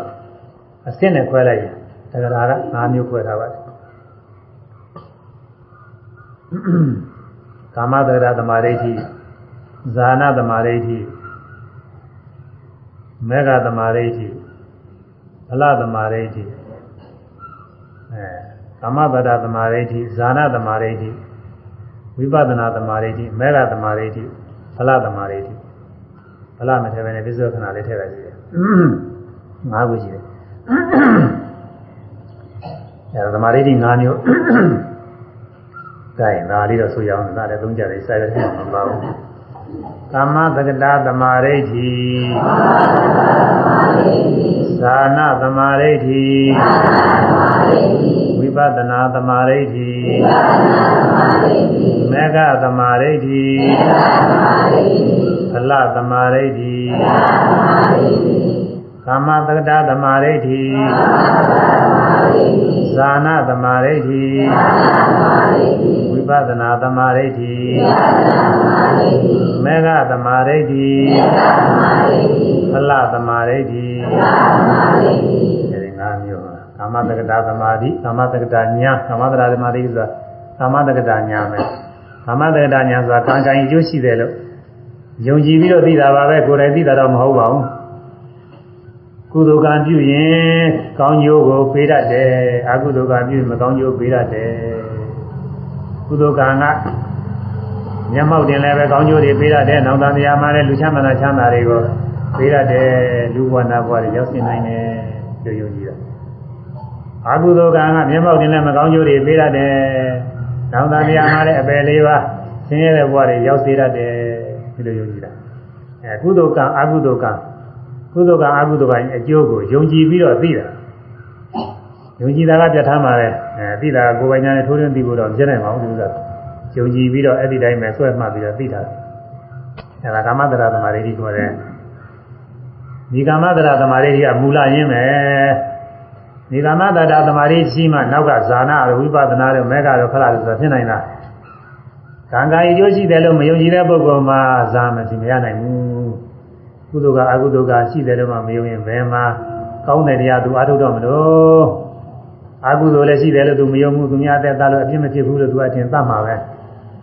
အစစ်နဲ့ခွဲလိုက်ရင်တက္ကရာက၅မျိုးခွဲထားပါတယ်ကာမတက္ကရာသမာဓိဋ္ဌိဇာနာသမာဓိဋ္ဌိမေဃသမာဓိဋ္ဌိဗလသမာဓိဋ္ဌိအဲကာမတ္တသမာဓိဋ္ဌိဇာနာသမာဓိဋ္ဌိဝိပဿနာသမာဓိဋ္ဌိမေဃသမာဓိဋ္ဌိဗလသမာဓိဋ္ဌိ ဗလမထဲပဲနဲ့ပြစ္ဆောခဏလေးထည့်လိုက်ကြည့်တယ်ငါးခုရှိတယ်အဲသမာဓိဋ္ဌိ၅မျိုးဒါရင်ဒါလေးတော့ဆိုရအောင်ဒါလည်းသုံးကြတယ်စိုက်ရခြင်းမပါဘူးကာမတက္ကတာသမာဓိဋ္ဌိသာနာသမာဓိဋ္ဌိ ဝိပဿနာသမာဓိဋ္ဌိမေဃသမာဓိဋ္ဌိဖလသမာဓိဋ္ဌိကာမတက္ကတာသမာဓိဋ္ဌိဇာနာသမာဓိဋ္ဌိဝိပဿနာသမာဓိဋ္ဌိမေဃသမာဓိဋ္ဌိဖလသမာဓိဋ္ဌိအဲဒီငါးမျိုး ကာမတက္ကတာသမာဓိကာမတက္ကတာညာကာမတက္ကတာသမာဓိဆိုတာကာမတက္ကတာညာမယ်ကာမတက္ကတာညာဆိုတာကံကံအကျိုးရှိတယ်လို့ယုံကြည်ပြီးတော့သိတာပါပဲကိုယ်တိုင်သိတာတော့မဟုတ်ပါဘူးကုသိုလ်ကံပြုရင်ကောင်းကျိုးကိုပေးတတ်တယ်အကုသိုလ်ကံပြုရင်မကောင်းကျိုးပေးတတ်တယ်ကုသိုလ်ကံကမျက်မှောက်တင်လည်းပဲကောင်းကျိုးတွေပေးတတ်တယ်နောက်တန်တရားမှလည်းလူချမ်းသာချမ်းသာတွေကိုပေးတတ်တယ်လူဘဝနာဘဝတွေရောက်စင်နိုင်တယ်လို့ယုံကြည်တာ အကုသိုလ်ကံကမျက်မှောက်တင်လည်းမကောင်းကျိုးတွေပေးတတ်တယ်နောက်တန်တရားမှလည်းအပယ်လေးပါဆင်းရဲတဲ့ဘဝတွေရောက်စေတတ်တယ်ဒီလိုယုံကြည်တာအဲကုသိုလ်ကံအကုသိုလ်ကံကုသိုလ်ကအကုသိုလ်ကအကျိုးကိုယုံကြည်ပြီးတော့သိတာယုံကြည်တာကပြဋ္ဌာန်းပါလေအဲသိတာကိုယ်ပိုင်ညာနဲ့ထိုးထွင်းသိဖို့တော့ပြည့်နိုင်ပါဘူးလို့ဆိုယုံကြည်ပြီးတော့အဲ့ဒီတိုင်းပဲဆွဲမှတ်ပြီးတော့သိတာအဲဒါကာမတရာသမာဓိခေါ်တယ်ဒီကာမတရာသမာဓိကမူလရင်းပဲ ဒီကာမတရာသမာဓိရှိမှနောက်ကဇာနာဝိပဿနာတို့မေဃတို့ခလာတို့ဆိုဖြစ်နိုင်တာကံကံအကျိုးရှိတယ်လို့မယုံကြည်တဲ့ပုဂ္ဂိုလ်မှာဇာမရှိမရနိုင်ဘူးကုသိုလ်ကအကုသိုလ်ကရှိတယ်လို့မှမယုံရင်ဘယ်မှာကောင်းတဲ့တရားသူအားထုတ်တော့မလို့အကုသိုလ်လည်းရှိတယ်လို့သူမယုံဘူးသူများအသက်သားလို့အပြစ်မဖြစ်ဘူးလို့သူအထင်သတ်မှာပဲ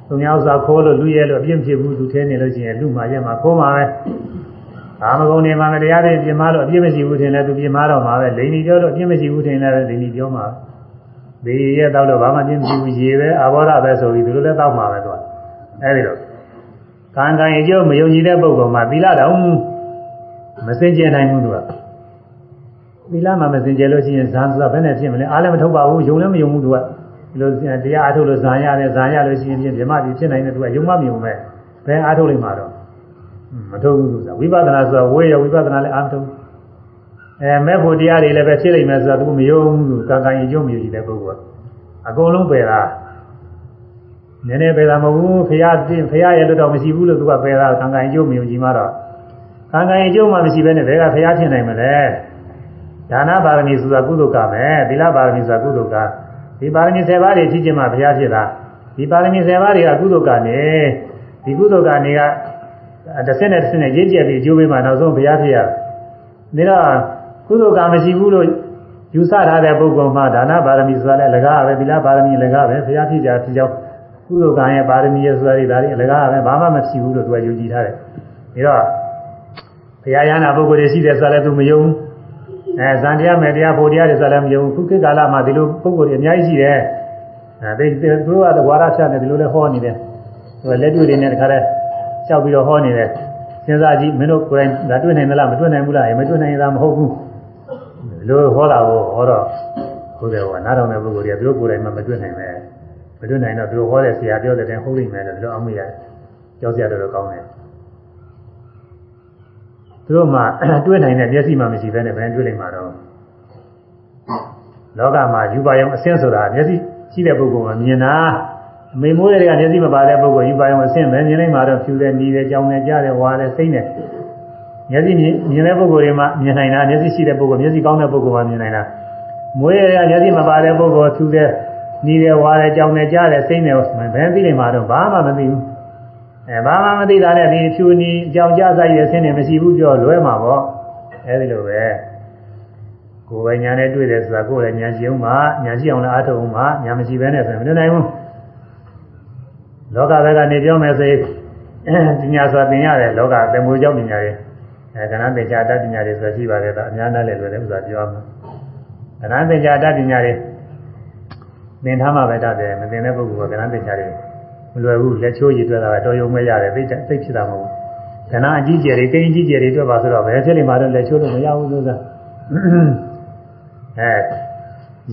သူများဥစ္စာခိုးလို့လူရဲလို့အပြစ်မဖြစ်ဘူးသူထဲနေလို့ရှိရင်လူမှရက်မှာခိုးမှာပဲ ကာမဂုဏ်တွေမှာတရားတွေပြင်မာလို့အပြစ်မရှိဘူးထင်လဲသူပြင်မာတော့မှာပဲလိန်ကြီးပြောလို့အပြစ်မရှိဘူးထင်လဲလိန်ကြီးပြောမှာဘေးရဲတော့လို့ဘာမှပြင်းမရှိဘူးရေပဲအာဘောဓပဲဆိုပြီးသူတို့လည်းတောက်မှာပဲသူကအဲဒီတော့ကံကံအကျိုးမယုံကြည်တဲ့ပုဂ္ဂိုလ်မှာသီလတော်မစင်ကြယ်နိုင်ဘူးသူကသီလမှာမစင်ကြယ်လို့ရှိရင်ဇာန်ဆိုတာဘယ်နဲ့ဖြစ်မလဲအားလည်းမထုတ်ပါဘူးယုံလည်းမယုံဘူးသူကဒီလိုတရားအားထုတ်လို့ဇာန်ရတယ်ဇာန်ရလို့ရှိရင်ပြမပြီးဖြစ်နိုင်တယ်သူကယုံမမြုံမဲ့ဘယ်အားထုတ်လိမ့်မှာတော့ မထုတ်ဘူးဆိုတာဝိပဿနာဆိုတာဝေရဝိပဿနာလည်းအားထုတ်အဲမဲ့ဖို့တရားတွေလည်းပဲဖြစ်လိမ့်မယ်ဆိုတာသူမယုံဘူးကံကံယုံမြည်တဲ့ပုဂ္ဂိုလ်ကအကုန်လုံးပယ်တာနည်းနည်းပယ်တာမဟုတ်ဘူးဖရာတင်ဖရာရဲ့လို့တော့မရှိဘူးလို့သူကပယ်တာကံကံယုံမြည်ကြည့်မှတော့ကံကံအကျိုးမှမရှိဘဲနဲ့ဘယ်ကဖျားဖြစ်နိုင်မလဲဒါနပါရမီဆိုတာကုသိုလ်ကမယ်သီလပါရမီဆိုတာကုသိုလ်ကဒီပါရမီ7ပါးတွေဖြစ်ခြင်းမှဘုရားဖြစ်တာဒီပါရမီ7ပါးတွေကကုသိုလ်ကနေဒီကုသိုလ်ကနေက တစ်ဆင့်နဲ့တစ်ဆင့်နဲ့ရင့်ကျက်ပြီးအကျိုးပေးမှနောက်ဆုံးဘုရားဖြစ်ရဒါတော့ကုသိုလ်ကမရှိဘူးလို့ယူဆထားတဲ့ပုဂ္ဂိုလ်မှဒါနပါရမီဆိုတာလည်းအလကားပဲသီလပါရမီအလကားပဲဘုရားဖြစ်ကြဖြစ်ကြောင်းကုသိုလ်ကံရဲ့ပါရမီရဲ့ဆိုတာတွေဒါတွေအလကားပဲဘာမှမရှိဘူးလို့သူကယူကြည်ထားတယ်ဒါတော့ဘုရားရဟနာပုဂ္ဂိုလ်တွေရှိတယ်ဆိုလည်းသူမယုံအဲဇန်တရားမယ်တရားဖို့တရားတွေဆိုလည်းမယုံခုခေတ်ကာလမှာဒီလိုပုဂ္ဂိုလ်တွေအများကြီးရှိတယ်အဲဒီသူတို့ကဝါရဖြတ်နေဒီလိုလဲဟောနေတယ်သူကလက်တွေ့တွေနဲ့တခါတည်း လျှောက်ပြီးတော့ဟောနေတယ်စဉ်းစားကြည့်မင်းတို့ကိုယ်တိုင်ဒါတွေ့နိုင်သလားမတွေ့နိုင်ဘူးလားမတွေ့နိုင်တာမဟုတ်ဘူးဒီလိုဟောတာကိုဟောတော့ဟုတ်တယ်ဟောနားတော်တဲ့ပုဂ္ဂိုလ်တွေကသူတို့ကိုယ်တိုင်မှမတွေ့နိုင်ပဲမတွေ့နိုင်တော့သူတို့ဟောတဲ့ဆရာပြောတဲ့တိုင်ဟုတ်လိမ့်မယ်လို့ဒီလိုအမှုရကြောက်ကြတော့ကောင်းတယ်သူတို့မှတွေ့နိုင်တဲ့မျက်စိမှမရှိဘဲနဲ့ဘယ်တွေ့နိုင်မှာတော့လောကမှာယူပါယုံအဆင်းဆိုတာမျက်စိရှိတဲ့ပုဂ္ဂိုလ်ကမြင်တာ အမေမိုးတွေကမျက်စိမပါတဲ့ပုဂ္ဂိုလ်ယူပါယုံအဆင်းပဲမြင်နိုင်မှာတော့ဖြူတယ်နီးတယ်ကြောင်တယ်ကြားတယ်ဝါတယ်စိမ့်တယ်မျက်စိမြင်တဲ့ပုဂ္ဂိုလ်တွေမှမြင်နိုင်တာမျက်စိရှိတဲ့ပုဂ္ဂိုလ်မျက်စိကောင်းတဲ့ပုဂ္ဂိုလ်မှမြင်နိုင်တာမွေးရတဲ့မျက်စိမပါတဲ့ပုဂ္ဂိုလ်ဖြူတယ်နီးတယ်ဝါတယ်ကြောင်တယ်ကြားတယ်စိမ့်တယ်ဘယ်သိနိုင်မှာတော့ဘာမှမသိဘူးအဲဘာမှမသိတာနဲ့ဒီဖြူနီအကြောင်ကြဆိုင်ရဆင်းနေမရှိဘူးပြောလွဲမှာပေါ့အဲဒီလိုပဲကိုယ်ပဲညာနဲ့တွေ့တယ်ဆိုတာကိုယ်လည်းညာရှိအောင်ပါညာရှိအောင်လည်းအားထုတ်အောင်ပါညာမရှိဘဲနဲ့ဆိုရင်မနိုင်ဘူး လောကဘက်ကနေပြောမယ်ဆိုရင်ပညာဆိုတာသင်ရတယ်လောကသင်္ဘောကြောင့်ပညာတွေအဲကဏ္ဍသင်္ချာတတ်ပညာတွေဆိုရှိပါတယ်ဒါအများနဲ့လည်းလွယ်တယ်ဥစ္စာပြောမှာကဏ္ဍသင်္ချာတတ်ပညာတွေသင်ထားမှပဲတတ်တယ်မသင်တဲ့ပုဂ္ဂိုလ်ကကဏ္ဍသင်္ချာတွေမလွယ်ဘူးလက်ချိုးရည်တွေ့တာတော်ရုံမဲ့ရတယ်သိသိဖြစ်တာမဟုတ်ဘူးခဏအကြီးကျယ်တွေကိန်းကြီးကျယ်တွေတွေ့ပါဆိုတော့ဘယ်ဖြစ်နေမှာတော့လက်ချိုးလို့မရဘူးလို့သာအဲ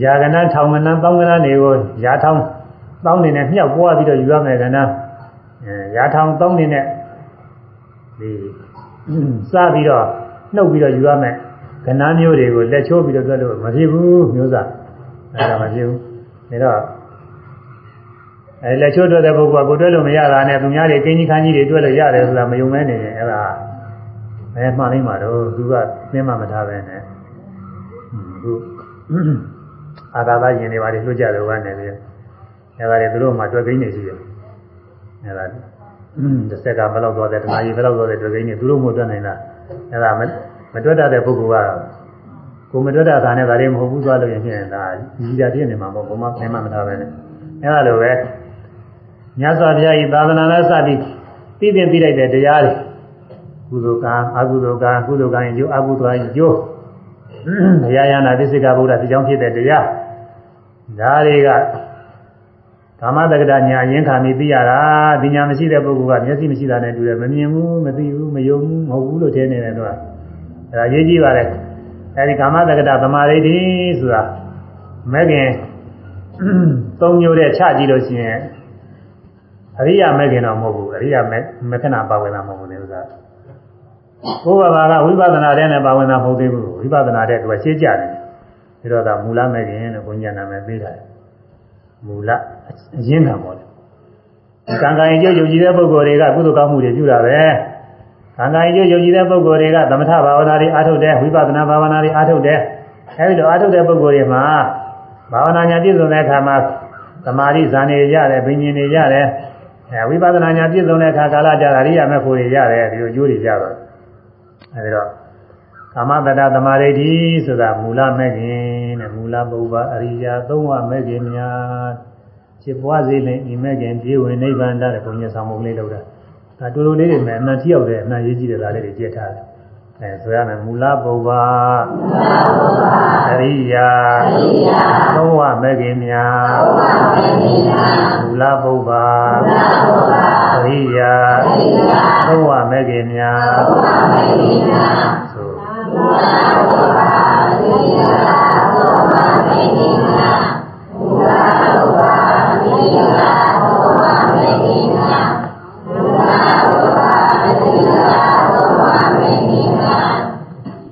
ယာကနာထောင်ကနာပေါင်းကနာတွေကိုယာထောင် တောင်းနေနဲ့မြောက်ပွားပြီးတော့ယူရမယ်ကနာအဲယာထောင်တောင်းနေနဲ့ဒီစပြီးတော့နှုတ်ပြီးတော့ယူရမယ်ကနာမျိုးတွေကိုလက်ချိုးပြီးတော့တွေ့လို့မဖြစ်ဘူးမျိုးစားအဲဒါမဖြစ်ဘူးဒါတော့အဲလက်ချိုးတွေ့တဲ့ပုဂ္ဂိုလ်ကကိုတွေ့လို့မရတာနဲ့သူများတွေကင်းကြီးခန်းကြီးတွေတွေ့လို့ရတယ်ဆိုတာမယုံမဲနေတယ်အဲ့ဒါဘယ်မှနိုင်မှာတော့သူကသင်မှမထားပဲနဲ့ခုအာသာသရင်တွေပါလေလွတ်ကြတယ်ကနေပြီး အဲဒါတွေသူတို့မှတွေ့သိနေရှိတယ်အဲဒါတစ်ဆက်ကဘယ်လောက်သွားတယ်တနာရီဘယ်လောက်သွားတယ်တွေ့သိနေသူတို့မှတွေ့နိုင်တာအဲဒါမတွေ့တတ်တဲ့ပုဂ္ဂိုလ်ကကိုမတွေ့တတ်တာနဲ့ဒါတွေမဟုတ်ဘူးသွားလို့ရင်ဖြင့်ဒါကြီးတာပြည့်နေမှာပေါ့ဘုမပြန်မှမထားပဲနဲ့အဲဒါလိုပဲမြတ်စွာဘုရားဤသာသနာနဲ့စသည်သိသိသိလိုက်တဲ့တရားတွေကုသိုလ်ကံအကုသိုလ်ကံကုသိုလ်ကံကျိုးအကုသိုလ်ကံကျိုးဘုရားယနာသစ္စကဗုဒ္ဓဒီကြောင့်ဖြစ်တဲ့တရားဒါတွေက ကာမတက္ကဒညာရင်းခံပြီးသိရတာဒီညာမရှိတဲ့ပုဂ္ဂိုလ်ကမျက်စိမရှိတာနဲ့တူတယ်မမြင်ဘူးမသိဘူးမယုံဘူးမဟုတ်ဘူးလို့ထင်နေတယ်သူကအဲဒါရေးကြည့်ပါလေအဲဒီကာမတက္ကဒသမာဓိတိဆိုတာမဲ့ခင်သုံးမျိုးတဲ့ချကြည့်လို့ရှိရင်အရိယာမဲ့ခင်တော့မဟုတ်ဘူးအရိယာမဲ့မခဏပါဝင်တာမဟုတ်ဘူးလေဥစ္စာကိုယ်ဘာသာကဝိပဿနာတဲ့နဲ့ပါဝင်တာမဟုတ်သေးဘူးဝိပဿနာတဲ့သူကရှင်းကြတယ်ဒါတော့ကမူလမဲ့ခင်လို့ဘုညာနာမည်ပေးတာ မူလအရင်းခံပေါ်တယ်ကံကံရင်ကျုပ်ယုံကြည်တဲ့ပုဂ္ဂိုလ်တွေကကုသိုလ်ကောင်းမှုတွေပြုတာပဲကံကံရင်ကျုပ်ယုံကြည်တဲ့ပုဂ္ဂိုလ်တွေကသမထဘာဝနာတွေအားထုတ်တယ်ဝိပဿနာဘာဝနာတွေအားထုတ်တယ်အဲဒီလိုအားထုတ်တဲ့ပုဂ္ဂိုလ်တွေမှာဘာဝနာညာပြည့်စုံတဲ့အခါမှာသမာဓိဇာနေရတယ်ဘိညာဉ်တွေရတယ်အဲဝိပဿနာညာပြည့်စုံတဲ့အခါကာလကြအရိယာမေဖို့တွေရတယ်ဒီလိုကျိုးတွေကြတော့အဲဒီတော့ ကာမတတသမာဓိတိဆိုတာမူလမဲ့ခင်တဲ့မူလပုဗ္ဗအရိယာသုံးဝမဲ့ခင်များဖြစ်ပွားစေလင်ဤမဲ့ခင်ပြေဝင်နိဗ္ဗာန်တတဲ့ဘုံညဆောင်မုံလေးလောက်တာဒါတူတူလေးတွေနဲ့အမှန်တိရောက်တဲ့အမှန်ရေးကြည့်တဲ့လားလေးတွေကြည့်ထားတယ်အဲဆိုရမယ်မူလပုဗ္ဗအရိယာသုံးဝမဲ့ခင်များမူလပုဗ္ဗအရိယာသုံးဝမဲ့ခင်များ ဆို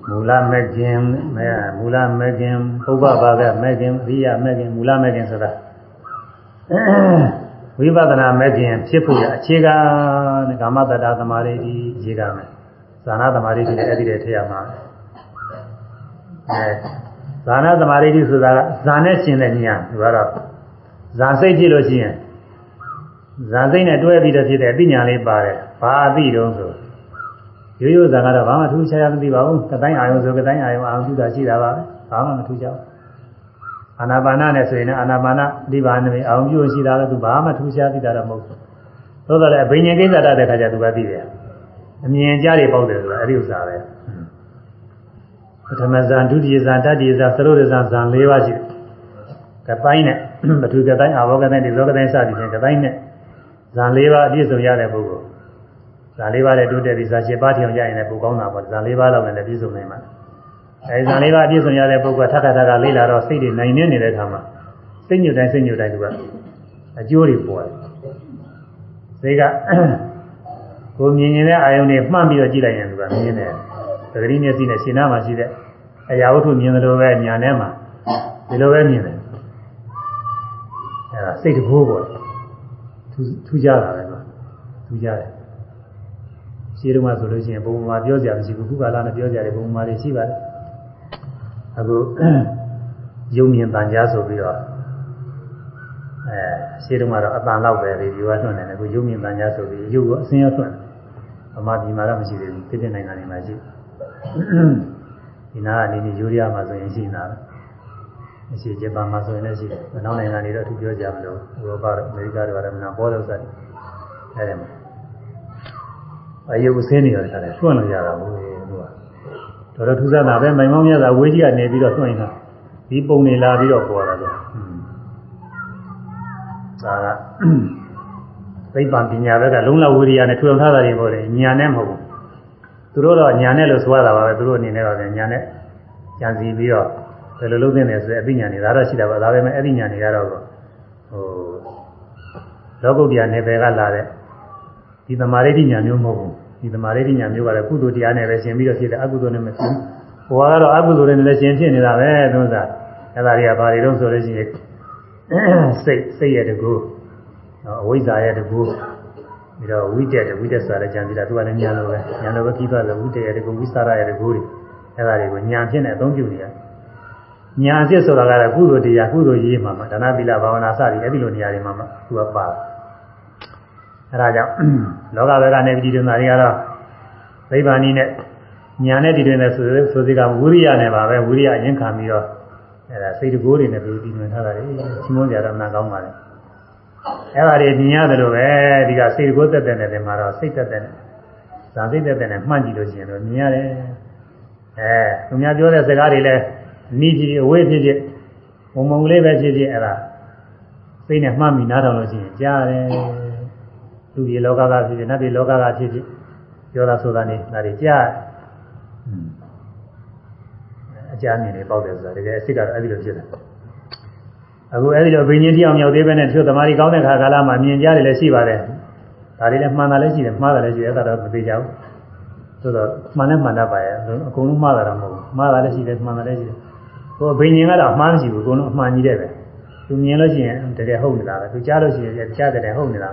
မူလမဲ့ခင်မဲမူလမဲ့ခင်ပုဗ္ဗဘာကမဲ့ခင်အရိယာမဲ့ခင်မူလမဲ့ခင်ဆိုတာဝိပဿနာမဲ့ခင်ဖြစ်ဖို့ရအခြေခံနဲ့ကာမတ္တသမာဓိကြီးအခြေခံမယ်ဇာနာသမာဓိကြီးလည်းအဲ့ဒီတည်းထည့်ရမှာအဲ ဇာနာသမာဓိကြီးဆိုတာကဇာနဲ့ရှင်တဲ့ဉာဏ်ဒီကတော့ဇာစိတ်ဖြစ်လို့ရှိရင်ဇာစိတ်နဲ့တွဲပြီးတော့ဖြစ်တဲ့အသိဉာဏ်လေးပါတယ်ဘာအသိတုံးဆိုရိုးရိုးဇာကတော့ဘာမှထူးခြားရမသိပါဘူးကတိုင်းအာယုံဆိုကတိုင်းအာယုံအာယုံပြုတာရှိတာပါပဲဘာမှမထူးခြားဘူးအာနာပါနနဲ့ဆိုရင်လည်းအာနာပါနဒီပါနေအာယုံပြုရှိတာလည်းသူဘာမှထူးခြားသိတာတော့မဟုတ်ဘူးသို့တော်လည်းဘိညာဉ်ကိစ္စတတ်တဲ့ခါကျသူကသိတယ်အမြင်ကြားတွေပေါက်တယ်ဆိုတာအဲ့ဒီဥစ္စာပဲ ပထမဇန်ဒုတိယဇန်တတိယဇန်သရုပ်ဇန်ဇန်၄ပါးရှိတယ်ကတိုင်းနဲ့ပထူကတိုင်းအာဘောကတိုင်းဒီဇောကတိုင်းစသည်ဖြင့်ကတိုင်းနဲ့ဇန်၄ပါးအပြည့်စုံရတဲ့ပုဂ္ဂိုလ်ဇန်၄ပါးနဲ့တိုးတက်ပြီးဇန်၈ပါးထင်ရရင်လည်းပိုကောင်းတာပေါ့ဇန်၄ပါးလောက်နဲ့လည်းပြည့်စုံနိုင်မှာအဲဒီဇန်၄ပါးပြည့်စုံရတဲ့ပုဂ္ဂိုလ်ထပ်ထပ်ထပ်ကလေးလာတော့စိတ်တွေနိုင်နေနေတဲ့အခါမှာစိတ်ညွတ်တိုင်းစိတ်ညွတ်တိုင်းသူကအကျိုးတွေပေါ်တယ်စိတ်ကကိုမြင်နေတဲ့အာယုန်တွေမှန့်ပြီးတော့ကြည့်လိုက်ရင်သူကမြင်တယ် သတိမျက်စိနဲ့ရှင်းနာမှာရှိတဲ့အရာဝတ္ထုမြင်တယ်လို့ပဲညာထဲမှာဒီလိုပဲမြင်တယ်အဲဒါစိတ်တကိုးပေါ်ထူးထူးကြတာပဲကွာထူးကြတယ်ရှင်းတော့မှဆိုလို့ရှိရင်ဘုံမှာပြောကြရမရှိဘူးခုကလာနဲ့ပြောကြတယ်ဘုံမှာတွေရှိပါတယ်အခုယုံမြင်တန်ကြားဆိုပြီးတော့အဲရှင်းတော့မှတော့အတန်လောက်ပဲဒီဒီကလွှင့်နေတယ်အခုယုံမြင်တန်ကြားဆိုပြီးရုပ်ကအစင်းရလွှင့်ဗမာပြည်မှာတော့မရှိသေးဘူးပြည်နိုင်ငံတွေမှာရှိ ဒီနာကနေနေယူရီးယားမှာဆိုရင်ရှိနေတာမရှိဂျပန်မှာဆိုရင်လည်းရှိတယ်။နောက်နိုင်ငံတွေတော့သူပြောကြမလို့ဥရောပတို့အမေရိကတို့ကတော့မနာပေါ်လို့စတယ်။အဲဒီမှာအယုတ်ဆင်းနေရတယ်ခါတယ်လွှင့်လို့ရတာဘူးသူက။တော်တော်ထူးဆန်းတာပဲမိုင်မောင်းမြတ်တာဝေးကြီးကနေပြီးတော့လွှင့်နေတာဒီပုံနေလာပြီးတော့ပေါ်လာတယ်။ဒါကသိပ္ပံပညာဘက်ကလုံးလဝိရိယနဲ့ထူထောင်ထားတာတွေပေါ့လေညာနဲ့မဟုတ်ဘူး သူတို့တော့ညာနဲ့လို့ဆိုရတာပါပဲသူတို့အနေနဲ့တော့ညာနဲ့ကြံစီပြီးတော့ဘယ်လိုလုပ်သင့်လဲဆိုတဲ့အသိဉာဏ်တွေဒါတော့ရှိတာပါဒါပေမဲ့အဲ့ဒီဉာဏ်တွေကတော့ဟိုလောကုတ္တရာနယ်ပယ်ကလာတဲ့ဒီသမာဓိဉာဏ်မျိုးမဟုတ်ဘူးဒီသမာဓိဉာဏ်မျိုးကလည်းကုသိုလ်တရားနဲ့ပဲရှင်ပြီးတော့ဖြစ်တယ်အကုသိုလ်နဲ့မဖြစ်ဘူးဟိုကတော့အကုသိုလ်နဲ့လည်းရှင်ဖြစ်နေတာပဲသုံးစားအဲ့ဒါတွေကဘာတွေတော့ဆိုလို့ရှိရင်စိတ်စိတ်ရဲ့တကူအဝိဇ္ဇာရဲ့တကူ ပြီးတော့ဝိတက်တယ်ဝိတက်ဆိုတာလည်းကြံစီတာသူကလည်းညာလိုပဲညာလိုပဲပြီးသွားတယ်ဝိတက်ရဲ့တကူဝိသရာရဲ့တကူတွေအဲ့ဒါတွေကိုညာဖြစ်နေအသုံးပြုနေရတယ်ညာအစစ်ဆိုတာကတော့ကုသိုလ်တရားကုသိုလ်ရေးမှာမှာဒါနသီလဘာဝနာစသည်အဲ့ဒီလိုနေရာတွေမှာမှာသူကပါအဲ့ဒါကြောင့်လောကဘက်ကနေပြည်တွင်သားတွေကတော့သိဗ္ဗာနီနဲ့ညာနဲ့တည်တွင်တဲ့ဆိုဆိုစီကဝိရိယနဲ့ပါပဲဝိရိယအရင်ခံပြီးတော့အဲ့ဒါစိတ်တကိုးတွေနဲ့ပြီးတည်တွင်ထားတာလေချင်းမွန်ကြရမနာကောင်းပါလေ အဲ့ဒါတွေမြင်ရတယ်လို့ပဲဒီကစိတ်တကိုးတက်တဲ့နဲ့မှာတော့စိတ်တက်တဲ့ဇာစိတ်တက်တဲ့နဲ့မှတ်ကြည့်လို့ရှိရင်တော့မြင်ရတယ်အဲသူများပြောတဲ့စကားတွေလည်းနီးကြီးအဝေးဖြစ်ဖြစ်မုံမုံလေးပဲဖြစ်ဖြစ်အဲ့ဒါစိတ်နဲ့မှတ်မိနားထောင်လို့ရှိရင်ကြားတယ်လူကြီးလောကကဖြစ်ဖြစ်နတ်ပြည်လောကကဖြစ်ဖြစ်ပြောတာဆိုတာနေဒါတွေကြားအကြမ်းမြင်နေပေါ့တယ်ဆိုတာတကယ်အစ်စ်ကတော့အဲ့ဒီလိုဖြစ်တယ် အခုအဲ့ဒီလိုဘိညာဉ်တရားမြောက်သေးပဲနဲ့သူသမာဓိကောင်းတဲ့ခါကာလမှာမြင်ကြတယ်လည်းရှိပါတယ်ဒါတွေလည်းမှန်တာလည်းရှိတယ်မှားတာလည်းရှိတယ်အဲ့ဒါတော့မသိကြဘူးဆိုတော့မှန်လည်းမှန်တတ်ပါရဲ့အကုန်လုံးမှားတာတော့မဟုတ်ဘူးမှားတာလည်းရှိတယ်မှန်တာလည်းရှိတယ်ဟိုဘိညာဉ်ကတော့အမှားမရှိဘူးအကုန်လုံးအမှန်ကြီးတဲ့ပဲသူမြင်လို့ရှိရင်တကယ်ဟုတ်နေတာပဲသူကြားလို့ရှိရင်ကြားတယ်ဟုတ်နေတာ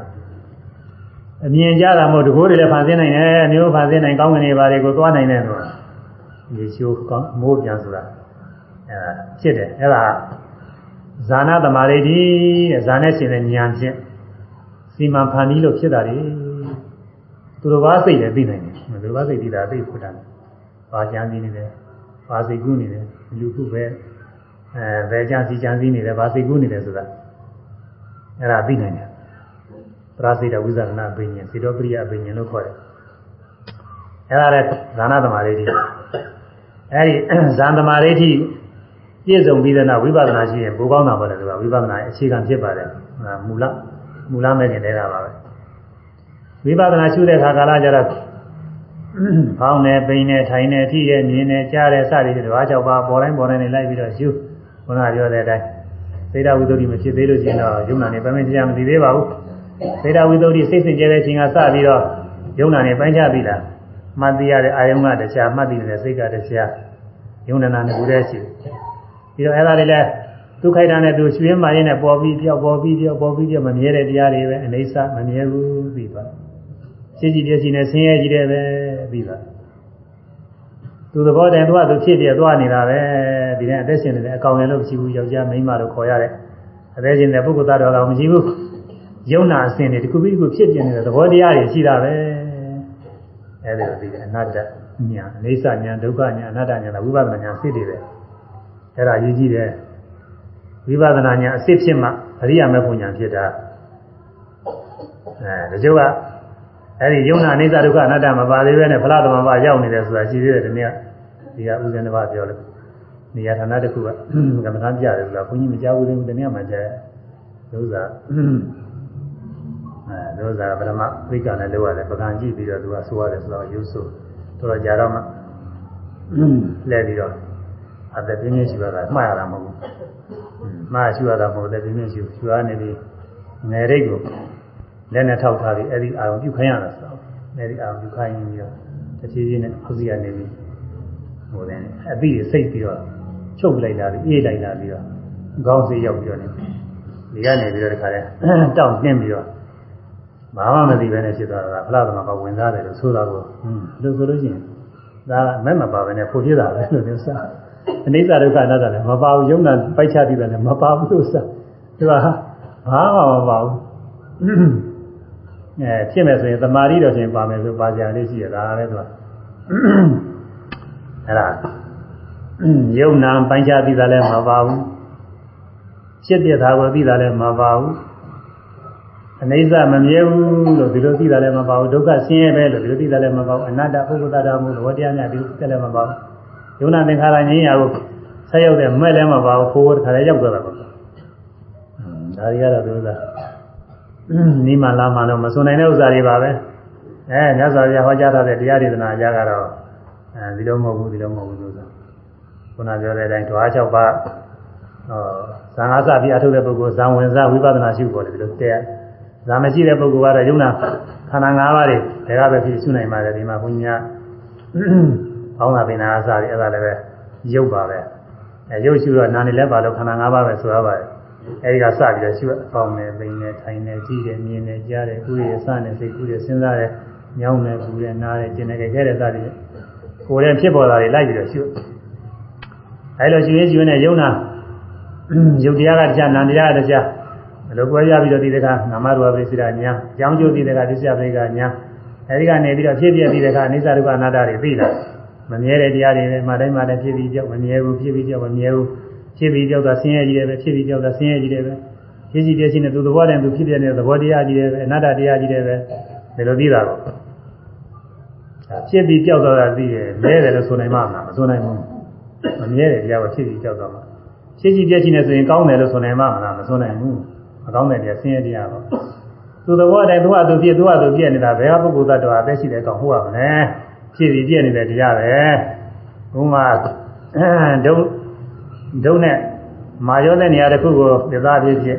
အမြင်ကြတာမဟုတ်တကိုးတွေလည်းဖန်ဆင်းနိုင်တယ်မျိုးဖန်ဆင်းနိုင်ကောင်းကင်တွေဘာတွေကိုသွားနိုင်တယ်ဆိုတာရေချိုးကောင်းမိုးပြန်ဆိုတာအဲဒါဖြစ်တယ်အဲဒါ ဇာနာတမာရိတိတဲ့ဇာနဲ့ရှင်တဲ့ဉာဏ်ဖြင့်စီမံဖန်ပြီးလို့ဖြစ်တာလေသူတို့ဘာစိတ်လဲသိနိုင်တယ်သူတို့ဘာစိတ်သိတာသိခွတာဘာကြံစည်နေတယ်ဘာစိတ်ကူးနေတယ်လူခုပဲအဲဘယ်ကြံစည်ကြံစည်နေတယ်ဘာစိတ်ကူးနေတယ်ဆိုတာအဲ့ဒါသိနိုင်တယ်ပရာစိတ်ဝိဇာရဏအပင်ဉ္စီတော်ပရိယအပင်ဉ္လို့ခေါ်တယ်အဲ့ဒါလည်းဇာနာတမာရိတိအဲ့ဒီဇန်တမာရိတိ ပြည့်စုံပြီးတဲ့နောက်ဝိပဿနာရှိရင်ဘိုးကောင်းတာပဲလေသူကဝိပဿနာရဲ့အခြေခံဖြစ်ပါတယ်မူလမူလမဲ့ခင်တဲတာပါပဲဝိပဿနာရှုတဲ့အခါကာလကျတော့ဖောင်းနေပိန်နေထိုင်နေထိနေမြင်နေကြားနေစသည်ဖြင့်ဘာကြောင့်ပါပေါ်တိုင်းပေါ်တိုင်းနေလိုက်ပြီးတော့ရှုခုနပြောတဲ့အတိုင်းသေတဝိသုဒ္ဓိမဖြစ်သေးလို့ရှိရင်တော့ယုံနာနေပမင်းတရားမသိသေးပါဘူးသေတဝိသုဒ္ဓိစိတ်စင်ကြဲတဲ့ချိန်ကစပြီးတော့ယုံနာနေပိုင်းခြားပြီလားမှတ်သိရတဲ့အာယုံကတရားမှတ်သိနေတဲ့စိတ်ကတရားယုံနာနာနဲ့ကိုယ်တည်းရှိ ပြီးတော့အဲ့ဒါတွေလည်းသူခိုက်တာနဲ့သူရွှင်းမှရင်းနဲ့ပေါ်ပြီးပြောက်ပေါ်ပြီးပြောက်ပေါ်ပြီးပြောက်မမြဲတဲ့တရားတွေပဲအနေဆမမြဲဘူးပြီးပါရှိကြည့်ပြည့်စီနဲ့ဆင်းရဲကြည့်တယ်ပဲပြီးပါသူသဘောတည်းသူကသူဖြစ်ပြသွားနေတာပဲဒီနေ့အသက်ရှင်နေတဲ့အကောင်လည်းလို့မရှိဘူးယောက်ျားမိန်းမလို့ခေါ်ရတဲ့အသက်ရှင်တဲ့ပုဂ္ဂိုလ်သားတော်ကောင်မရှိဘူးယုံနာအစဉ်တွေဒီခုပြီးခုဖြစ်ပြနေတဲ့သဘောတရားတွေရှိတာပဲအဲဒီလိုပြီးတယ်အနတ္တညာအိဋ္ဌညာဒုက္ခညာအနတ္တညာဝိပဿနာညာစိတ်တွေပဲ အဲ့ဒါရေးကြည့်တယ်ဝိပဿနာညာအစစ်ဖြစ်မှအရိယာမေဖို့ညာဖြစ်တာအဲဒါကြောင့်ကအဲ့ဒီယုံနာအိဋ္ဌဒုက္ခအနတ္တမပါသေးပဲနဲ့ဖလားသမဘာရောက်နေတယ်ဆိုတာရှိသေးတယ်ဒီနေ့ကဒီကဥစဉ်တစ်ပါးပြောလို့နေရာဌာနတစ်ခုကကမ္မထမ်းပြတယ်ဆိုတာဘုန်းကြီးမကြောက်ဘူးတဲ့ဒီနေ့မှကြားဒုစရအဲဒုစရပရမသိက္ခာနဲ့လောက်ရတယ်ပကံကြည့်ပြီးတော့သူကဆိုရတယ်ဆိုတော့ရုပ်ဆိုတော်တော်ကြာတော့မှလဲပြီးတော့ အသက်ပြင်းပြင်းရှိပါတာမှားရတာမဟုတ်ဘူးမှားရှိရတာမဟုတ်တဲ့ပြင်းပြင်းရှိရှိရနေပြီးငယ်ရိတ်ကိုလက်နဲ့ထောက်ထားပြီးအဲ့ဒီအာရုံပြုခိုင်းရတာဆိုတော့အဲ့ဒီအာရုံပြုခိုင်းပြီးတော့တဖြည်းဖြည်းနဲ့အောက်စီကနေပြီးဟိုတယ်အသီးတွေစိတ်ပြီးတော့ချုပ်လိုက်လာပြီးအေးလိုက်လာပြီးတော့ခေါင်းစီရောက်ပြီးတော့နေဒီကနေပြီးတော့ဒီခါလဲတောင့်နှင်းပြီးတော့ဘာမှမသိပဲနဲ့ဖြစ်သွားတာဖလားသမကဝင်စားတယ်လို့ဆိုတာကိုဟွန်းလို့ဆိုလို့ရှိရင်ဒါမဲ့မပါပဲနဲ့ဖို့ပြတာပဲလို့ပြောစား အနိစ္စဒုက္ခအနတ္တလည်းမပါဘူးယုံနာပိုက်ချတည်တယ်လည်းမပါဘူးလို့စားဒီကဘာမှမပါဘူးအဲဖြစ်မယ်ဆိုရင်သမာဓိတော်ရှင်ပါမယ်ဆိုပါကြလေးရှိရတာပဲသူကအဲ့ဒါယုံနာပိုင်းခြားသိတာလည်းမပါဘူးဖြစ်ပြတာကိုသိတာလည်းမပါဘူးအနိစ္စမမြဲဘူးလို့ဒီလိုသိတာလည်းမပါဘူးဒုက္ခဆင်းရဲပဲလို့ဒီလိုသိတာလည်းမပါဘူးအနတ္တပုဂ္ဂိုလ်တ attva မှုလို့တရားများဒီလိုသိလည်းမပါဘူး ယုံနာသင်္ခါရငြိမ်းရာကိုဆက်ရောက်တဲ့မဲ့လည်းမပါဘူးခိုးခိုးတခါလည်းရောက်သွားတာပေါ့ဒါတွေကတော့ဒီဥစ္စာနီးမှလာမှတော့မစွန်နိုင်တဲ့ဥစ္စာတွေပါပဲအဲမြတ်စွာဘုရားဟောကြားထားတဲ့တရားဒေသနာအရာကတော့အဲဒီလိုမဟုတ်ဘူးဒီလိုမဟုတ်ဘူးလို့ဆိုခုနပြောတဲ့အတိုင်းဓဝါ၆ပါးဟောဇာငါစပြီးအထုတ်တဲ့ပုဂ္ဂိုလ်ဇံဝင်စားဝိပဿနာရှုပေါ်တယ်ဒီလိုတဲ့ဇာမရှိတဲ့ပုဂ္ဂိုလ်ကတော့ယုံနာခန္ဓာ၅ပါးတွေဒါကပဲဖြစ်ရှုနိုင်ပါတယ်ဒီမှာဘုညာ ဘောင်းတာပင်နာအစားတွေအဲ့ဒါလည်းပဲရုပ်ပါပဲအဲရုပ်ရှုတော့နာနေလဲပါလို့ခန္ဓာ၅ပါးပဲဆိုရပါတယ်အဲဒီကစပြီးတော့ရှုအပေါင်းနဲ့ပိန်နဲ့ထိုင်နဲ့ကြည့်တယ်မြင်တယ်ကြားတယ်ကုရစနဲ့စိတ်ကုရစဉ်းစားတယ်ညောင်းတယ်ကူတယ်နားတယ်ကျင်တယ်ကြဲတဲ့စသည်ကိုယ်ရဲ့ဖြစ်ပေါ်တာတွေလိုက်ပြီးတော့ရှုအဲအဲလိုရှင်ရင်ရှင်နဲ့ယုံနာယုတ်တရားကတရားနာတရားကတရားဘယ်လိုပွဲရပြီးတော့ဒီတခါနာမရူပပရိစ္ဆေဒညာအကြောင်းကျိုးဒီတခါသစ္စာပရိကညာအဲဒီကနေပြီးတော့ဖြစ်ပြပြီးတခါအိစ္ဆဒုက္ခအနတ္တတွေသိလာ မမြဲတဲ့တရားတွေပဲမှတိုင်းမှတိုင်းဖြစ်ပြီးကြောက်မမြဲဘူးဖြစ်ပြီးကြောက်မမြဲဘူးဖြစ်ပြီးကြောက်တာဆင်းရဲကြီးတယ်ပဲဖြစ်ပြီးကြောက်တာဆင်းရဲကြီးတယ်ပဲဖြစ်စီပြည့်ချင်းနဲ့သူသဘောတည်းသူဖြစ်ပြနေတဲ့သဘောတရားကြီးတယ်ပဲအနတ္တတရားကြီးတယ်ပဲဒီလိုသိတာတော့ဖြစ်ပြီးကြောက်တော့တာသိရဲ့မြဲတယ်လို့ဆိုနိုင်မှာမလားမဆိုနိုင်ဘူးမမြဲတဲ့တရားကိုဖြစ်ပြီးကြောက်တော့မှာဖြစ်စီပြည့်ချင်းနဲ့ဆိုရင်ကောင်းတယ်လို့ဆိုနိုင်မှာမလားမဆိုနိုင်ဘူးမကောင်းတဲ့တရားဆင်းရဲတရားပေါ့သူသဘောတည်းသူ့အတူဖြစ်သူ့အတူပြည့်နေတာဘယ်ဟာပုဂ္ဂိုလ်သတ္တဝါအသက်ရှိတဲ့ကောင်ဟုတ်ရမလဲ ဖြစ်ပြီးပြည့်နေတဲ့တရားပဲဘုမာဒုဒုနဲ့မာရောတဲ့နေရာတစ်ခုကိုပြသားဖြစ်ဖြစ်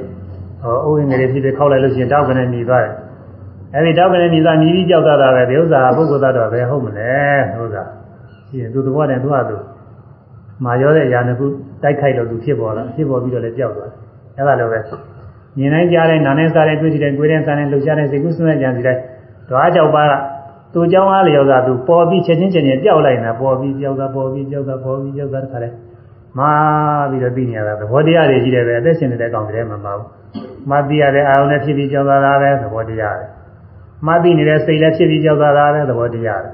ဟောဥဝင်ငယ်ဖြစ်ဖြစ်ခောက်လိုက်လို့ရှိရင်တောက်ကနေမြည်သွားတယ်အဲဒီတောက်ကနေမြည်သွားမြည်ပြီးကြောက်တာပဲဒီဥစ္စာပုဂ္ဂိုလ်သတ္တဝါပဲဟုတ်မလဲဥစ္စာရှိရင်သူသဘောတည်းသူ့အတူမာရောတဲ့ຢာနှစ်ခုတိုက်ခိုက်လို့သူဖြစ်ပေါ်လာဖြစ်ပေါ်ပြီးတော့လည်းကြောက်သွားတယ်အဲဒါလိုပဲမြင်တိုင်းကြားတိုင်းနားနဲ့စားတိုင်းတွေ့တိုင်းကိုယ်တိုင်းစားတိုင်းလှုပ်ရှားတိုင်းစိတ်ကူးစဉ်းစားကြံစီတိုင်းဓဝါကြောက်ပါက သူเจ้าအားလျော်သာသူပေါ်ပြီးချက်ချင်းချက်ချင်းပြောက်လိုက်တာပေါ်ပြီးပြောက်တာပေါ်ပြီးပြောက်တာပေါ်ပြီးပြောက်တာတခါလဲမာပြီးတော့သိနေရတာသဘောတရားတွေကြီးတယ်ပဲအသက်ရှင်နေတဲ့ကောင်တွေမှာမပါဘူးမသိရတဲ့အာရုံနဲ့ဖြစ်ပြီးကြောက်တာပဲသဘောတရားပဲမသိနေတဲ့စိတ်လည်းဖြစ်ပြီးကြောက်တာပဲသဘောတရားပဲ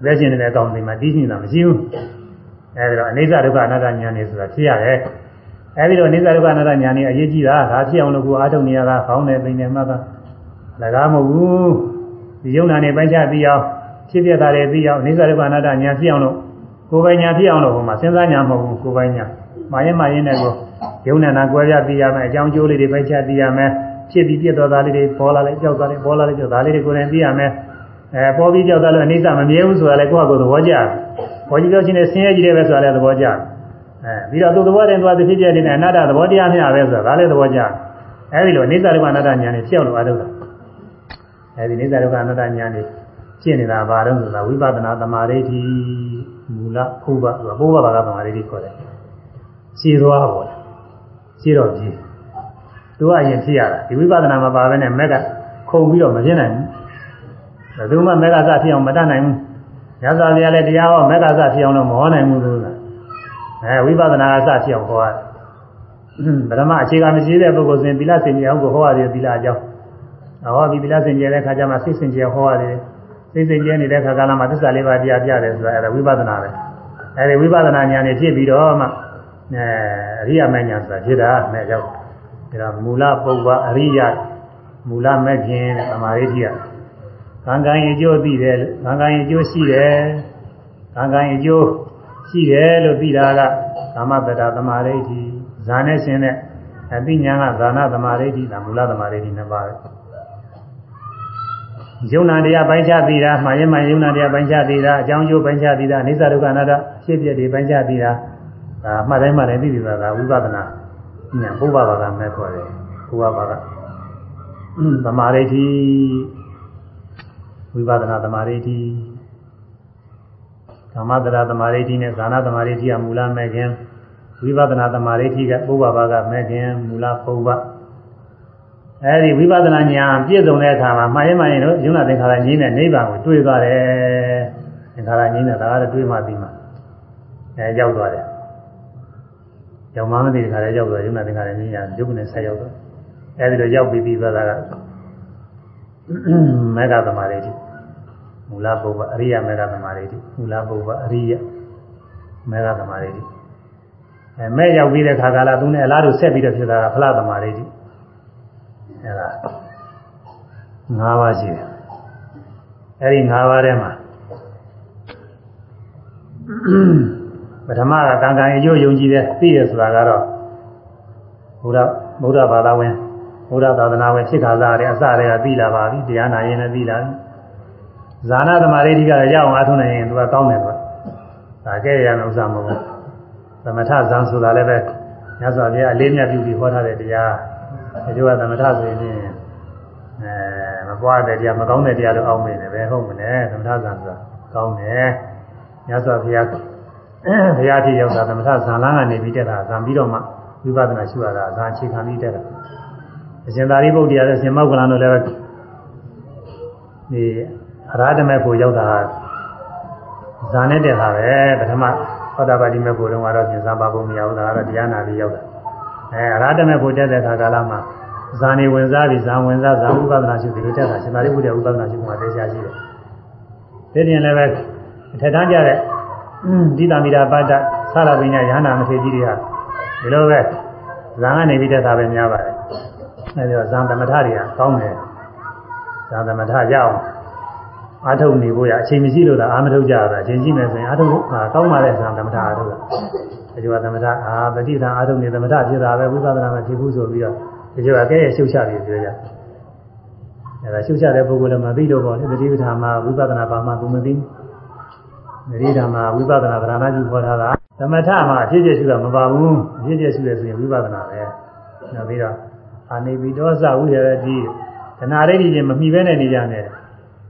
အသက်ရှင်နေတဲ့ကောင်တွေမှာသိနေတာမရှိဘူးအဲဒီတော့အနိစ္စဒုက္ခအနတ္တဉာဏ်နေဆိုတာဖြစ်ရတယ်အဲဒီတော့အနိစ္စဒုက္ခအနတ္တဉာဏ်နေအရေးကြီးတာဒါဖြစ်အောင်လို့ကိုအားထုတ်နေရတာခေါင်းနဲ့ပိန်နဲ့မှတ်တာလည်းမဟုတ်ဘူး ဒီယုံနာနဲ့ပိုင်းခြားပြီးအောင်ဖြစ်ပြတာတွေပြီးအောင်အိစ္ဆဒုက္ခအနတ္တညာဖြစ်အောင်လို့ကိုယ်ပိုင်ညာဖြစ်အောင်လို့ဟိုမှာစဉ်းစားညာမဟုတ်ဘူးကိုယ်ပိုင်ညာမာရင်မာရင်နဲ့ကိုယုံနာနာကွဲပြပြီးရမယ်အကြောင်းကျိုးလေးတွေပိုင်းခြားပြီးရမယ်ဖြစ်ပြီးပြတ်သွားတာလေးတွေပေါ်လာလိုက်ကြောက်တာလေးပေါ်လာလိုက်ကြောက်တာလေးတွေကိုယ်တိုင်ပြီးရမယ်အဲပေါ်ပြီးကြောက်တာလို့အိစ္ဆမမြဲဘူးဆိုတာလည်းကိုယ့်ဟာကိုယ်သဘောကျတယ်ပေါ်ကြည့်လို့ရှိရင်ဆင်းရဲကြီးတယ်ပဲဆိုတာလည်းသဘောကျတယ်အဲပြီးတော့သူသဘောတည်းသူကတစ်ဖြစ်ပြနေတဲ့အနတ္တသဘောတရားမျှပဲဆိုတာဒါလည်းသဘောကျတယ်အဲဒီလိုအိစ္ဆဒုက္ခအနတ္တညာနဲ့ဖြစ်အောင်လို့အားထုတ်တာ အဲဒီနိစ္စဒုက္ခအနတ္တဉာဏ်นี่ဖြစ်နေတာဘာလို့ဆိုတာဝိပဿနာသမာဓိတိမူလဘုဘဆိုတာဘုဘဘာကသမာဓိတိခေါ်တယ်ရှင်းသွားပေါ့ရှင်းတော့ကြည့်သူကအရင်ဖြစ်ရတာဒီဝိပဿနာမှာပါပဲနဲ့မက်ကခုံပြီးတော့မဖြစ်နိုင်ဘူးဘယ်သူမှမက်ကစဖြစ်အောင်မတတ်နိုင်ဘူးရသော်လည်းလည်းတရားဟောမက်ကစဖြစ်အောင်တော့မဟောနိုင်ဘူးလို့အဲဝိပဿနာကစဖြစ်အောင်ဟောရတယ်ဗရမအခြေခံမရှိတဲ့ပုဂ္ဂိုလ်ဆိုရင်သီလစင်ကြအောင်ကိုဟောရတယ်သီလအကြောင်း ဟောဒီသီလစင်ကြတဲ့ခါကျမှစိတ်စင်ကြဟောရတယ်စိတ်စင်ကြနေတဲ့ခါကလာမှာသစ္စာလေးပါးတရားပြတယ်ဆိုတာအဲဒါဝိပဿနာပဲအဲဒီဝိပဿနာဉာဏ်နဲ့ဖြစ်ပြီးတော့မှအဲအရိယာမဉာဏ်ဆိုတာဖြစ်တာမဲ့ရောက်ဒါမူလပုဗ္ဗအရိယမူလမဲ့ခင်သမာဓိတိယကံကံအကျိုးသိတယ်ကံကံအကျိုးရှိတယ်ကံကံအကျိုးရှိတယ်လို့သိတာကကာမတ္တသမာဓိတိဇာနဲ့ရှင်တဲ့အသိဉာဏ်ကဇာနာသမာဓိတိဒါမူလသမာဓိတိနှစ်ပါးပဲ ယုံနာတရားပိုင်းခြားသိတာမှားရင်မှယုံနာတရားပိုင်းခြားသိတာအကြောင်းကျိုးပိုင်းခြားသိတာအိစ္ဆဒုက္ခအနတ္တဖြစ်ပြတွေပိုင်းခြားသိတာဒါမှတ်တိုင်းမှလည်းသိပြီပါကဝိပဿနာညာဘုရားဘာသာမဲ့ခေါ်တယ်ဘုရားဘာသာသမာဓိတိဝိပဿနာသမာဓိတိဓမ္မတရာသမာဓိတိနဲ့ဇာနာသမာဓိတိကမူလမဲ့ခင်ဝိပဿနာသမာဓိတိကဘုရားဘာသာမဲ့ခင်မူလဘုရား အဲဒီဝိပဿနာဉာဏ်ပြည့်စုံတဲ့အခါမှာမှားရင်မှရင်တို့ယုံနာသင်္ခါရငြင်းတဲ့နိဗ္ဗာန်ကိုတွေ့သွားတယ်သင်္ခါရငြင်းတဲ့ဒါကလည်းတွေ့မှပြီးမှအဲရောက်သွားတယ်ရောက်မှမသိတဲ့ခါလည်းရောက်သွားယုံနာသင်္ခါရငြင်းရရုပ်နဲ့ဆက်ရောက်တော့အဲဒီလိုရောက်ပြီးပြီးသွားတာကမေဃသမာဓိတိမူလဘုဗ္ဗအရိယမေဃသမာဓိတိမူလဘုဗ္ဗအရိယမေဃသမာဓိတိအဲမဲ့ရောက်ပြီးတဲ့ခါကလာသူနဲ့အလားတူဆက်ပြီးတော့ဖြစ်တာကဖလားသမာဓိတိ အဲ့ဒါ၅ပါးရှိတယ်အဲ့ဒီ၅ပါးထဲမှာပထမကကံကံအကျိုးယုံကြည်တယ်သိရဆိုတာကတော့ဘုရားဘုရားဘာသာဝင်ဘုရားသာသနာဝင်ဖြစ်ခါစားတယ်အစတည်းကသိလာပါပြီတရားနာရင်လည်းသိလာပြီဇာနာသမารိဋ္ဌိကလည်းရအောင်အားထုတ်နိုင်ရင်သူကကောင်းတယ်သူကဒါကဲရတဲ့ဥစ္စာမဟုတ်ဘူးသမထဇံဆိုတာလည်းပဲညဇောဘုရားအလေးမြတ်ပြုပြီးဟောထားတဲ့တရား ဒီလိုကသမထဆိုရင်အဲမပွားတဲ့တရားမကောင်းတဲ့တရားလို့အောင်းမိတယ်ပဲဟုတ်မလဲသမထဇံဆိုတာကောင်းတယ်ညဇောဘုရားဘုရားတိရောက်တာသမထဇံလန်းကနေပြီးတက်တာဇံပြီးတော့မှဝိပဿနာရှုရတာဇံအခြေခံပြီးတက်တာအရှင်သာရိပုတ္တရာနဲ့ရှင်မောက္ကလန်တို့လည်းဒီအရာဓမေဖို့ရောက်တာဇာနဲ့တက်တာပဲပထမဟောတာပါတိမဲ့ကိုယ်တော့ကတော့ပြင်စားပါဖို့မရဘူးဒါကတော့တရားနာပြီးရောက်တာ အဲအရဟတမဲ့ကိုတက်တဲ့ခါကာလမှာဇာနေဝင်စားပြီးဇာဝင်စားဇာဥပဒနာရှိပြီးလို့တက်တာရှင်သာရိပုတ္တရာဥပဒနာရှိမှသိချာရှိတယ်ဒီပြင်လည်းပဲအထက်တန်းကြတဲ့ဒီတာမီတာပါဒဆရာပညာရဟနာမထေကြီးတွေကဒီလိုပဲဇာကနေပြီးတက်တာပဲများပါတယ်အဲဒီတော့ဇာသမထတွေကကောင်းတယ်ဇာသမထရအောင်အာထုတ်နေဖို့ရအချိန်မရှိလို့သာအာမထုတ်ကြတာအချိန်ရှိမယ်ဆိုရင်အာထုတ်ကောင်းပါတဲ့ဇာသမထအာထုတ်တာ အဲဒီကသမထအာပฏิဒါအာထုတ်နေသမထဖြစ်တာပဲဝိပဿနာမဖြစ်ဘူးဆိုပြီးတော့ဒီလိုကဲရဲ့ရှုပ်ချပြီးပြောကြအဲဒါရှုပ်ချတဲ့ပုဂ္ဂိုလ်လည်းမသိတော့ပါဘူးတတိပဌာမှာဝိပဿနာပါမှသူမသိဘူးတတိပဌာမှာဝိပဿနာဗရဏကြီးခေါ်ထားတာသမထမှာအဖြစ်အပျက်ရှုတာမပါဘူးအဖြစ်အပျက်ရှုရဆိုရင်ဝိပဿနာပဲနောက်ပြီးတော့အာနိပိတောသဝိရတိတဏှာရိတိချင်းမမှီဘဲနဲ့နေကြတယ်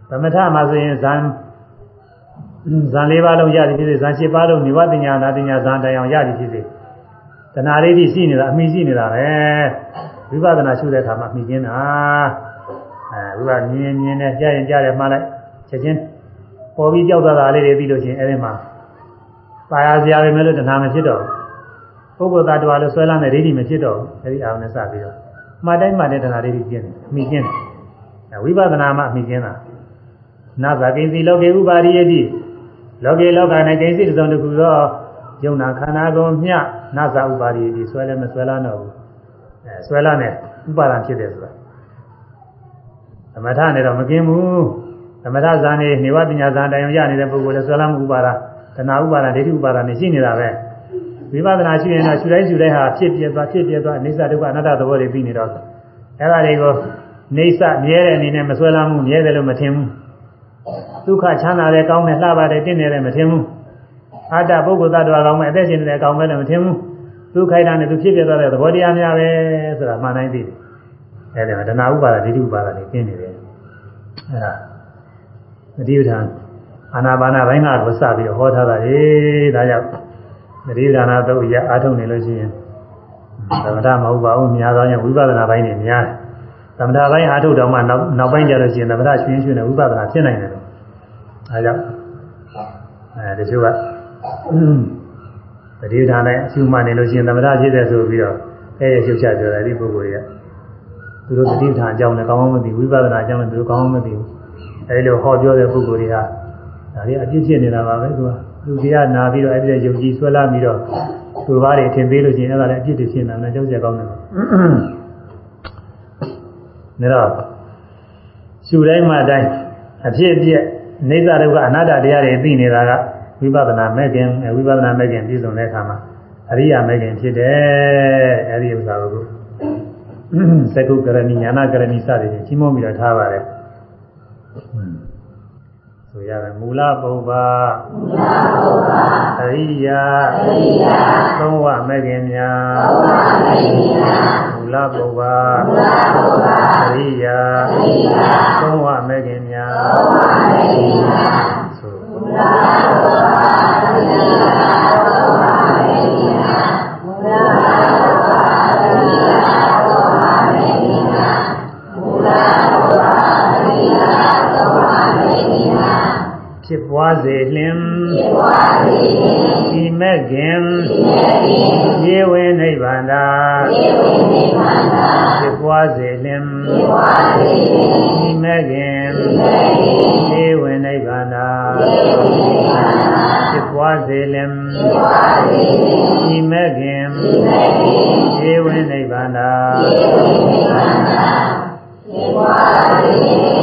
သမထမှာဆိုရင်ဇန် ဇန်၄ပါးလုံးရသည်ဖြစ်စေဇန်၈ပါးလုံးနိဝတ္တညာနာတညာဇန်တိုင်အောင်ရသည်ဖြစ်စေတဏှာရိတိရှိနေတာအမိရှိနေတာပဲဝိပဿနာရှုတဲ့အခါမှာမှီကင်းတာအဲဝိပမြင်မြင်နဲ့ကြားရင်ကြားတယ်မှားလိုက်ချက်ချင်းပေါ်ပြီးကြောက်သွားတာလေးတွေပြီးလို့ချင်းအဲဒီမှာပါရစရာပဲမဲ့လို့တဏှာမဖြစ်တော့ဘူးပုဂ္ဂိုလ်သားတော်လည်းဆွဲလန်းတဲ့ဒိဋ္ဌိမဖြစ်တော့ဘူးအဲဒီအာရုံနဲ့စပြီးတော့မှတ်တိုင်းမှတ်တဲ့တဏှာဒိဋ္ဌိကျင်းတယ်အမိကျင်းတယ်ဝိပဿနာမှာအမိကျင်းတာနာဇာကိစီလောကေဥပါရိယတိ လောကေလောက၌ကိစီတစ်စုံတစ်ခုသောယုံနာခန္ဓာကိုမျှနာဇာဥပါရိယတိဆွဲလည်းမဆွဲလန်းတော့ဘူးအဲဆွဲလန်းတဲ့ဥပါဒံဖြစ်တယ်ဆိုတာသမထနဲ့တော့မကင်းဘူးသမထဇာနေနေဝပညာဇာတိုင်ရနေတဲ့ပုဂ္ဂိုလ်လည်းဆွဲလန်းမှုဥပါဒတဏှာဥပါဒဒိဋ္ဌိဥပါဒနဲ့ရှိနေတာပဲဝိပဿနာရှိရင်တော့ရှုတိုင်းရှုတိုင်းဟာဖြစ်ပြသွားဖြစ်ပြသွားအိစ္ဆဒုက္ခအနတ္တသဘောတွေပြီးနေတော့အဲ့ဒါတွေကိုနေဆမြဲတဲ့အနေနဲ့မဆွဲလန်းမှုမြဲတယ်လို့မထင်ဘူး ဒုက္ခချမ်းသာတယ်ကောင်းတယ်လှပါတယ်တင့်တယ်လည်းမထင်ဘူးအာတ္တပုဂ္ဂိုလ်သတ္တဝါကောင်းမယ်အသက်ရှင်နေတယ်ကောင်းမယ်လည်းမထင်ဘူးဒုက္ခိုက်တာနဲ့သူဖြစ်ပြသွားတဲ့သဘောတရားများပဲဆိုတာမှန်တိုင်းသိတယ်အဲ့ဒါဒနာဥပါဒဒိဋ္ဌိဥပါဒတွေကျင်းနေတယ်အဲ့ဒါသတိပဋ္ဌာန်အာနာပါနာဘိုင်းကတော့စပြီးဟောထားတာလေဒါကြောင့်သတိပဋ္ဌာန်တော့ရအားထုတ်နေလို့ရှိရင်သမထမဟုတ်ပါဘူးများသောအားဖြင့်ဝိပဿနာဘိုင်းနေများတယ်သမထဘိုင်းအားထုတ်တော့မှနောက်နောက်ပိုင်းကျတော့ရှိရင်သမထရွှင်ရွှင်နဲ့ဝိပဿနာဖြစ်နိုင်တယ်လို့ အဲကြောင့်အဲဒီလိုကသတိပဋ္ဌာန်နဲ့အရှုမှနေလို့ရှိရင်သမထဖြစ်တယ်ဆိုပြီးတော့အဲရရှုပ်ချပြောတယ်ဒီပုဂ္ဂိုလ်တွေကသူတို့သတိပဋ္ဌာန်အကြောင်းနဲ့ကောင်းကောင်းမသိဝိပဿနာအကြောင်းနဲ့သူတို့ကောင်းကောင်းမသိဘူးအဲဒီလိုဟောပြောတဲ့ပုဂ္ဂိုလ်တွေကဒါတွေအပြစ်ဖြစ်နေတာပါပဲသူကလူတရားနာပြီးတော့အဲ့ဒီယုံကြည်ဆွဲလာပြီးတော့သူဘာတွေထင်သေးလို့ရှိရင်အဲ့ဒါလည်းအပြစ်တွေဖြစ်နေတာကြောက်ကြကောင်းတယ်ဒါတော့ရှုတိုင်းမှတိုင်းအဖြစ်အပျက် နေသဒုက္ခအနတ္တတရားတွေသိနေတာကဝိပဿနာမဲ့ခင်ဝိပဿနာမဲ့ခင်ပြည့်စုံတဲ့အခါမှာအရိယာမဲ့ခင်ဖြစ်တယ်အဲ့ဒီဥစ္စာကိုသကုကရဏီညာနာကရဏီစသည်ဖြင့်ကြီးမွန်ပြီးတော့ထားပါတယ်ဆိုရတယ်မူလပုဗ္ဗမူလပုဗ္ဗအရိယာအရိယာသုံးဝမဲ့ခင်များသုံးဝမဲ့ခင်များမူလပုဗ္ဗမူလပုဗ္ဗအရိယာအရိယာသုံးဝမဲ့ခင်များသုံးဝ မဲ့ခင်များဆိုမူလပုဗ္ဗအရိယာသုံးဝမဲ့ခင်များမူလပုဗ္ဗအရိယာသုံးဝမဲ့ခင်များမူလပုဗ္ဗအရိယာသုံးဝမဲ့ခင်များဖြစ်ပွားစေလင်ဖြစ်ပွားစေလင်ဒီမဲ့ခင်ဒီမဲ့ခင်ရေဝိနိဗ္ဗာန်သာရေဝိနိဗ္ဗာန်သာဖြစ်ပွားစေလင်ဖြစ်ပွားစေလင်ဒီမဲ့ခင် ဒီမဲ့ခင်ရေဝိနိဗ္ဗာန်သာရေဝိနိဗ္ဗာန်သာဖြစ်ပွားစေလင်ဖြစ်ပွားစေလင်ဒီမဲ့ခင်ဒီမဲ့ခင်ရေဝိနိဗ္ဗာန်သာရေဝိနိဗ္ဗာန်သာဖြစ်ပွားစေလင်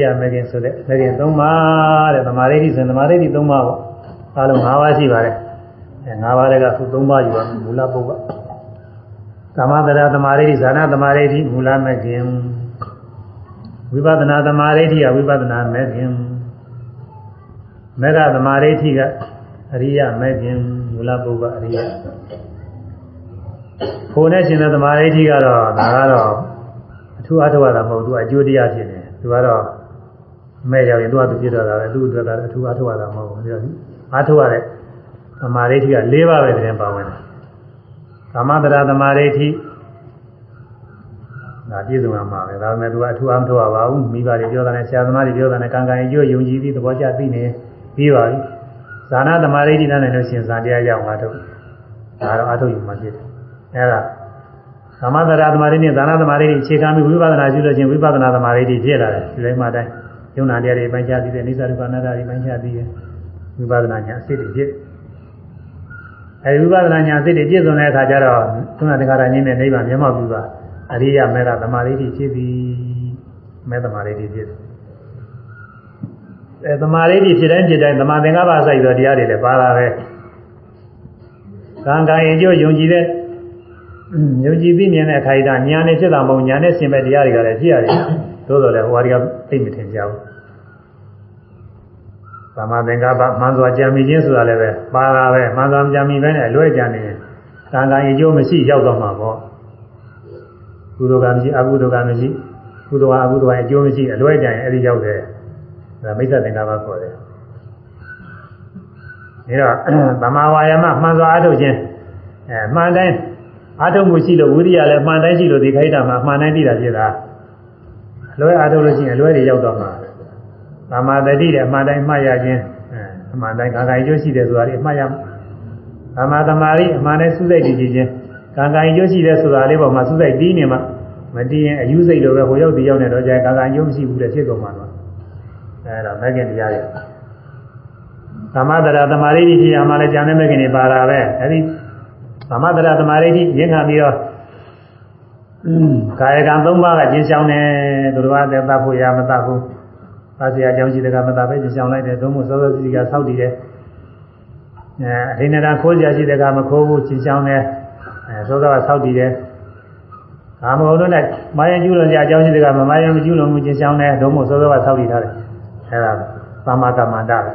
ရိယမဂ္ဂင်ဆိုတဲ့မဂ္ဂင်၃ပါးတဲ့သမာဓိတိဆိုသမာဓိတိ၃ပါးပေါ့အားလုံး၅ပါးရှိပါတယ်အဲ၅ပါးတွေကသူ၃ပါးယူပါမူလပုဗ္ဗသမထရသမာဓိတိဇာနာသမာဓိတိမူလမဂ္ဂင်ဝိပဿနာသမာဓိတိကဝိပဿနာမဂ္ဂင်မေဃသမာဓိတိကအရိယမဂ္ဂင်မူလပုဗ္ဗအရိယဖို့နဲ့ရှင်တဲ့သမာဓိတိကတော့ဒါကတော့အထူးအထောက်အတာမဟုတ်သူအကျိုးတရားဖြစ်နေသူကတော့ မဲ့ရောက်ရင်သူကသူပြစ်တော့တာပဲသူ့အတွက်ကအထူးအထောက်အတာမဟုတ်ဘူးပြောစီအထောက်ရတဲ့သမာဓိဋ္ဌိက၄ပါးပဲတည်းပါဝင်တယ်သမထရာသမာဓိဋ္ဌိဒါပြည့်စုံရမှာပဲဒါပေမဲ့သူကအထူးအမထောက်ရပါဘူးမိဘတွေပြောတာနဲ့ဆရာသမားတွေပြောတာနဲ့ကံကံရွယုံကြည်ပြီးသဘောကျသိနေပြီးပါပြီဇာနာသမာဓိဋ္ဌိနဲ့လို့ရှင်ဇာတရားရောက်မှာတော့ဒါတော့အထုတ်ယူမှဖြစ်တယ်အဲဒါသမထရာသမာဓိနဲ့ဇာနာသမာဓိအခြေခံပြီးဝိပဿနာရှုလို့ချင်းဝိပဿနာသမာဓိဖြစ်လာတယ်ဒီလိုမှတိုင်း ယုံနာတရားတွေပိုင်းခြားပြီးတဲ့နိစ္စဒုက္ခအနတ္တတွေပိုင်းခြားပြီးတဲ့ဝိပဿနာညာအစစ်တွေဖြစ်အဲဒီဝိပဿနာညာအစစ်တွေပြည့်စုံတဲ့အခါကျတော့သုဏတက္ကရာညင်းတဲ့နိဗ္ဗာန်မျက်မှောက်ပြုပါအရိယမေတ္တာသမာဓိဖြစ်ပြီးမေတ္တာသမာဓိဖြစ်တယ်အဲသမာဓိဖြစ်တိုင်းဖြစ်တိုင်းသမာသင်္ကပ္ပစိုက်သောတရားတွေလည်းပါလာပဲကံကံရင်ကျိုးယုံကြည်တဲ့ယုံကြည်ပြီးမြင်တဲ့အခါကျညာနဲ့ဖြစ်တာမဟုတ်ညာနဲ့ဆင်မဲ့တရားတွေကလည်းဖြစ်ရတယ် သို့တော်လည်းဟိုဟာတွေကသိမထင်ကြဘူးသမာသင်္ကပ္ပမှန်စွာကြံမိခြင်းဆိုတာလည်းပဲပါတာပဲမှန်စွာကြံမိပဲနဲ့အလွဲကြံနေရင်ကံကံရင်ကျိုးမရှိရောက်တော့မှာပေါ့ကုသိုလ်ကမရှိအကုသိုလ်ကမရှိကုသိုလ်ကအကုသိုလ်ကအကျိုးမရှိအလွဲကြံရင်အဲ့ဒီရောက်တယ်ဒါမိစ္ဆာသင်္ကပ္ပခေါ်တယ်ဒါတော့သမာဝါယမမှန်စွာအထုတ်ခြင်းအဲမှန်တိုင်းအထုတ်မှုရှိလို့ဝိရိယလည်းမှန်တိုင်းရှိလို့ဒီခိုက်တာမှာမှန်တိုင်းသိတာဖြစ်တာ အလွဲအထုတ်လို့ရှိရင်အလွဲတွေရောက်တော့မှာသမာတတိတဲ့အမှန်တိုင်းမှတ်ရခြင်းအမှန်တိုင်းကာကံကျိုးရှိတယ်ဆိုတာလေးအမှတ်ရသမာသမာဓိအမှန်တိုင်းစုစိတ်တည်ကြည်ခြင်းကာကံကျိုးရှိတယ်ဆိုတာလေးပေါ်မှာစုစိတ်တည်နေမှာမတည်ရင်အယူစိတ်လိုပဲဟိုရောက်ဒီရောက်နေတော့ကြာကာကံကျိုးမရှိဘူးတဲ့ဖြစ်ကုန်မှာတော့အဲဒါမဂ္ဂင်တရားတွေသမထရာသမာဓိဖြစ်ရမှလည်းဉာဏ်နဲ့မဂ္ဂင်တွေပါတာပဲအဲဒီသမထရာသမာဓိရင်းခံပြီးတော့ကာယကံ၃ပါးကကျင်းဆောင်တယ် သူတော်ဘာသက်သဖို့ရမသဘူးသာစရာအကြောင်းရှိတဲ့ကမသပဲကျင်းဆောင်လိုက်တယ်သို့မဟုတ်စောစောစီစီကဆောက်တည်တယ်အဲအဟိနရာခိုးစရာရှိတဲ့ကမခိုးဘူးကျင်းဆောင်တယ်အဲစောစောကဆောက်တည်တယ်ကာမဂုဏ်တို့နဲ့မာယကျူးလွန်ကြအကြောင်းရှိတဲ့ကမမာယမကျူးလွန်မှုကျင်းဆောင်တယ်သို့မဟုတ်စောစောကဆောက်တည်ထားတယ်အဲဒါသမ္မာကမ္မန္တပဲ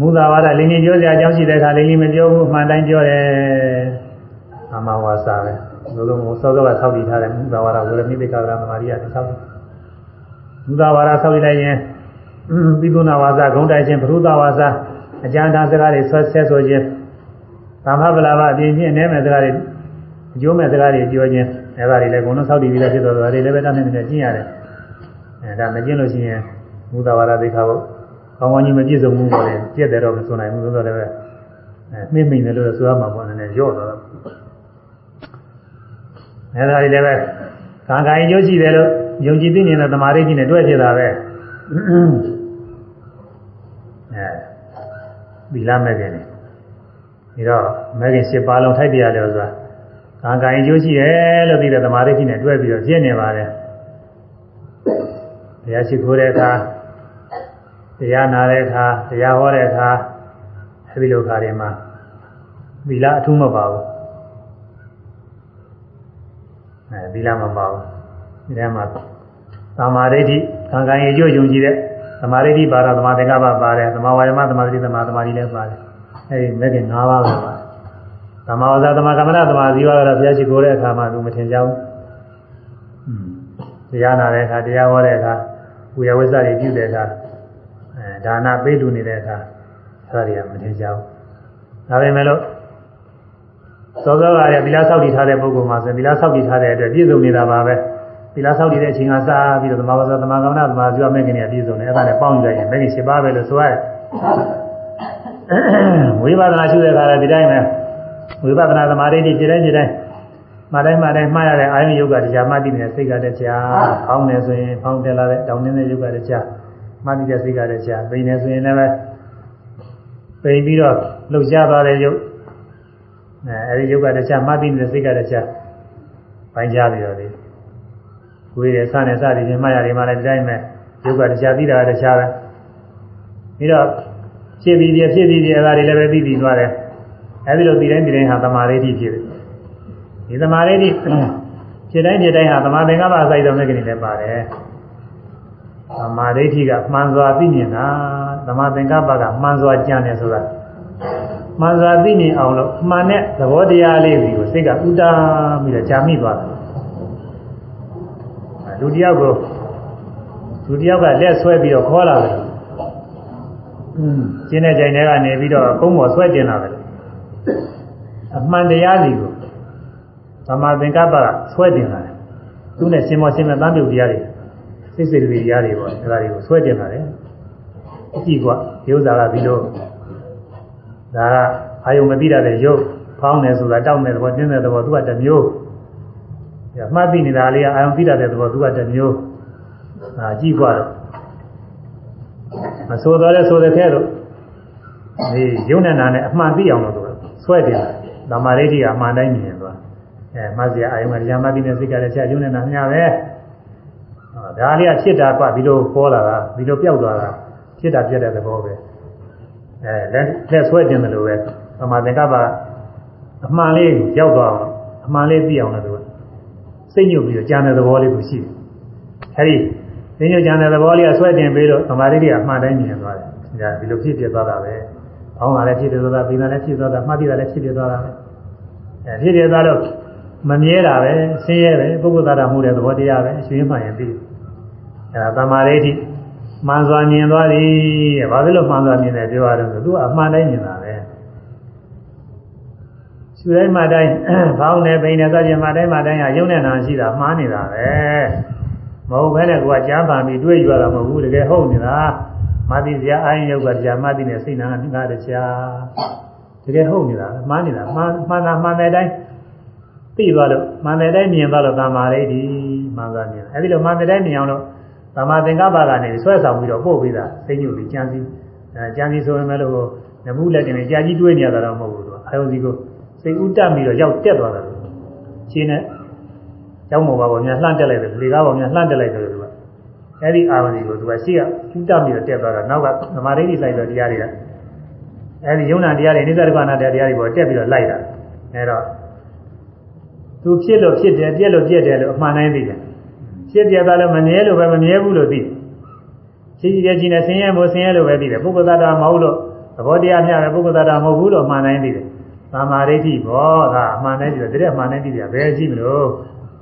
မူသာဝါဒလင်းကြီးပြောစရာအကြောင်းရှိတဲ့အခါလင်းကြီးမပြောဘူးမှန်တိုင်းပြောတယ်အမဝါစာပဲ ဘယ်လိုမျိုးစောစောကဆောက်တည်ထားတယ်မူသာဝါဒဝေရမိတိကာရမမာရိယဆောက်မူသာဝါဒဆောက်တည်လိုက်ရင်ပိသုနာဝါစာဂုံတိုင်ခြင်းပရုသဝါစာအကျဉ်းသားစကားတွေဆွဲဆဲဆိုခြင်းသံဃဗလာဘအပြင်ချင်းအနည်းမဲ့စကားတွေအကျိုးမဲ့စကားတွေပြောခြင်းအဲဒါတွေလည်းဘုံလုံးဆောက်တည်ပြီးသားဖြစ်တော့ဒါတွေလည်းပဲတတ်နေနေကျင့်ရတယ်အဲဒါမကျင့်လို့ရှိရင်မူသာဝါဒသိခါဖို့ကောင်းကောင်းကြီးမပြည့်စုံဘူးပေါ့လေပြည့်တယ်တော့မစွန်နိုင်ဘူးဆိုတော့လည်းအဲနှိမ့်မိန်တယ်လို့ဆိုရမှာပေါ့နည်းနည်းရော့တော့ အဲဒါတွေလည်းပဲကံကံအကျိုးရှိတယ်လို့ယုံကြည်သိနေတဲ့သမာဓိကြီးနဲ့တွဲဖြစ်တာပဲအဲဒီလမဲ့ခင်နေဒါတော့မဲ့ခင်၈ပါးလုံးထိုက်တရားလို့ဆိုတာကံကံအကျိုးရှိတယ်လို့သိတဲ့သမာဓိကြီးနဲ့တွဲပြီးတော့ပြည့်နေပါတယ်ဘုရားရှိခိုးတဲ့အခါတရားနာတဲ့အခါတရားဟောတဲ့အခါအဲဒီလိုခါတွေမှာသီလအထူးမပါဘူး အဲသီလမပါဘူးဒီထဲမှာသမာဓိဋ္ဌိခံခံရကြယုံကြည်တဲ့သမာဓိဋ္ဌိပါတော့သမာသင်္ကပ္ပပါတယ်သမာဝါယမသမာဓိသမာသမာဓိလည်းပါတယ်အဲဒီမဲ့ခင်၅ပါးပဲပါသမာဝဇ္ဇသမာကမ္မနာသမာဇီဝကတော့ဘုရားရှိခိုးတဲ့အခါမှာသူမထင်ကြဘူးတရားနာတဲ့အခါတရားဟောတဲ့အခါဝိယဝိဇ္ဇတွေပြုတဲ့အခါအဲဒါနပေးလူနေတဲ့အခါအဲဒါတွေကမထင်ကြဘူးဒါပေမဲ့လို့ သောသောကရသီလဆောက်တည်ထားတဲ့ပုဂ္ဂိုလ်မှာဆိုသီလဆောက်တည်ထားတဲ့အတွက်ပြည့်စုံနေတာပါပဲသီလဆောက်တည်တဲ့အချိန်ကစပြီးတော့သမာဝဇ္ဇသမာကမ္မနာသမာဇီဝမဲ့ခင်တွေပြည့်စုံတယ်အဲ့ဒါနဲ့ပေါင်းယူလိုက်ရင်မဲ့ခင်၈ပါးပဲလို့ဆိုရတယ်ဝိပဿနာရှုတဲ့အခါလည်းဒီတိုင်းပဲဝိပဿနာသမာဓိတွေခြေတိုင်းခြေတိုင်းမှတိုင်းမှတိုင်းမှားရတဲ့အာယုယုတ်ကတရားမှတ်တည်နေတဲ့စိတ်ကတရား။ဖောင်းနေဆိုရင်ဖောင်းတယ်လာတဲ့တောင်းနေတဲ့ယုတ်ကတရားမှတ်တည်တဲ့စိတ်ကတရား။ပိန်နေဆိုရင်လည်းပိန်ပြီးတော့လှုပ်ရှားသွားတဲ့ယုတ် အဲအဲဒီယုတ်ကတရားမှတ်တည်နေတဲ့စိတ်ကတရားပိုင်းခြားပြီးတော့လေကိုယ်ရဲ့စနဲ့စသည်ချင်းမှတ်ရတယ်မှလည်းဒီတိုင်းပဲယုတ်ကတရားသိတာကတရားပဲပြီးတော့ဖြစ်ပြီးပြဖြစ်ပြီးပြအဲဒါတွေလည်းပဲသိပြီးသွားတယ်အဲဒီလိုဒီတိုင်းဒီတိုင်းဟာသမာဓိဖြစ်တယ်ဒီသမာဓိတိဖြစ်တိုင်းဖြစ်တိုင်းဟာသမာသင်္ကပ္ပအစိုက်တော်မဲ့ကနေလည်းပါတယ်သမာဓိဋ္ဌိကမှန်စွာသိမြင်တာသမာသင်္ကပ္ပကမှန်စွာကြံတယ်ဆိုတာ မှန်စွာသိမြင်အောင်လို့မှန်တဲ့သဘောတရားလေးကိုစိတ်ကဥတာပြီးတော့ကြာမိသွားတယ်လူတယောက်ကိုသူတယောက်ကလက်ဆွဲပြီးတော့ခေါ်လာတယ်อืมကျင်းတဲ့ကြိုင်ထဲကနေပြီးတော့ကုန်းပေါ်ဆွဲတင်လာတယ်အမှန်တရားစီကိုသမာသင်္ကပ္ပကဆွဲတင်လာတယ်သူနဲ့ရှင်မောရှင်မဲ့တမ်းပြုတ်တရားတွေစိတ်စိတ်တွေတရားတွေပေါ့အဲဒါတွေကိုဆွဲတင်လာတယ်အကြည့်ကွာဒီဥစ္စာကပြီးတော့ ဒါကအာယုံမသိရတဲ့ရုပ်ဖောင်းတယ်ဆိုတာတောက်တဲ့သဘောတင်းတဲ့သဘောသူကတစ်မျိုးအမှတ်သိနေတာလေးကအာယုံသိရတဲ့သဘောသူကတစ်မျိုးအာကြည့်ကွာတော့မဆိုတော့လဲဆိုတဲ့ခဲတော့ဒီရုပ်နဲ့နာနဲ့အမှန်သိအောင်လို့ဆိုဆွဲတင်တာသမာဓိတိကအမှန်တိုင်းမြင်သွားအဲမှတ်စရာအာယုံကတရားမှတ်ပြီးနဲ့စိတ်ကလည်းဆရာရုပ်နဲ့နာမျှပဲဒါလေးကဖြစ်တာကွဒီလိုပေါ်လာတာဒီလိုပျောက်သွားတာဖြစ်တာပြတ်တဲ့သဘောပဲ အဲလက်လက်ဆွဲတင်တယ်လို့ပဲသမာသင်္ကပ္ပအမှန်လေးရောက်သွားအောင်အမှန်လေးသိအောင်လို့သူစိတ်ညှို့ပြီးတော့ကြံတဲ့သဘောလေးကိုရှိတယ်အဲဒီစိတ်ညှို့ကြံတဲ့သဘောလေးကဆွဲတင်ပြီးတော့သမာဓိတိကအမှန်တိုင်းမြင်သွားတယ်ဒါဒီလိုဖြစ်ပြသွားတာပဲ။အောင်းတာလည်းဖြစ်ပြသွားတာ၊ပိန်တာလည်းဖြစ်သွားတာ၊မှတ်တိတာလည်းဖြစ်ပြသွားတာပဲ။အဲဖြစ်ပြသွားတော့မမြဲတာပဲဆင်းရဲပဲပုဂ္ဂိုလ်သားတာမှုတဲ့သဘောတရားပဲအရှင်မှန်ရင်သိ။အဲဒါသမာဓိဋ္ဌိ မှန်စွာမြင်သွားသည်တဲ့။ဘာဖြစ်လို့မှန်စွာမြင်တယ်ပြောရတော့ဆိုသူကအမှန်တိုင်းမြင်တာပဲ။ရှုတိုင်းမှတိုင်းဘောင်းနဲ့ပိန်နဲ့စသဖြင့်မှတိုင်းမှတိုင်းဟာယုံနဲ့နာရှိတာမှားနေတာပဲ။မဟုတ်ဘဲနဲ့ကိုကကြားပါပြီးတွေးကြရတာမဟုတ်ဘူးတကယ်ဟုတ်နေတာ။မသိစရာအာရင်ယောက်ကတရားမသိနဲ့စိတ်နာငါတရားတကယ်ဟုတ်နေတာမှားနေတာမှန်မှန်တာမှန်တဲ့အတိုင်းသိသွားလို့မှန်တဲ့အတိုင်းမြင်သွားလို့သမာဓိဒီမှန်သွားမြင်အဲဒီလိုမှန်တဲ့အတိုင်းမြင်အောင်လို့ သမာသင်္ကပ္ပကနေဆွဲဆောင်ပြီးတော့ပို့ပြီးတာသိညွတ်ပြီးကြံစည်အဲကြံစည်ဆိုရင်လည်းလို့နမှုလက်တင်ကြာကြီးတွေးနေရတာတော့မဟုတ်ဘူးသူအာယုံစီကိုစိတ်ဥတက်ပြီးတော့ရောက်တက်သွားတယ်ချင်းနဲ့ကျောင်းမော်ပါပေါ်များလှမ်းတက်လိုက်တယ်လေကားပေါ်များလှမ်းတက်လိုက်တယ်သူကအဲ့ဒီအာယုံစီကိုသူကရှိကဥတက်ပြီးတော့တက်သွားတာနောက်ကသမာဓိတိဆိုင်တဲ့တရားတွေကအဲ့ဒီယုံနာတရားတွေနိစ္စဒုက္ခနာတရားတွေပေါ်တက်ပြီးတော့လိုက်တာအဲ့တော့သူဖြစ်လို့ဖြစ်တယ်ပြက်လို့ပြက်တယ်လို့အမှန်တိုင်းသိတယ် ဖြစ်ပြတာလည်းမမြဲလို့ပဲမမြဲဘူးလို့သိရှိရှိတဲ့ကြီးနဲ့ဆင်းရဲမို့ဆင်းရဲလို့ပဲသိတယ်ပုဂ္ဂိုလ်သတ္တမဟုတ်လို့သဘောတရားမျှပဲပုဂ္ဂိုလ်သတ္တမဟုတ်ဘူးလို့အမှန်တိုင်းသိတယ်သမာဓိဋ္ဌိဘောဒါအမှန်တိုင်းသိတယ်တကယ်အမှန်တိုင်းသိတယ်ဘယ်ရှိမလို့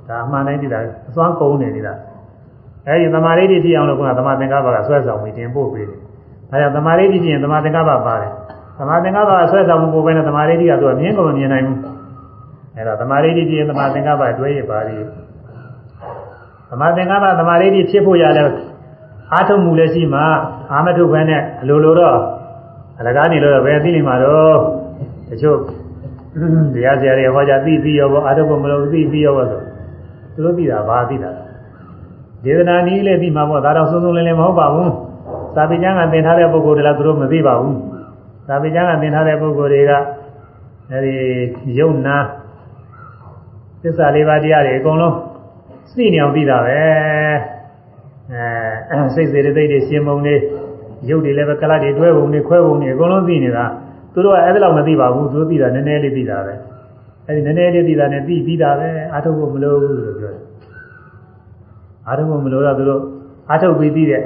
ဒါအမှန်တိုင်းသိတာအစွမ်းကုန်နေနေတာအဲဒီသမာဓိဋ္ဌိဖြစ်အောင်လို့ကသမာသင်္ကပ္ပကဆွဲဆောင်ပြီးတင်ပို့ပေးတယ်ဒါကြောင့်သမာဓိဋ္ဌိဖြစ်ရင်သမာသင်္ကပ္ပပါတယ်သမာသင်္ကပ္ပကဆွဲဆောင်မှုပို့ပဲနဲ့သမာဓိဋ္ဌိကသူကမြင်ကုန်မမြင်နိုင်ဘူးအဲဒါသမာဓိဋ္ဌိဖြစ်ရင်သမာသင်္ကပ္ပတွဲရပါလိမ့်သ မာသင်္ကပ္ပသမာဓိဋ္ဌိဖြစ်ဖို့ရလဲအားထုတ်မှုလည်းရှိမှအာမထုတ်ပဲနဲ့အလိုလိုတော့အလကားနေလို့ပဲသိနေမှာတော့တချို့တရားစရာတွေဟောကြသိပြီးရောအာထုတ်ဖို့မလို့သိပြီးရောဆိုသူတို့သိတာဘာသိတာဒေသနာနည်းလည်းသိမှာပေါ့ဒါတော့စုံစုံလင်းလင်းမဟုတ်ပါဘူးသာပိကျမ်းကသင်ထားတဲ့ပုဂ္ဂိုလ်တွေလည်းသူတို့မသိပါဘူးသာပိကျမ်းကသင်ထားတဲ့ပုဂ္ဂိုလ်တွေကအဲဒီယုံနာသစ္စာလေးပါးတရားတွေအကုန်လုံး သိနေအောင်သိတာပဲအဲစိတ်စေတသိက်တွေရှင်မုံတွေရုပ်တွေလည်းပဲကလတ်တွေတွဲပုံတွေခွဲပုံတွေအကုန်လုံးသိနေတာသူတို့ကအဲ့ဒါလောက်မသိပါဘူးသူတို့သိတာနည်းနည်းလေးသိတာပဲအဲ့ဒီနည်းနည်းလေးသိတာနဲ့သိပြီးတာပဲအာထုတ်ဖို့မလိုဘူးလို့ပြောတယ်အာထုတ်ဖို့မလိုတော့သူတို့အာထုတ်ပြီးသိတဲ့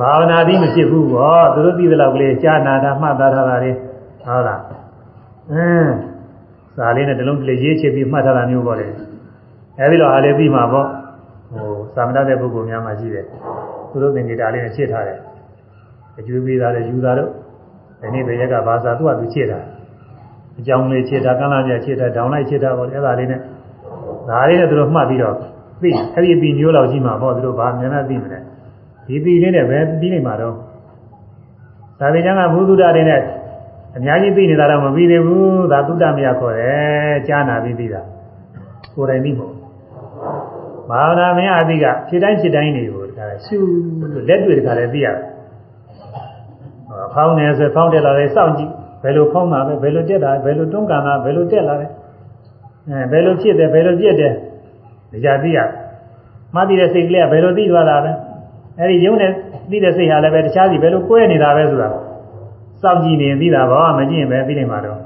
ဘာဝနာသည်မဖြစ်ဘူးပေါ့သူတို့သိတဲ့လောက်ကလေးရှားနာတာမှတ်သားထားတာတွေဟုတ်လားအင်းစာလေးနဲ့တလုံးတလေးရေးချပြီးမှတ်ထားတာမျိုးပေါ့လေ အဲဒီလိုအားလေးပြီးမှာပေါ့ဟိုသာမဏတဲ့ပုဂ္ဂိုလ်များမှရှိတယ်သူတို့သင်္ကေတလေးနဲ့ချစ်ထားတယ်အကျွေးပေးတာလည်းယူတာတော့ဒီနေ့ဘယ်ရက်ကဘာသာသူ့အတူချစ်တာအကြောင်းလေးချစ်တာကမ်းလာပြချစ်တာဒေါင်းလိုက်ချစ်တာပေါ့အဲ့ဒါလေးနဲ့ဒါလေးနဲ့သူတို့မှတ်ပြီးတော့သိအဲ့ဒီပြီးမျိုးလောက်ကြီးမှာပေါ့သူတို့ဘာမြန်နဲ့သိမလဲဒီပြီးလေးနဲ့ပဲပြီးနေမှာတော့သာဝေကျမ်းကဘုသူဒ္ဓတွေနဲ့အများကြီးသိနေတာတော့မပြီးသေးဘူးဒါသုတ္တမယခေါ်တယ်ကြားနာပြီးသိတာကိုယ်တိုင်သိမို့ ဘာဝနာမယအသိကခြေတိုင်းခြေတိုင်းတွေကိုဒါရှုလက်တွေ့တခါလည်းသိရတယ်ဖောင်းနေဆိုဖောင်းတက်လာတယ်စောင့်ကြည့်ဘယ်လိုဖောင်းတာပဲဘယ်လိုတက်တာဘယ်လိုတွန်းကန်တာဘယ်လိုတက်လာတယ်အဲဘယ်လိုဖြစ်တယ်ဘယ်လိုပြက်တယ်ဒါကြသိရမှတ်သိတဲ့စိတ်ကလေးကဘယ်လိုသိသွားတာပဲအဲဒီရုံးနဲ့သိတဲ့စိတ်ဟာလည်းပဲတခြားစီဘယ်လိုကွဲနေတာပဲဆိုတာစောင့်ကြည့်နေသိတာပါမကြည့်ရင်ပဲသိနေမှာတော့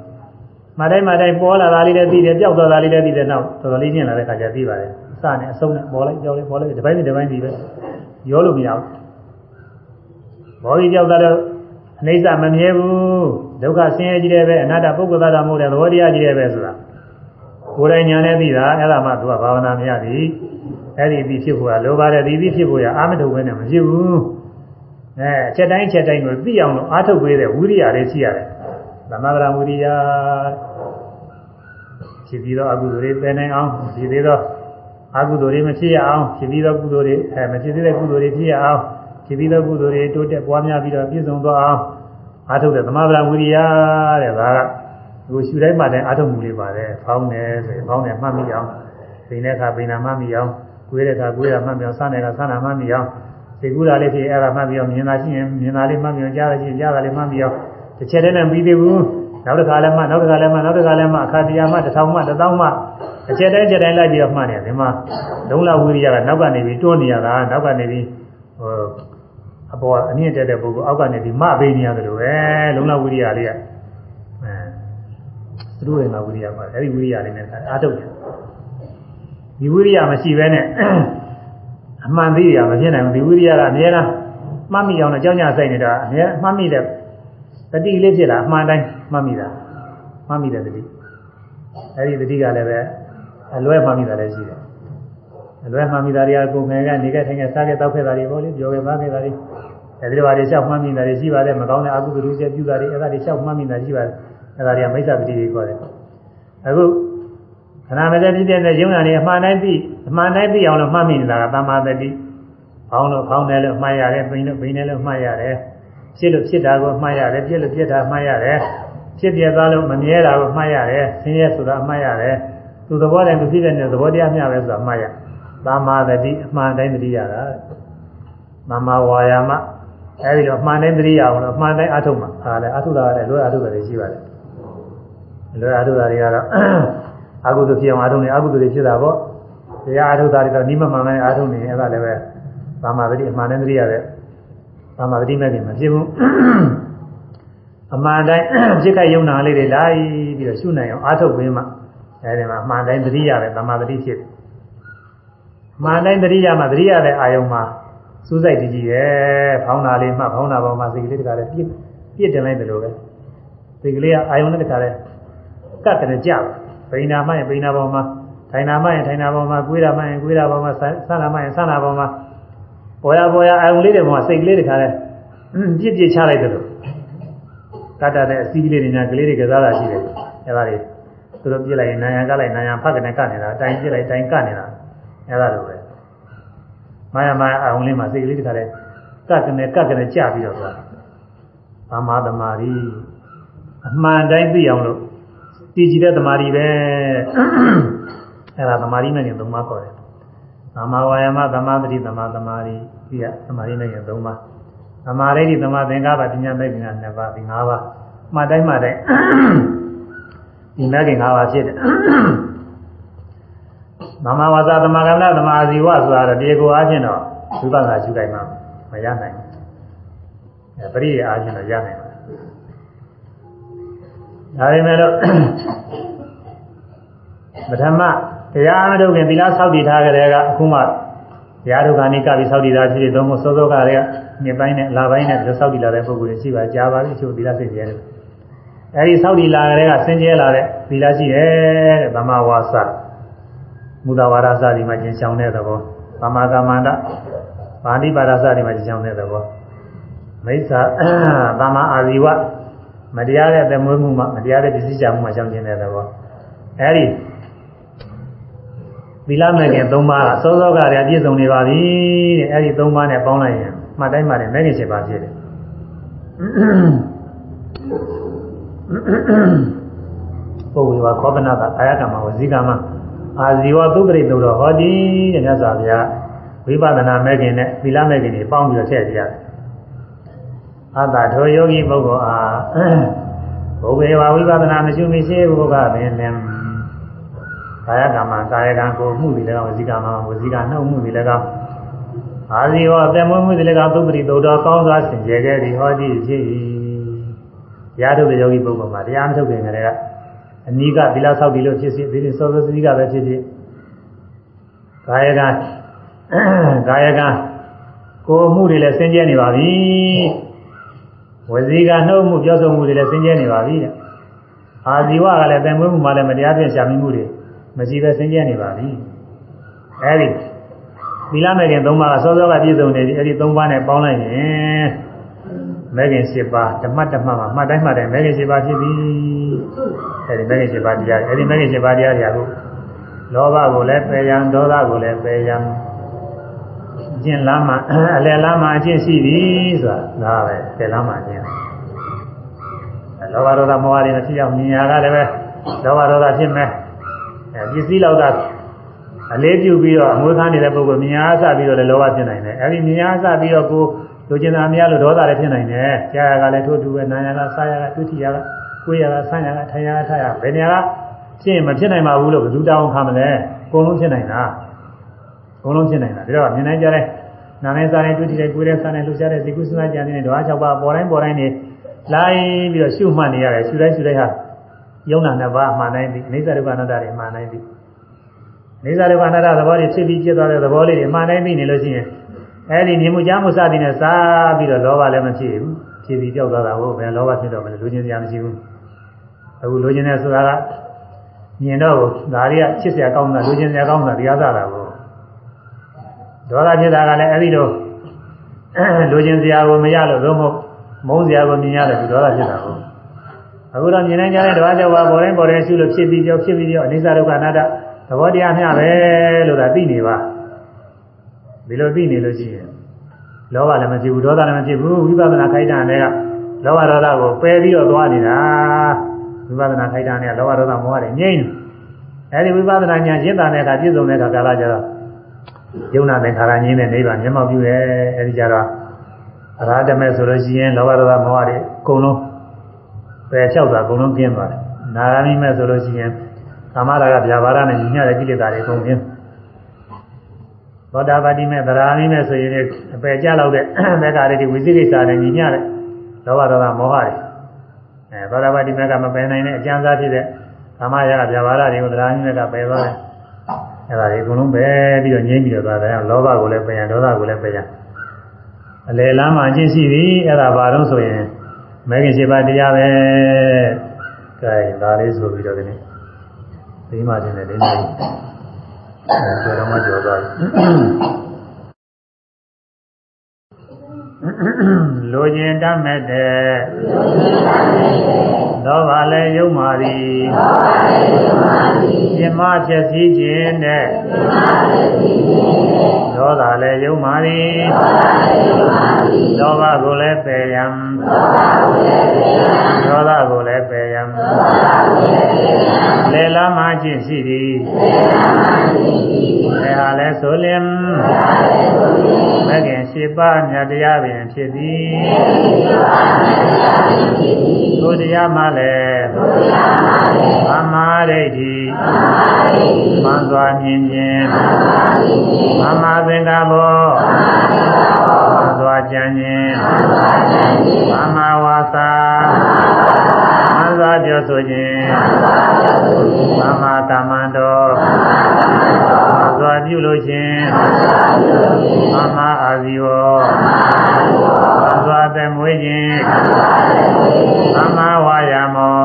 မတိုင်းမတိုင်းပေါ်လာတာလေးလည်းသိတယ်ပျောက်သွားတာလေးလည်းသိတယ်နောက်တော်တော်လေးကျင့်လာတဲ့ခါကျသိပါတယ် စနဲ့အဆုံးနဲ့ပေါ်လိုက်ကြောက်လိုက်ပေါ်လိုက်ဒီပိုင်းဒီဒီပိုင်းဒီပဲရောလို့မရဘူးဘောကြီးကြောက်တာတော့အနိစ္စမမြဲဘူးဒုက္ခဆင်းရဲကြီးတယ်ပဲအနတ္တပုဂ္ဂိုလ်သားတာမဟုတ်တဲ့သဘောတရားကြီးတယ်ပဲဆိုတာကိုယ်တိုင်ညာနဲ့သိတာအဲ့ဒါမှသူကဘာဝနာမရသည်အဲ့ဒီပြီးဖြစ်ဖို့ကလိုပါတယ်ဒီပြီးဖြစ်ဖို့ရအာမထုတ်ဘဲနဲ့မဖြစ်ဘူးအဲအချက်တိုင်းအချက်တိုင်းကိုသိအောင်လို့အာထုတ်ပေးတဲ့ဝိရိယလေးရှိရတယ်သမဂရဝိရိယဖြစ်ပြီးတော့အကုသိုလ်တွေပယ်နိုင်အောင်ဖြစ်ပြီးတော့ အကုသိုလ်တွေမဖြစ်ရအောင်ဖြစ်ပြီးတော့ကုသိုလ်တွေအဲမဖြစ်သေးတဲ့ကုသိုလ်တွေဖြစ်ရအောင်ဖြစ်ပြီးတော့ကုသိုလ်တွေတိုးတက်ပွားများပြီးတော့ပြည့်စုံသွားအောင်အာထုတ်တဲ့သမဂရဝိရိယတဲ့ဒါကဟိုရှူတိုင်းမှလည်းအာထုတ်မှုလေးပါတယ်ဖောင်းတယ်ဆိုရင်ဖောင်းတယ်မှတ်မိအောင်ပိန်တဲ့အခါပိန်တာမှတ်မိအောင်ကိုယ်တဲ့အခါကိုယ်ရမှတ်မိအောင်ဆန်းတဲ့အခါဆန်းတာမှတ်မိအောင်သိကူတာလေးဖြစ်အဲ့ဒါမှတ်ပြီးအောင်မြင်တာရှိရင်မြင်တာလေးမှတ်ပြီးအောင်ကြားတာရှိရင်ကြားတာလေးမှတ်ပြီးအောင်တစ်ချက်တည်းနဲ့ပြီးသေးဘူး နောက်တစ်ခါလည်းမှနောက်တစ်ခါလည်းမှနောက်တစ်ခါလည်းမှအခါတရားမှတစ်ထောင်မှတစ်သောင်းမှအချက်တိုင်းချက်တိုင်းလိုက်ပြီးတော့မှတ်နေတယ်ဒီမှာလုံးလဝိရိယကနောက်ကနေပြီးတွန်းနေရတာနောက်ကနေပြီးဟိုအပေါ်အမြင့်တက်တဲ့ပုဂ္ဂိုလ်အောက်ကနေပြီးမပေးနေရတယ်လို့ပဲလုံးလဝိရိယလေးကအဲသူတို့ရဲ့ဝိရိယပါအဲ့ဒီဝိရိယလေးနဲ့အားထုတ်တယ်ဒီဝိရိယမရှိဘဲနဲ့အမှန်သိရမဖြစ်နိုင်ဘူးဒီဝိရိယကအများအားမှတ်မိအောင်တော့ကြောင်းကြဆိုင်နေတာအများမှတ်မိတဲ့ တတိလေးဖြစ်လာအမှန်တိုင်းမှတ်မိတာမှတ်မိတဲ့တတိအဲဒီတတိကလည်းပဲအလွဲမှတ်မိတာလည်းရှိတယ်အလွဲမှတ်မိတာတွေကကိုယ်ငယ်ကနေခဲ့ထိုင်ခဲ့စားခဲ့တောက်ခဲ့တာတွေပေါ့လေပြောခဲ့ပါခဲ့တာတွေအဲဒီလိုပါတွေလျှောက်မှတ်မိတာတွေရှိပါတယ်မကောင်းတဲ့အကုသိုလ်တွေပြုတာတွေအဲဒါတွေလျှောက်မှတ်မိတာရှိပါတယ်အဲဒါတွေကမိစ္ဆာပတိတွေခေါ်တယ်အခုခဏမစက်ပြည့်တဲ့ရုံနာတွေအမှန်တိုင်းသိအမှန်တိုင်းသိအောင်လို့မှတ်မိနေတာကသမ္မာတတိဖောင်းလို့ဖောင်းတယ်လို့မှတ်ရတယ်ပိန်လို့ပိန်တယ်လို့မှတ်ရတယ် ဖြစ်လို့ဖြစ်တာကိုမှတ်ရတယ်ပြည့်လို့ပြည့်တာမှတ်ရတယ်ဖြစ်ပြသွားလို့မမြဲတာကိုမှတ်ရတယ်ဆင်းရဲဆိုတာမှတ်ရတယ်သူသဘောတိုင်းသူဖြစ်တဲ့သဘောတရားမျှပဲဆိုတာမှတ်ရသမ္မာတတိအမှန်တိုင်းတတိရတာသမ္မာဝါယာမအဲဒီတော့အမှန်တိုင်းတတိရအောင်လို့အမှန်တိုင်းအထုတ်မှာအားလည်းအထုတ်တာလည်းလွယ်အထုတ်တယ်ရှိပါတယ်လွယ်အထုတ်တာတွေကတော့အကုသိုလ်ဖြစ်အောင်အထုတ်နေအကုသိုလ်တွေဖြစ်တာပေါ့တရားအထုတ်တာတွေတော့နိမမှန်မှန်အထုတ်နေအဲ့ဒါလည်းပဲသမ္မာတတိအမှန်တိုင်းတတိရတဲ့ သမာဓိမဲ့ခင်မဖြစ်ဘူးအမှန်တိုင်းဖြစ်ခိုက်ယုံနာလေးတွေလိုက်ပြီးတော့ရှုနိုင်အောင်အားထုတ်ပေးမှအဲဒီမှာအမှန်တိုင်းသတိရတယ်သမာဓိဖြစ်တယ်အမှန်တိုင်းသတိရမှသတိရတဲ့အာယုံမှာစူးစိုက်ကြည့်ကြည့်ရဲ့ဖောင်းတာလေးမှဖောင်းတာပေါ်မှာစိတ်ကလေးတခါလေးပြစ်ပြစ်တင်လိုက်တယ်လို့ပဲစိတ်ကလေးကအာယုံနဲ့တခါလေးကတ်တယ်ကြပိဏာမှရင်ပိဏာပေါ်မှာထိုင်နာမှရင်ထိုင်နာပေါ်မှာကွေးတာမှရင်ကွေးတာပေါ်မှာဆန်းနာမှရင်ဆန်းနာပေါ်မှာ ပေါ်ရပေါ်ရအာယုံလေးတွေမှာစိတ်ကလေးတွေခါလဲပြစ်ပြစ်ချလိုက်တယ်လို့ကတ္တတဲ့အစီးကလေးတွေညာကလေးတွေကစားတာရှိတယ်အဲဒါတွေသူတို့ပြစ်လိုက်ရင်နာယံကလိုက်နာယံဖတ်ကနေကနေတာအတိုင်းပြစ်လိုက်တိုင်းကနေတာအဲဒါလိုပဲမာယာမာအာယုံလေးမှာစိတ်ကလေးတွေခါလဲကကနေကကနေကြပြီးတော့သွားဗမာသမာဓိအမှန်တိုင်းသိအောင်လို့တည်ကြည်တဲ့သမာဓိပဲအဲဒါသမာဓိနဲ့ညသုံးပါးခေါ်တယ် သမ္မာဝါယာမသမ္မာသတိသမ္မာသမာဓိဒီကသမာဓိနဲ့ရသုံးပါသမာဓိတိသမာသင်္ကပ္ပပညာမဲ့ပညာနှစ်ပါးဒီ၅ပါးမှတ်တိုင်းမှတ်တိုင်းဒီမဲ့ခင်၅ပါးဖြစ်တယ်သမ္မာဝါစာသမ္မာကမ္မသမ္မာအာဇီဝဆိုတာတော့ဒီကိုအားဖြင့်တော့ဝိပဿနာရှုတိုင်းမှာမရနိုင်ဘူးအဲပရိယာအားဖြင့်တော့ရနိုင်တယ်ဒါပေမဲ့လို့ပထမ တရားမထုတ်ခင်သီလဆောက်တည်ထားကြတဲ့ကအခုမှတရားထုတ်ကနေကပြီးဆောက်တည်တာရှိတယ်သုံးဖို့စောစောကလည်းနှစ်ပိုင်းနဲ့လပိုင်းနဲ့ဆောက်တည်လာတဲ့ပုဂ္ဂိုလ်တွေရှိပါကြားပါပြီချို့သီလစိတ်ကျဲတယ်အဲဒီဆောက်တည်လာကြတဲ့ကဆင်းကျဲလာတဲ့သီလရှိတယ်တဲ့ဗမာဝါစာမူဒဝါဒစာဒီမှာကျင်ချောင်းတဲ့သဘောဗမာကမန္တပါဠိပါဒစာဒီမှာကျင်ချောင်းတဲ့သဘောမိစ္ဆာဗမာအာဇီဝမတရားတဲ့သမွေးမှုမှမတရားတဲ့ပစ္စည်းချမှုမှချောင်းကျင်တဲ့သဘောအဲဒီ သီလမဲ့ခင်၃ပါးကစောစောကတည်းကပြည့်စုံနေပါပြီတဲ့အဲဒီ၃ပါးနဲ့ပေါင်းလိုက်ရင်မှတ်တိုင်းမှလည်းမဲ့ခင်7ပါးဖြစ်တယ်ပုဂ္ဂိုလ်ကခောပနာကအာယကမ္မဝဇိကမ္မအာဇီဝသုပရိတုတော်ဟောတိတဲ့မြတ်စွာဘုရားဝိပဿနာမဲ့ခင်နဲ့သီလမဲ့ခင်တွေပေါင်းပြီးတော့ထည့်ပြရတယ်အတ္တထိုယောဂီပုဂ္ဂိုလ်အားဘုဘေဝဝိပဿနာမရှိမရှိဘုရားပင်လင် ကာယကမ္မကာယကံကိုမှုတွေလည်းကောင်းဝစီကမ္မဝစီကနှုတ်မှုတွေလည်းကောင်းအာဇီဝအသက်မွေးမှုတွေလည်းကောင်းသုပတိသုဒ္ဓကောင်းစွာဆင်ကြယ်ခဲ့သည်ဟောကြည့်ဖြစ်၏တရားထုတ်တဲ့ယောဂီပုဂ္ဂိုလ်မှာတရားမထုတ်ခင်ကလေးကအနိကသီလဆောက်တည်လို့ဖြစ်စီဒီစောစောသီကပဲဖြစ်ဖြစ်ကာယကံကာယကံကိုမှုတွေလည်းဆင်ကြယ်နေပါပြီဝစီကနှုတ်မှုပြောဆိုမှုတွေလည်းဆင်ကြယ်နေပါပြီတဲ့အာဇီဝကလည်းတန်မွေးမှုမှလည်းမတရားဖြင့်ရှာမိမှုတွေ မရှိပဲဆင်းရဲနေပါပြီအဲဒီသီလမဲ့ခင်၃ပါးကစောစောကပြည့်စုံနေပြီအဲဒီ၃ပါးနဲ့ပေါင်းလိုက်ရင်မဲ့ခင်၈ပါးဓမ္မဓမ္မမှာမှတ်တိုင်းမှတ်တိုင်းမဲ့ခင်၈ပါးဖြစ်ပြီအဲဒီမဲ့ခင်၈ပါးတရားအဲဒီမဲ့ခင်၈ပါးတရားတွေအခုလောဘကိုလည်းပယ်ရန်ဒေါသကိုလည်းပယ်ရန်ကျင့်လမ်းမှာအလယ်လမ်းမှာအကျင့်ရှိပြီဆိုတာဒါပဲပယ်လမ်းမှာကျင့်လောဘဒေါသမောဟတွေမဖြစ်အောင်မြင်ရတာလည်းပဲလောဘဒေါသဖြစ်မယ် အဲပစ္စည်းလောက်သာအလေးပြုပြီးတော့အမွေခံနေတဲ့ပုဂ္ဂိုလ်မြင်အားစပြီးတော့လည်းလောဘဖြစ်နိုင်တယ်အဲဒီမြင်အားစပြီးတော့ကိုလိုချင်တာမရလို့ဒေါသလည်းဖြစ်နိုင်တယ်ကြာရကလည်းထိုးတူပဲနာရကစားရကဒုတိယကကိုယ်ရကဆန်းရကထိုင်ရကထားရဘယ်နေရာကဖြစ်ရင်မဖြစ်နိုင်ပါဘူးလို့ဘယ်သူတောင်းခံမလဲအကုန်လုံးဖြစ်နိုင်တာအကုန်လုံးဖြစ်နိုင်တာဒါတော့မြင်နိုင်ကြတဲ့နာနဲ့စားတဲ့ဒုတိယကိုယ်ရဲ့စားတဲ့လှူရှားတဲ့ဇိကုစနာကြံနေတဲ့ဓဝါ၆ပါးပေါ်တိုင်းပေါ်တိုင်းနေလိုက်ပြီးတော့ရှုမှတ်နေရတယ်ရှုတိုင်းရှုတိုင်းဟာ ယုံနာနှစ်ပါးမှန်တိုင်းပြီအိဋ္ဌဒုက္ခအနတ္တတွေမှန်တိုင်းပြီအိဋ္ဌဒုက္ခအနတ္တသဘောတွေဖြစ်ပြီးဖြစ်သွားတဲ့သဘောလေးတွေမှန်တိုင်းပြီနေလို့ရှိရင်အဲဒီမြင်မှုကြားမှုစသည်နဲ့စားပြီးတော့လောဘလည်းမဖြစ်ဘူးဖြစ်ပြီးကြောက်သွားတာဟုတ်ဘယ်လောဘဖြစ်တော့မလဲလူချင်းစရာမရှိဘူးအခုလူချင်းတဲ့ဆိုတာကမြင်တော့ဒါတွေကချစ်စရာကောင်းတာလူချင်းစရာကောင်းတာတရားစားတာကိုဒေါသဖြစ်တာကလည်းအဲဒီလိုလူချင်းစရာကိုမရလို့သို့မဟုတ်မုန်းစရာကိုမြင်ရတယ်ဒီဒေါသဖြစ်တာကို အခုတော့မြင်နိုင်ကြတဲ့ဓဝါကြောင့်ပါပေါ်တိုင်းပေါ်တိုင်းရှုလို့ဖြစ်ပြီးကြောက်ဖြစ်ပြီးကြောက်အနိစ္စဒုက္ခအနတ္တသဘောတရားမျှပဲလို့သာသိနေပါဒီလိုသိနေလို့ရှိရင်လောဘလည်းမဖြစ်ဘူးဒေါသလည်းမဖြစ်ဘူးဝိပဿနာခိုက်တာနဲ့ကလောဘဒေါသကိုပယ်ပြီးတော့သွားနေတာဝိပဿနာခိုက်တာနဲ့လောဘဒေါသမောဟတွေငြိမ့်အဲဒီဝိပဿနာဉာဏ်ရှင်းတာနဲ့ကပြည့်စုံတဲ့အခါကာလကျတော့ယုံနာသင်္ခါရငြိမ့်တဲ့နိဗ္ဗာန်မျက်မှောက်ပြုတယ်အဲဒီကျတော့အရာဓမဲ့ဆိုလို့ရှိရင်လောဘဒေါသမောဟတွေအကုန်လုံး ပယ်လျှောက်တာအကုန်လုံးကျင်းသွားတယ်နာဂာမိမဲ့ဆိုလို့ရှိရင်ကာမရာဂဗျာပါဒနဲ့ညီမျှတဲ့ကိလေသာတွေအကုန်ကျင်းသောတာပတိမဲ့သရာမိမဲ့ဆိုရင်အပယ်ကျလောက်တဲ့သက္ကာရိတိဝိသိကိစ္စနဲ့ညီမျှတဲ့လောဘဒေါသမောဟတွေအဲသောတာပတိမဲ့ကမပယ်နိုင်တဲ့အကျဉ်းစားဖြစ်တဲ့ကာမရာဂဗျာပါဒတွေကိုသရာမိမဲ့ကပယ်သွားတယ်အဲဒါတွေအကုန်လုံးပဲပြီးတော့ငြိမ့်ပြီးတော့သွားတယ်လောဘကိုလည်းပယ်ရဒေါသကိုလည်းပယ်ရအလယ်လမ်းမှာအကျင့်ရှိပြီအဲ့ဒါဘာလို့ဆိုရင် မဲခင်ရှိပါတရားပဲကဲဒါလေးဆိုပြီးတော့ဒီနေ့ဒီမှာတင်တယ်လေးလေးအဲတော်မှကြော်သွားလိုခြင်းတတ်မဲ့တဲ့ သောဘာလည်းယုံမာသည်ပြမဖြစ်စည်းခြင်းနဲ့သောတာလည်းယုံမာသည်သောဘကိုလည်းပယ်ယံသောတာကိုလည်းပယ်ယံလေလာမှခြင်းရှိသည်လေဟာလည်းဆိုလင်မကင်ရှိပါမြတ်တရားပင်ဖြစ်သည်ဘုရားမှလည်းသမာဓိဋ္ဌိမှန်စွာမြင်ခြင်းမမသင်္ကဘောမှန်စွာကြံခြင်းမမဝါစာမှန်စွာပြောဆိုခြင်းမမကမ္မန္တောမှန် စွာပြုလို့ခြင်းမမအာဇီဝမှန်စွာသက်မွေးခြင်းမမဝါယာမော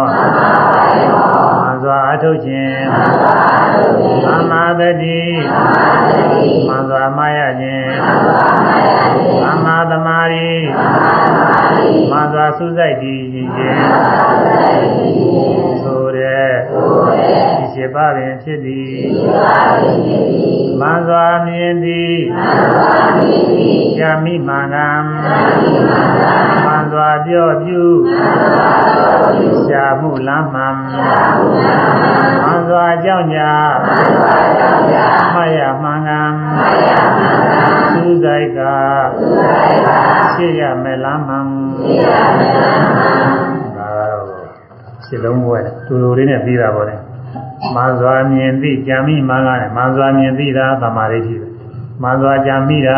မှန်စွာအထုတ်ခြင်းမမသတိမှန်စွာမရခြင်းမမသမာဓိမှန်စွာစုစိုက်တည်ခြင်း ဆိုတဲ့ဒီစေပါပင်ဖြစ်သည်မှန်စွာမြင်သည်ဇာမိမှန်ကံမှန်စွာပြောပြုရှားမှုလမ်းမှန်မှန်စွာကြောင့်ညာမှတ်ရမှန်ကံစူးစိုက်ကရှိရမယ်လမ်းမှန်ဒါတော့ ရှင်းလုံးဘွယ်တူတူလေးနဲ့ပြီးတာပေါ့လေမှန်စွာမြင်သိကြံမိမှန်ကလည်းမှန်စွာမြင်သိတာသမာဓိရှိတယ်မှန်စွာကြံမိတာ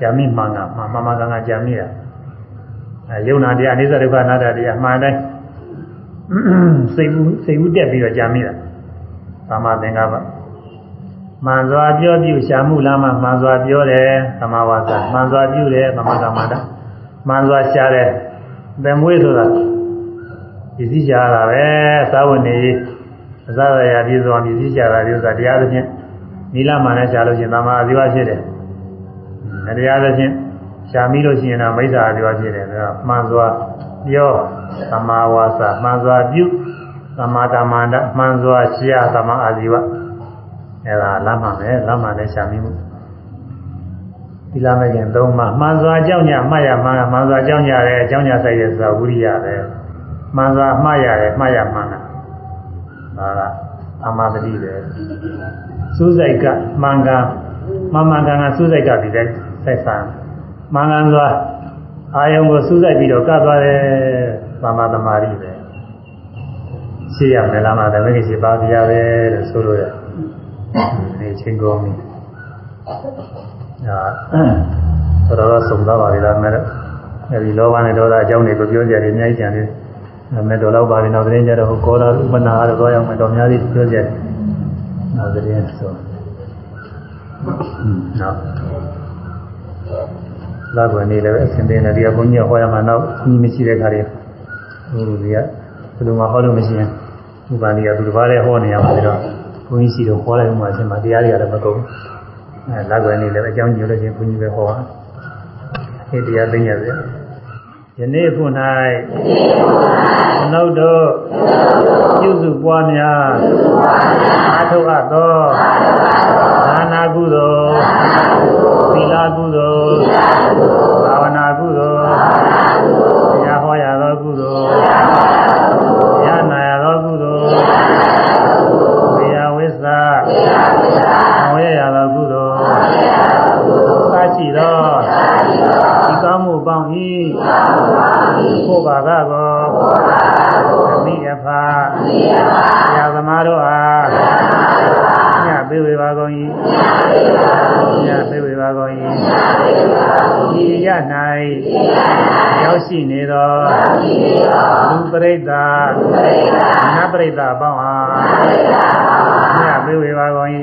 ကြံမိမှန်ကမှန်မှန်ကကကြံမိတာအဲယုံနာတရားအိသဒုက္ခအနာတ္တတရားမှန်တိုင်းစိတ်ဘူးစိတ်ဘူးတက်ပြီးတော့ကြာမိတာသမာသင်္ကပ္ပမှန်စွာပြောပြုရှာမှုလားမှမှန်စွာပြောတယ်သမာဝါစာမှန်စွာပြုတယ်သမာကမ္မတာမှန်စွာရှာတယ်သင်မွေးဆိုတာ ပစ္စည်းရှာတာပဲသာဝနေအစရရာပြည့်စုံမြည်စည်းကြတာဒီဥစ္စာတရားသဖြင့်နိလမှန်နဲ့ရှားလို့ရှိရင်သမာအဇိဝဖြစ်တယ်။တရားသဖြင့်ရှားမိလို့ရှိရင်တော့မိစ္ဆာအဇိဝဖြစ်တယ်ဒါမှန်စွာပြောသမာဝါစာမှန်စွာပြုသမာတမန္တမှန်စွာရှားသမာအာဇီဝအဲဒါလမ်းမှန်ပဲလမ်းမှန်နဲ့ရှားမိမှုဒီလမ်းမဲ့ရင်သုံးမှာမှန်စွာအကြောင်းညာမှတ်ရမှန်မှန်စွာအကြောင်းညာတယ်အကြောင်းညာဆိုင်ရဆိုတာဝိရိယပဲ မှန်စွာမှတ်ရတယ်မှတ်ရမှန်တာဒါကအမသတိပဲစူးစိုက်ကမှန်ကန်မှန်မှန်ကန်ကန်စူးစိုက်ကဒီတဲ့ဆက်ဆံမှန်ကန်စွာအာယုံကိုစူးစိုက်ပြီးတော့ကပ်သွားတယ်သမာသမารိပဲရှိရမယ်လားမသမီးရှိပါပြရပဲလို့ဆိုလို့ရဒီချင်းကောင်းပြီအာတော်တော်ဆုံးသွားပါပြီလားမဲအဲဒီလောဘနဲ့ဒေါသအကြောင်းတွေကိုပြောကြတယ်အများကြီးကြံတယ် မဲတော်တော့ပါပြီနောက်သတင်းကြတော့ကောတာဥပနာကတော့တော့ရောက်မယ်တော်များကြီးပြောကြတယ်နောက်သတင်းဆိုနောက်လာကွယ်နေလည်းအစဉ်တင်တယ်ဒီကဘုန်းကြီးဟောရမှာနောက်ကြီးမရှိတဲ့ခါတွေဟိုလူတွေကဘယ်လိုမှဟောလို့မရှိရင်ဥပန်ကြီးကသူတစ်ပါးလည်းဟောနေရမှာပြီးတော့ဘုန်းကြီးရှိတော့ဟောလိုက်မှအရှင်မတရားတွေကလည်းမကုန်အဲလာကွယ်နေလည်းအကြောင်းညွှန်လို့ချင်းဘုန်းကြီးပဲဟောတာအဲတရားသိရတယ် ယနေ့ခု၌နှုတ်တို့ပြုစုပွားများအာထုအပ်သောဒါနာကုသိုလ်သီလကုသိုလ်ဘာဝနာကုသိုလ်တရားဟောရသောကုသိုလ်ရနာရသောကုသိုလ်ဝေယဝိသဝေယရသောကုသိုလ်စရှိသောဒီကောင်းမှုပေါင်း၏ကိုယ်ပါကကောအမိအဖာဆရာသမားတို့အားညပေးဝေပါကုန်၏ညပေးဝေပါကုန်၏ ဒီရ၌ရောက်ရှိနေသောလူပရိသတ်နတ်ပရိသတ်ပေါင်းအားညပေးဝေပါကုန်၏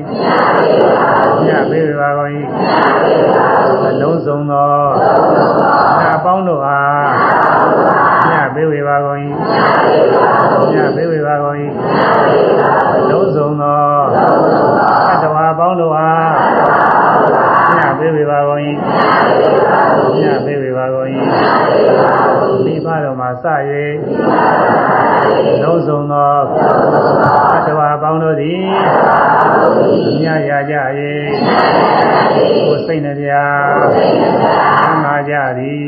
ညပေးဝေပါကုန်၏အလုံးစုံသောညပေါင်းတို့အားညပေးဝေပါကုန်၏ညပေးဝေပါကုန်၏လုံးစုံသောအတ္တဝါပေါင်းတို့အားညပေးဝေပါကုန်၏ ညပေးပြပါကုန်၏မိဘတော်မှာစ၍လုံးစုံသောအတ္တဝါပေါင်းတို့သည်ညရကြ၍ကိုယ်စိတ်နှပြသမာကြသည်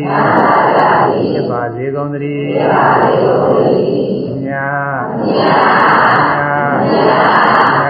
ဖြစ်ပါစေကုန်သတည်းညညညည